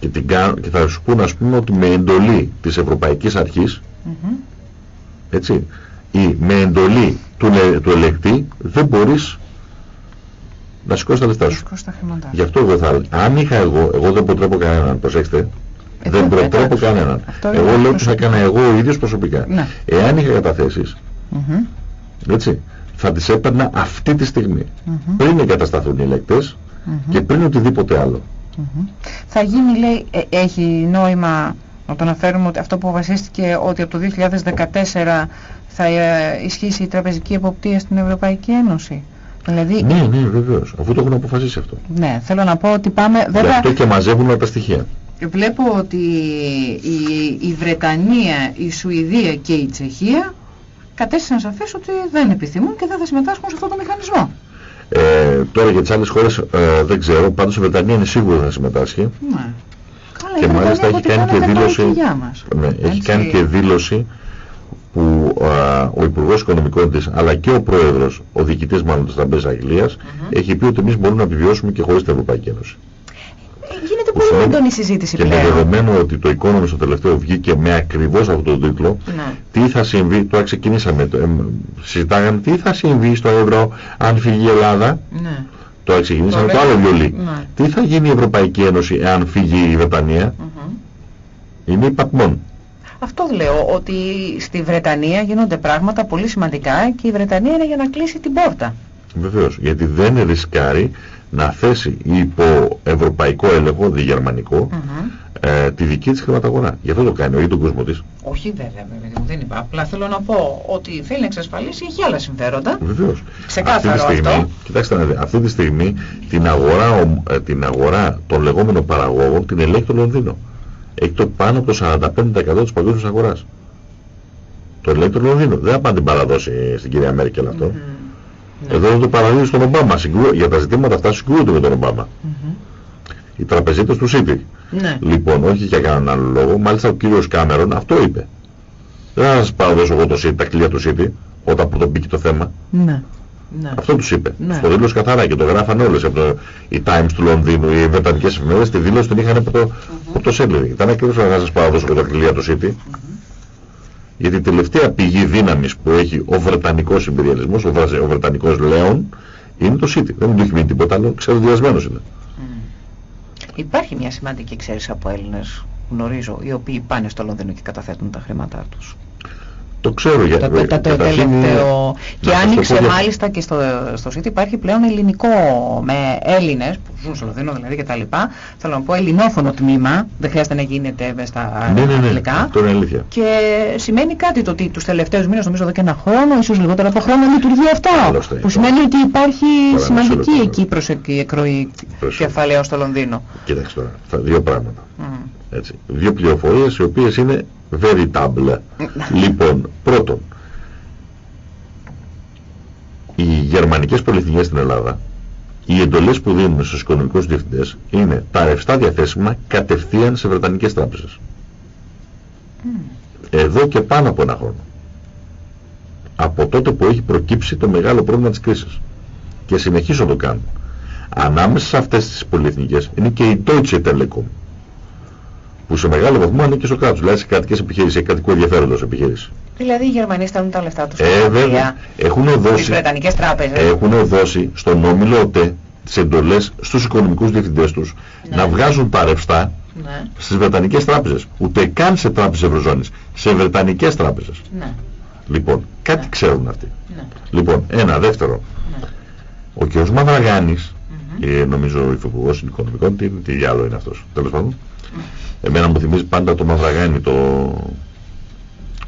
Και, την κάνουν, και θα σου πούνε ας πούμε ότι με εντολή της Ευρωπαϊκής Αρχής Μμμ. έτσι, ή με εντολή του, λε- του ελεκτή δεν μπορείς να σηκώσεις τα λεφτά σου. Δυστυχώς τα χρήματά Γι' αυτό εγώ θα έλεγα. Αν είχα εγώ, εγώ δεν προτρέπω κανέναν, προσέξτε. Ε, δεν βέβαια, προτρέπω εντάξει. κανέναν. Αυτό Εγώ είναι λέω ότι θα έκανα εγώ ο ίδιος προσωπικά. Ναι. Εάν είχα καταθέσεις, Μμμ. έτσι, θα τις έπαιρνα αυτή τη στιγμή. Μμμ. Πριν εγκατασταθούν οι ελεκτές Μμμ. και πριν οτιδήποτε άλλο. Μμμ. Θα γίνει, λέει, ε, έχει νόημα να το αναφέρουμε ότι αυτό που βασίστηκε ότι από το 2014 θα ε, ισχύσει η τραπεζική εποπτεία στην Ευρωπαϊκή Ένωση. Δηλαδή, Ναι, ναι, βεβαίως. Αφού το έχουν αποφασίσει αυτό. ναι, θέλω να πω ότι πάμε, Γι' βέβαια, αυτό και μαζεύουν όλα τα στοιχεία. βλέπω ότι η, η Βρετανία, η Σουηδία και η Τσεχία κατέστησαν σαφές ότι δεν επιθυμούν και δεν θα συμμετάσχουν σε αυτό το μηχανισμό. Ε, τώρα για τις άλλες χώρες ε, δεν ξέρω, πάντως η Βρετανία είναι σίγουρο θα συμμετάσχει. Ναι. Καλά, και η μάλιστα Βρετανία έχει από ό,τι κάνει και φαίνεται πάει δήλωση, για μας. ναι, έχει Έτσι. κάνει και δήλωση που α, ο Υπουργός Οικονομικών της αλλά και ο Πρόεδρος, ο διοικητής μάλλον της Τραπέζας Αγγλίας έχει πει ότι εμείς μπορούμε να επιβιώσουμε και χωρίς την Ευρωπαϊκή Ένωση. Γίνεται Που πολύ σημαίνει- έντονη συζήτηση Και με πλέον. δεδομένο ότι το Economist στο τελευταίο βγήκε με ακριβώς αυτόν τον τίτλο, Ναι. τι θα συμβεί, τώρα ξεκινήσαμε, το, εμ, συζητάγαμε τι θα συμβεί στο ευρώ αν φύγει η Ελλάδα, Ναι. τώρα ξεκινήσαμε Το το άλλο λέμε- βιολί. Ναι. Τι θα γίνει η Ευρωπαϊκή Ένωση εάν φύγει η Βρετανία, Μμμ. είναι υπατμόν. Αυτό λέω, ότι στη Βρετανία γίνονται πράγματα πολύ σημαντικά και η Βρετανία είναι για να κλείσει την πόρτα. Βεβαίως, γιατί δεν ρισκάρει να θέσει υπό ευρωπαϊκό έλεγχο, διαγερμανικό, ε, τη δική της χρηματαγορά. Γι' αυτό το κάνει, όχι τον κόσμο της. Όχι βέβαια, βέβαια, μου δεν είπα. Απλά θέλω να πω ότι θέλει να εξασφαλίσει έχει άλλα συμφέροντα. Βεβαίως. Ξεκάθαρο αυτή τη στιγμή, αυτό. Κοιτάξτε να δείτε, αυτή τη στιγμή την αγορά, ο- ε, την αγορά των λεγόμενων παραγόγων την ελέγχει το Λονδίνο. Έχει το πάνω από το 45% της παγκόσμιας αγοράς. Το ελέγχει το Λονδίνο. Δεν θα πάνε την παραδώσει στην κυρία Μέρκελ αυτό. Εδώ δεν το παραδίδει στον Ομπάμα. Συγκρού- Για τα ζητήματα αυτά συγκρούονται με τον Ομπάμα. Οι τραπεζίτες του City. Ναι. Λοιπόν, όχι για κανέναν άλλο λόγο. Μάλιστα ο κύριος Κάμερον αυτό είπε. Δεν θα σας παραδώσω εγώ το City, τα κλειδιά του City, όταν που τον μπήκε το θέμα. Ναι. Ναι. Αυτό τους είπε. Ναι. Στο δήλωσε καθαρά και το γράφαν όλες από το, οι Times του Λονδίνου, οι Βρετανικές εφημερίδες, τη δήλωση την είχαν από το, από το σέλιδι. Ήταν ακριβώς να σας παραδώσω εγώ τα κλειδιά του City. Γιατί η τελευταία πηγή δύναμης που έχει ο Βρετανικός imperialismός, ο, Βραζε- ο Βρετανικός Λέον, είναι το City. Δεν του έχει μείνει τίποτα άλλο, ξεροδιασμένος είναι. Υπάρχει μια σημαντική εξαίρεση από Έλληνες, γνωρίζω, οι οποίοι πάνε στο Λονδίνο και καταθέτουν τα χρήματά τους. Το ξέρω για το, το, το καταρχήν, τελευταίο. Και να σας το άνοιξε πω για- μάλιστα και στο, στο site υπάρχει πλέον ελληνικό με Έλληνες που ζουν στο Λονδίνο δηλαδή και τα λοιπά. Θέλω να πω ελληνόφωνο τμήμα, δεν χρειάζεται να γίνεται με στα Ναι, ναι, ναι, αγγλικά. αυτό είναι αλήθεια. Και σημαίνει κάτι το ότι τους τελευταίους μήνες, νομίζω εδώ και ένα χρόνο, ίσως λιγότερο από χρόνο, λειτουργεί αυτό. Άλλωστε, που το- σημαίνει ότι υπάρχει Τώρα, σημαντική μισό λεπτό. εκεί προσεκ- εκροή Προσοχή. κεφαλαίων στο Λονδίνο. Κοίταξε τώρα, αυτά δύο πράγματα. Μμ. Έτσι. Δύο πληροφορίες οι οποίες είναι veritable. λοιπόν, πρώτον, οι γερμανικές πολυεθνικές στην Ελλάδα, οι εντολές που δίνουν στους οικονομικούς διευθυντές είναι τα ρευστά διαθέσιμα κατευθείαν σε βρετανικές τράπεζες. Εδώ και πάνω από ένα χρόνο. Από τότε που έχει προκύψει το μεγάλο πρόβλημα της κρίσης. Και συνεχίζουν να το κάνουν. Ανάμεσα σε αυτές τις πολυεθνικές είναι και η Deutsche Telekom που σε μεγάλο βαθμό ανήκει στο κράτος, δηλαδή σε κρατικές επιχειρήσεις, σε κρατικού ενδιαφέροντος επιχειρήσεις. Δηλαδή οι Γερμανοί στέλνουν τα λεφτά τους Ε, στα βέβαια, χαρτιά, έχουν στις δώσει, Βρετανικές τράπεζες. έχουν δώσει στον όμιλο ΟΤΕ τις εντολές στους οικονομικούς διευθυντές τους να βγάζουν τα ρευστά Ναι. στις βρετανικές τράπεζες. Ούτε καν σε τράπεζες Ευρωζώνης, σε βρετανικές τράπεζες. Ναι. Λοιπόν, κάτι ξέρουν αυτοί. Ναι. Λοιπόν, ένα, δεύτερο. Ο κ. Μαυραγάνης, ε, νομίζω ο υφυπουργός οικονομικών, τι, τι άλλο είναι αυτός, τέλος πάντων. Εμένα μου θυμίζει πάντα το Μαυραγάνη, το,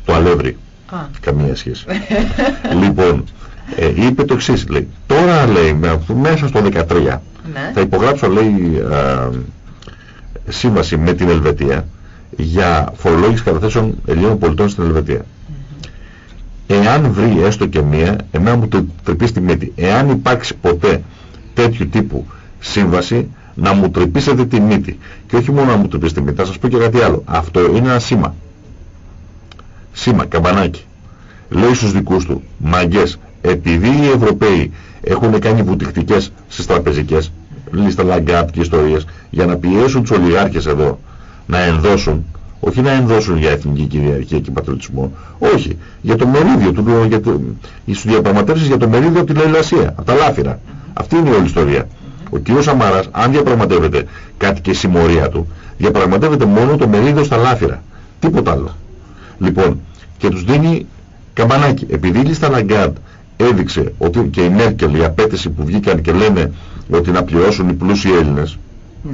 το αλεύρι. Α. Καμία σχέση. λοιπόν, ε, είπε το εξής, λέει, τώρα λέει, με- μέσα στο 13, Ναι. θα υπογράψω, λέει, α, σύμβαση με την Ελβετία για φορολόγηση καταθέσεων Ελλήνων πολιτών στην Ελβετία. Εάν βρει έστω και μία, εμένα μου το τρυπήσει τη μύτη. Εάν υπάρξει ποτέ τέτοιου τύπου σύμβαση, να μου τρυπήσετε τη μύτη. Και όχι μόνο να μου τρυπήσετε τη μύτη, θα σας πω και κάτι άλλο. Αυτό είναι ένα σήμα. Σήμα, καμπανάκι. Λέει στους δικούς του, μαγκές, επειδή οι Ευρωπαίοι έχουν κάνει βουτυχτικές στις τραπεζικές, λίστα λαγκάπ και ιστορίες, για να πιέσουν τους ολιγάρχες εδώ να ενδώσουν, όχι να ενδώσουν για εθνική κυριαρχία και πατριωτισμό, όχι, για το μερίδιο του, για το, στις διαπραγματεύσεις για το μερίδιο από τη λαϊλασία, από τα λάφυρα. Αυτή είναι η όλη ιστορία. Ο κ. Σαμάρας, αν διαπραγματεύεται κάτι και συμμορία του, διαπραγματεύεται μόνο το μερίδιο στα λάφυρα. Τίποτα άλλο. Λοιπόν, και τους δίνει καμπανάκι. Επειδή η λίστα Λαγκάρντ έδειξε ότι και η Μέρκελ, η απέτηση που βγήκαν και λένε ότι να πληρώσουν οι πλούσιοι Έλληνες,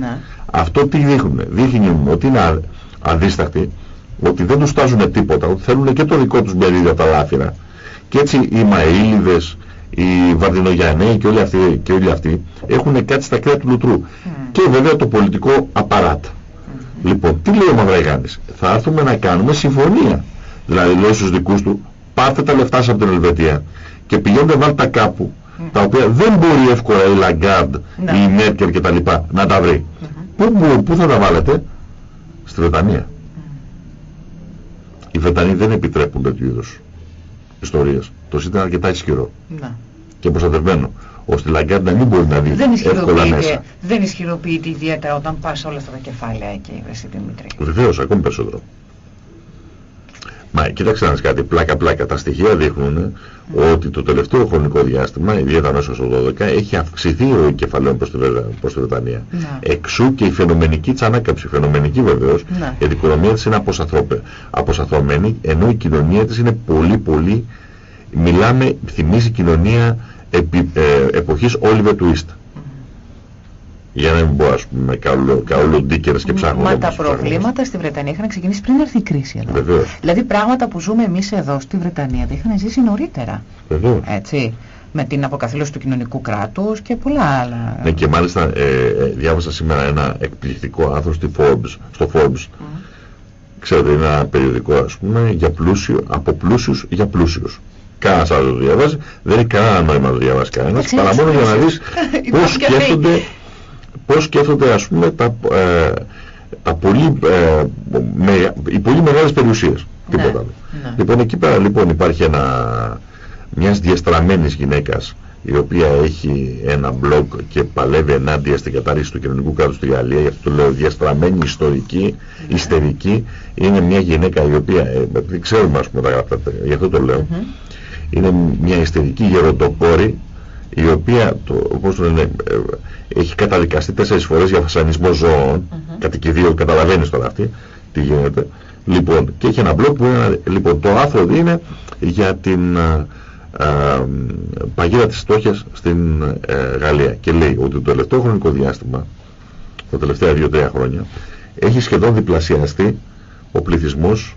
Ναι. αυτό τι δείχνουν. Δείχνουν ότι είναι α- αδίστακτοι, ότι δεν τους στάζουν τίποτα, ότι θέλουν και το δικό τους μερίδιο από τα λάφυρα. Και έτσι οι Μαΐλιδες, οι Βαρδινογιαννέοι και όλοι αυτοί, και όλοι αυτοί έχουν κάτι στα κρέα του λουτρού. Και βέβαια το πολιτικό απαράτ. Λοιπόν, τι λέει ο Μαυραγάνης. Θα έρθουμε να κάνουμε συμφωνία. Δηλαδή λέει στους δικούς του, πάρτε τα λεφτά σας από την Ελβετία και πηγαίνετε βάλτε τα κάπου, τα οποία δεν μπορεί εύκολα η Λαγκάρντ, Ναι. η Μέρκελ και τα λοιπά να τα βρει. Πού, πού, πού θα τα βάλετε; Στη Βρετανία. Οι Βρετανοί δεν επιτρέπουν τέτοιου είδους ιστορίες. Το σύνταγμα είναι αρκετά ισχυρό Ναι. Και προστατευμένο, ώστε η Λαγκάρντ να μην μπορεί να δει Δεν εύκολα ισχυροποιείται, μέσα. δεν ισχυροποιείται ιδιαίτερα όταν πας όλα αυτά τα κεφάλαια εκεί, εσύ Δημήτρη. Βεβαίως, ακόμη περισσότερο. Μα κοίταξε να δεις κάτι, πλάκα πλάκα. Τα στοιχεία δείχνουν ότι το τελευταίο χρονικό διάστημα, ιδιαίτερα μέσα στο 12, έχει αυξηθεί η ροή κεφαλαίων προς τη, Βρε- προς τη Βρετανία. Ναι. Εξού και η φαινομενική της ανάκαμψη. Φαινομενική βεβαίως, Ναι. γιατί η οικονομία της είναι αποσαθρόπε- αποσαθρωμένη, ενώ η κοινωνία της είναι πολύ πολύ, μιλάμε, θυμίζει κοινωνία επι, ε, εποχής Oliver Twist. Για να μην πω ας πούμε καούλο, καούλο ντίκερες και ψάχνω. Μα όπως τα ψάχνω. προβλήματα στη Βρετανία είχαν ξεκινήσει πριν έρθει η κρίση εδώ. Βεβαίως. Δηλαδή πράγματα που ζούμε εμείς εδώ στη Βρετανία τα είχαν ζήσει νωρίτερα. Βεβαίως. Έτσι. Με την αποκαθήλωση του κοινωνικού κράτους και πολλά άλλα. Ναι, και μάλιστα ε, ε, διάβασα σήμερα ένα εκπληκτικό άρθρο στη Forbes, στο Forbes. Ξέρετε, είναι ένα περιοδικό, ας πούμε, για πλούσιο, από πλούσιους για πλούσιους. Κανένας άλλος το διαβάζει, δεν έχει κανένα νόημα να το διαβάσει κανένας, Εντάξει, παρά μόνο για να δεις Υπάρχουν πώς και αυτοί. σκέφτονται, πώς σκέφτονται, ας πούμε, τα, ε, τα πολύ, ε, με, οι πολύ μεγάλες περιουσίες. Τίποτα άλλο. ναι. Λοιπόν, εκεί πέρα λοιπόν υπάρχει ένα, μιας διαστραμμένης γυναίκας η οποία έχει ένα blog και παλεύει ενάντια στην κατάρριξη του κοινωνικού κράτους στη Γαλλία, γι' αυτό το λέω διαστραμμένη ιστορική, ιστερική, είναι μια γυναίκα η οποία, ε, δεν ξέρουμε ας πούμε τα γραφτά, γι' αυτό το λέω, είναι μια ιστερική γεροντοπόρη η οποία, το, όπως το λένε, ε, έχει καταδικαστεί τέσσερις φορές για βασανισμό ζώων, κατοικιδίων, καταλαβαίνεις τώρα αυτή τι γίνεται, Λοιπόν, και έχει ένα blog που είναι, λοιπόν, το άρθρο είναι για την α, α, παγίδα της στόχιας στην ε, Γαλλία. Και λέει ότι το τελευταίο χρονικό διάστημα, τα τελευταία 2-3 χρόνια, έχει σχεδόν διπλασιαστεί ο πληθυσμός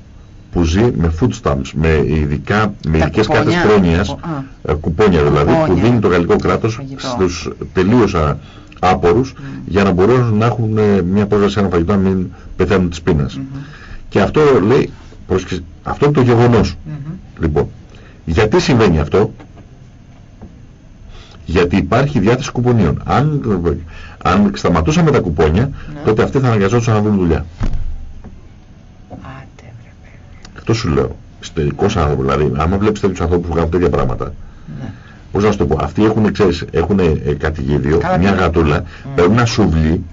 που ζει με food stamps, με ειδικά, με ειδικές κάρτες πρόνοιας, ε, κουπόνια δηλαδή, που δίνει το γαλλικό κράτος στους τελείως α, άπορους για να μπορούν να έχουν ε, μια πρόσβαση σε ένα φαγητό να μην πεθαίνουν της πείνας. Και αυτό λέει, πρόσεξε, αυτό είναι το γεγονός. Λοιπόν, γιατί συμβαίνει αυτό, γιατί υπάρχει διάθεση κουπονίων. Αν, αν σταματούσαμε τα κουπόνια, τότε αυτοί θα αναγκαζόντουσαν να βρουν δουλειά. Αυτό σου λέω. Ιστορικός άνθρωπος, δηλαδή, άμα βλέπεις τέτοιους ανθρώπους που κάνουν τέτοια πράγματα, πώς να σου το πω, αυτοί έχουν, ξέρεις, έχουν ε, κατηγίδιο, μια γατούλα, παίρνουν ένα σουβλί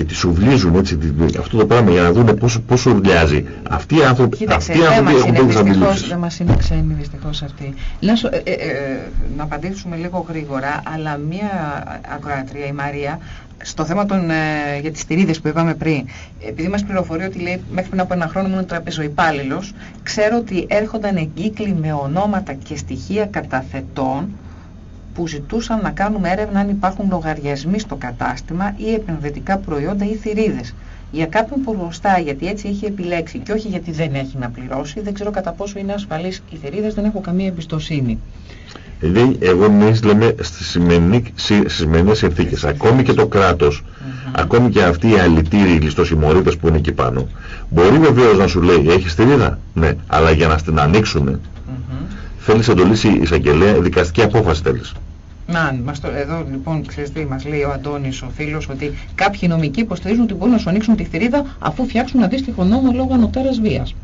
και τη σουβλίζουν έτσι τη- αυτό το πράγμα για να δουν πώς, πώς σουβλιάζει. Αυτοί οι άνθρωποι, Κοίταξε, αυτοί οι δεν άνθρωποι μας έχουν είναι τέτοιες δυστυχώς, αντιλήψεις. δεν μας είναι ξένοι δυστυχώς αυτοί. Να, σου- ε, ε, ε, να απαντήσουμε λίγο γρήγορα, αλλά μία ακροατρία, η Μαρία, στο θέμα των, ε, για τις στηρίδες που είπαμε πριν, επειδή μας πληροφορεί ότι λέει μέχρι πριν από ένα χρόνο ήμουν τραπεζοϊπάλληλος, ξέρω ότι έρχονταν εγκύκλοι με ονόματα και στοιχεία καταθετών που ζητούσαν να κάνουμε έρευνα αν υπάρχουν λογαριασμοί στο κατάστημα ή επενδυτικά προϊόντα ή θηρίδες. Για κάποιον που χρωστάει, γιατί έτσι έχει επιλέξει και όχι γιατί δεν έχει να πληρώσει, δεν ξέρω κατά πόσο είναι ασφαλής οι θηρίδες, δεν έχω καμία εμπιστοσύνη. Δηλαδή, εγώ εμείς λέμε στις σημερινή- σι- στις σημερινές συνθήκες, ακόμη και το κράτος, ακόμη και αυτοί οι αλητήριοι ληστοσημωρίτες που είναι εκεί πάνω, μπορεί βεβαίως να σου λέει, έχεις στηρίδα, ναι, αλλά για να την ανοίξουν, θέλεις εντολή εισαγγελέα, δικαστική απόφαση θέλεις. Να, μας το, εδώ λοιπόν ξέρεις τι μας λέει ο Αντώνης ο φίλος ότι κάποιοι νομικοί υποστηρίζουν ότι μπορούν να σου ανοίξουν τη θηρίδα αφού φτιάξουν αντίστοιχο νόμο λόγω ανωτέρας βίας.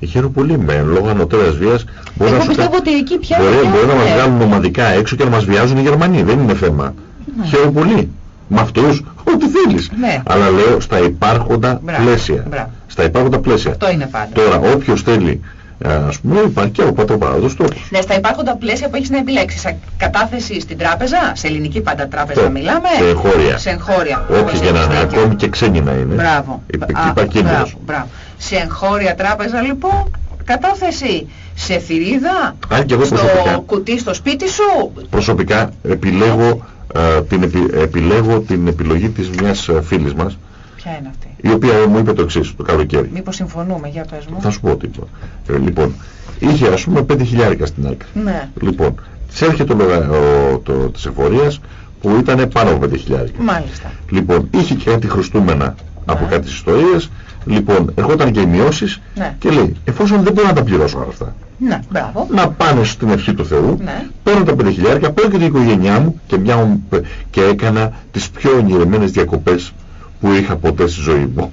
Ε, Χαίρομαι πολύ με λόγω ανωτέρας βίας μπορεί Εγώ να σου πιστεύω κα- ότι εκεί πια μπορεί, πια μπορεί να μας είναι. βγάλουν ομαδικά έξω και να μας βιάζουν οι Γερμανοί, δεν είναι θέμα. Ναι. Χαίρομαι πολύ. Με αυτούς, ό,τι θέλεις. Ναι. Αλλά λέω στα υπάρχοντα Μπράβο, πλαίσια. μπράβο. Στα υπάρχοντα πλαίσια. Αυτό είναι πάντα. Τώρα, όποιος θέλει, ε, ας πούμε, υπάρχει και ο πατροπαράδος τρόπος. Ναι, στα υπάρχοντα πλαίσια που έχεις να επιλέξεις. Σε κατάθεση στην τράπεζα, σε ελληνική πάντα τράπεζα Αυτό. μιλάμε. Σε εγχώρια. Σε εγχώρια. Όποιος Όπως και να έχεις είναι, δίκιο. ακόμη και ξένοι να είναι. Μπράβο. Υπ- Α, Υπάρχει κίνδυνος. μπράβο, μπράβο. Σε εγχώρια τράπεζα λοιπόν, κατάθεση. Σε θηρίδα, Αν και εγώ στο προσωπικά, κουτί στο σπίτι σου. προσωπικά επιλέγω, ε, την, επι- επιλέγω την επιλογή της μιας ε, φίλης μας, Ποια είναι αυτή; η οποία μου είπε το εξής το καλοκαίρι. Μήπως συμφωνούμε για το εσμό. Θα σου πω τι είπα. Ε, λοιπόν, είχε ας πούμε 5 χιλιάρικα στην άκρη. Ναι. Λοιπόν, της έρχεται το, λογα- ο, το, της εφορίας που ήταν πάνω από 5 χιλιάρικα. Μάλιστα. Λοιπόν, είχε και κάτι χρωστούμενα από κάτι ιστορίες. Λοιπόν, ερχόταν και οι μειώσεις Ναι. και λέει, εφόσον δεν μπορώ να τα πληρώσω όλα αυτά, Ναι, μπράβο. να πάνε στην ευχή του Θεού, Ναι. παίρνω τα 5 χιλιάρικα, παίρνω και την οικογένειά μου και, μια, και έκανα τις πιο ονειρεμένες διακοπές που είχα ποτέ στη ζωή μου.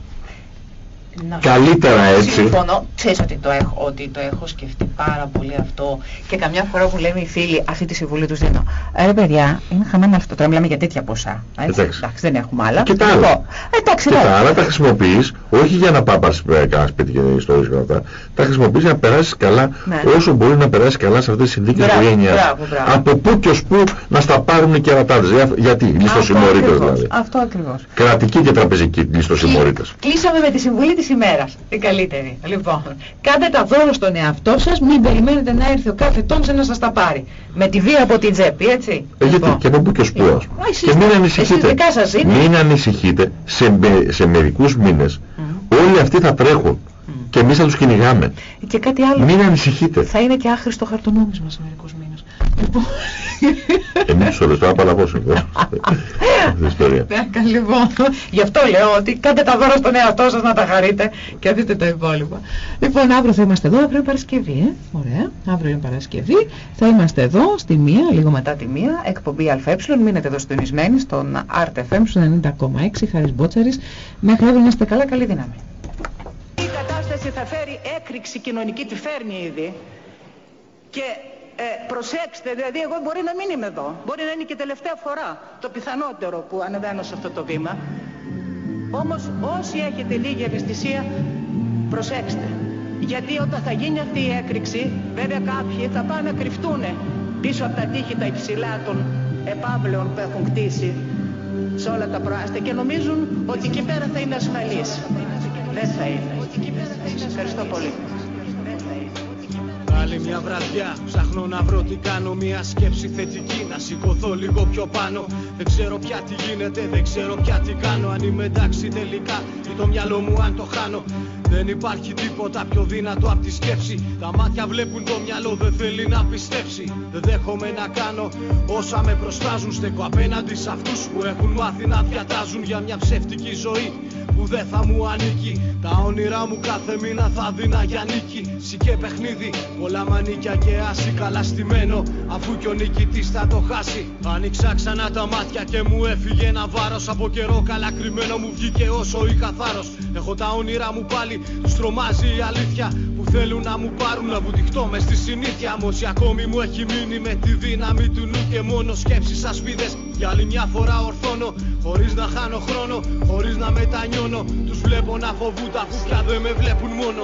Να σου- Καλύτερα έτσι. Συμφωνώ. Ξέρεις ότι το, έχω, ότι το έχω σκεφτεί πάρα πολύ αυτό και καμιά φορά που λένε οι φίλοι αυτή τη συμβουλή τους δίνω. Ε, ρε παιδιά, είναι χαμένα αυτό. Τώρα μιλάμε για τέτοια ποσά. Έτσι. Εντάξει. δεν έχουμε άλλα. Και τα άλλα. Λοιπόν, εντάξει, Και ναι. τα άλλα τα χρησιμοποιείς όχι για να πάει πάρεις ε, κανένα σπίτι και ιστορίες και όλα αυτά. Τα χρησιμοποιείς για να περάσεις καλά Ναι. όσο μπορεί να περάσεις καλά σε αυτές τις συνθήκες Μπράβο, οικογένειας. μπράβο, μπράβο. Από πού και ως πού να στα πάρουν και αρατάδες. Για, γιατί, ληστοσημωρίτες ακριβώς, δηλαδή. Αυτό ακριβώς. Κρατική και τραπεζική ληστοσημωρίτες. Κλείσαμε με τη συμβουλή της ημέρας. Την καλύτερη. Λοιπόν, κάντε τα δώρο στον εαυτό σας, μην περιμένετε να έρθει ο κάθε τόνσε να σας τα πάρει. Με τη βία από την τσέπη, έτσι. Ε, γιατί και από πού και ως πού ας πούμε. Α, εσείς Και μην τα- ανησυχείτε. εσείς δικά σας είναι. Μην ανησυχείτε. Σε, με- σε μερικούς μήνες όλοι αυτοί θα τρέχουν. Και εμείς θα τους κυνηγάμε. Και κάτι άλλο. Μην ανησυχείτε. Θα είναι και άχρηστο χαρτονόμισμα σε μερικούς μήνες. Λοιπόν, Εμείς τους όλους τώρα παλαβώσουμε. Αυτή η ιστορία. Ναι, λοιπόν, γι' αυτό λέω ότι κάντε τα δώρα στον εαυτό σας να τα χαρείτε και δείτε τα υπόλοιπα. Λοιπόν, αύριο θα είμαστε εδώ, αύριο είναι Παρασκευή, ε. Ωραία, αύριο είναι Παρασκευή. Θα είμαστε εδώ στη μία, λίγο μετά τη μία, εκπομπή ΑΕ. Μείνετε εδώ συντονισμένοι στον RTFM στο 90,6, Χαρίς Μπότσαρης. Μέχρι αύριο να είστε καλά, καλή δύναμη. Η κατάσταση θα φέρει έκρηξη κοινωνική, τη φέρνει ήδη. Και ε, προσέξτε, δηλαδή εγώ μπορεί να μην είμαι εδώ. Μπορεί να είναι και τελευταία φορά το πιθανότερο που ανεβαίνω σε αυτό το βήμα. Όμως όσοι έχετε λίγη ευαισθησία, προσέξτε. Γιατί όταν θα γίνει αυτή η έκρηξη, βέβαια κάποιοι θα πάνε να κρυφτούν πίσω από τα τείχη τα υψηλά των επάβλεων που έχουν κτίσει σε όλα τα προάστια και νομίζουν ότι εκεί πέρα θα είναι ασφαλής. Δεν θα είναι. Ευχαριστώ πολύ. Άλλη μια βραδιά ψάχνω να βρω τι κάνω Μια σκέψη θετική να σηκωθώ λίγο πιο πάνω Δεν ξέρω πια τι γίνεται, δεν ξέρω πια τι κάνω Αν είμαι εντάξει τελικά ή το μυαλό μου αν το χάνω δεν υπάρχει τίποτα πιο δυνατό από τη σκέψη. Τα μάτια βλέπουν το μυαλό, δεν θέλει να πιστέψει. Δεν δέχομαι να κάνω όσα με προστάζουν. Στέκω απέναντι σε αυτούς που έχουν μάθει να διατάζουν για μια ψεύτικη ζωή που δεν θα μου ανήκει. Τα όνειρά μου κάθε μήνα θα δίνα για νίκη. Σικέ παιχνίδι, πολλά μανίκια και άση καλά στημένο. Αφού κι ο νικητής θα το χάσει. Άνοιξα ξανά τα μάτια και μου έφυγε ένα βάρος. Από καιρό καλά κρυμμένο μου βγήκε όσο είχα θάρρο. Έχω τα όνειρά μου πάλι, του τρομάζει η αλήθεια. Που θέλουν να μου πάρουν να βουτυχτώ μες στη συνήθεια. Μου όσοι ακόμη μου έχει μείνει με τη δύναμη του νου και μόνο σκέψεις ασπίδες. Για άλλη μια φορά ορθώνω, χωρίς να χάνω χρόνο, χωρίς να μετανιώνω. Τους βλέπω να φοβούνται αφού πια δεν με βλέπουν μόνο.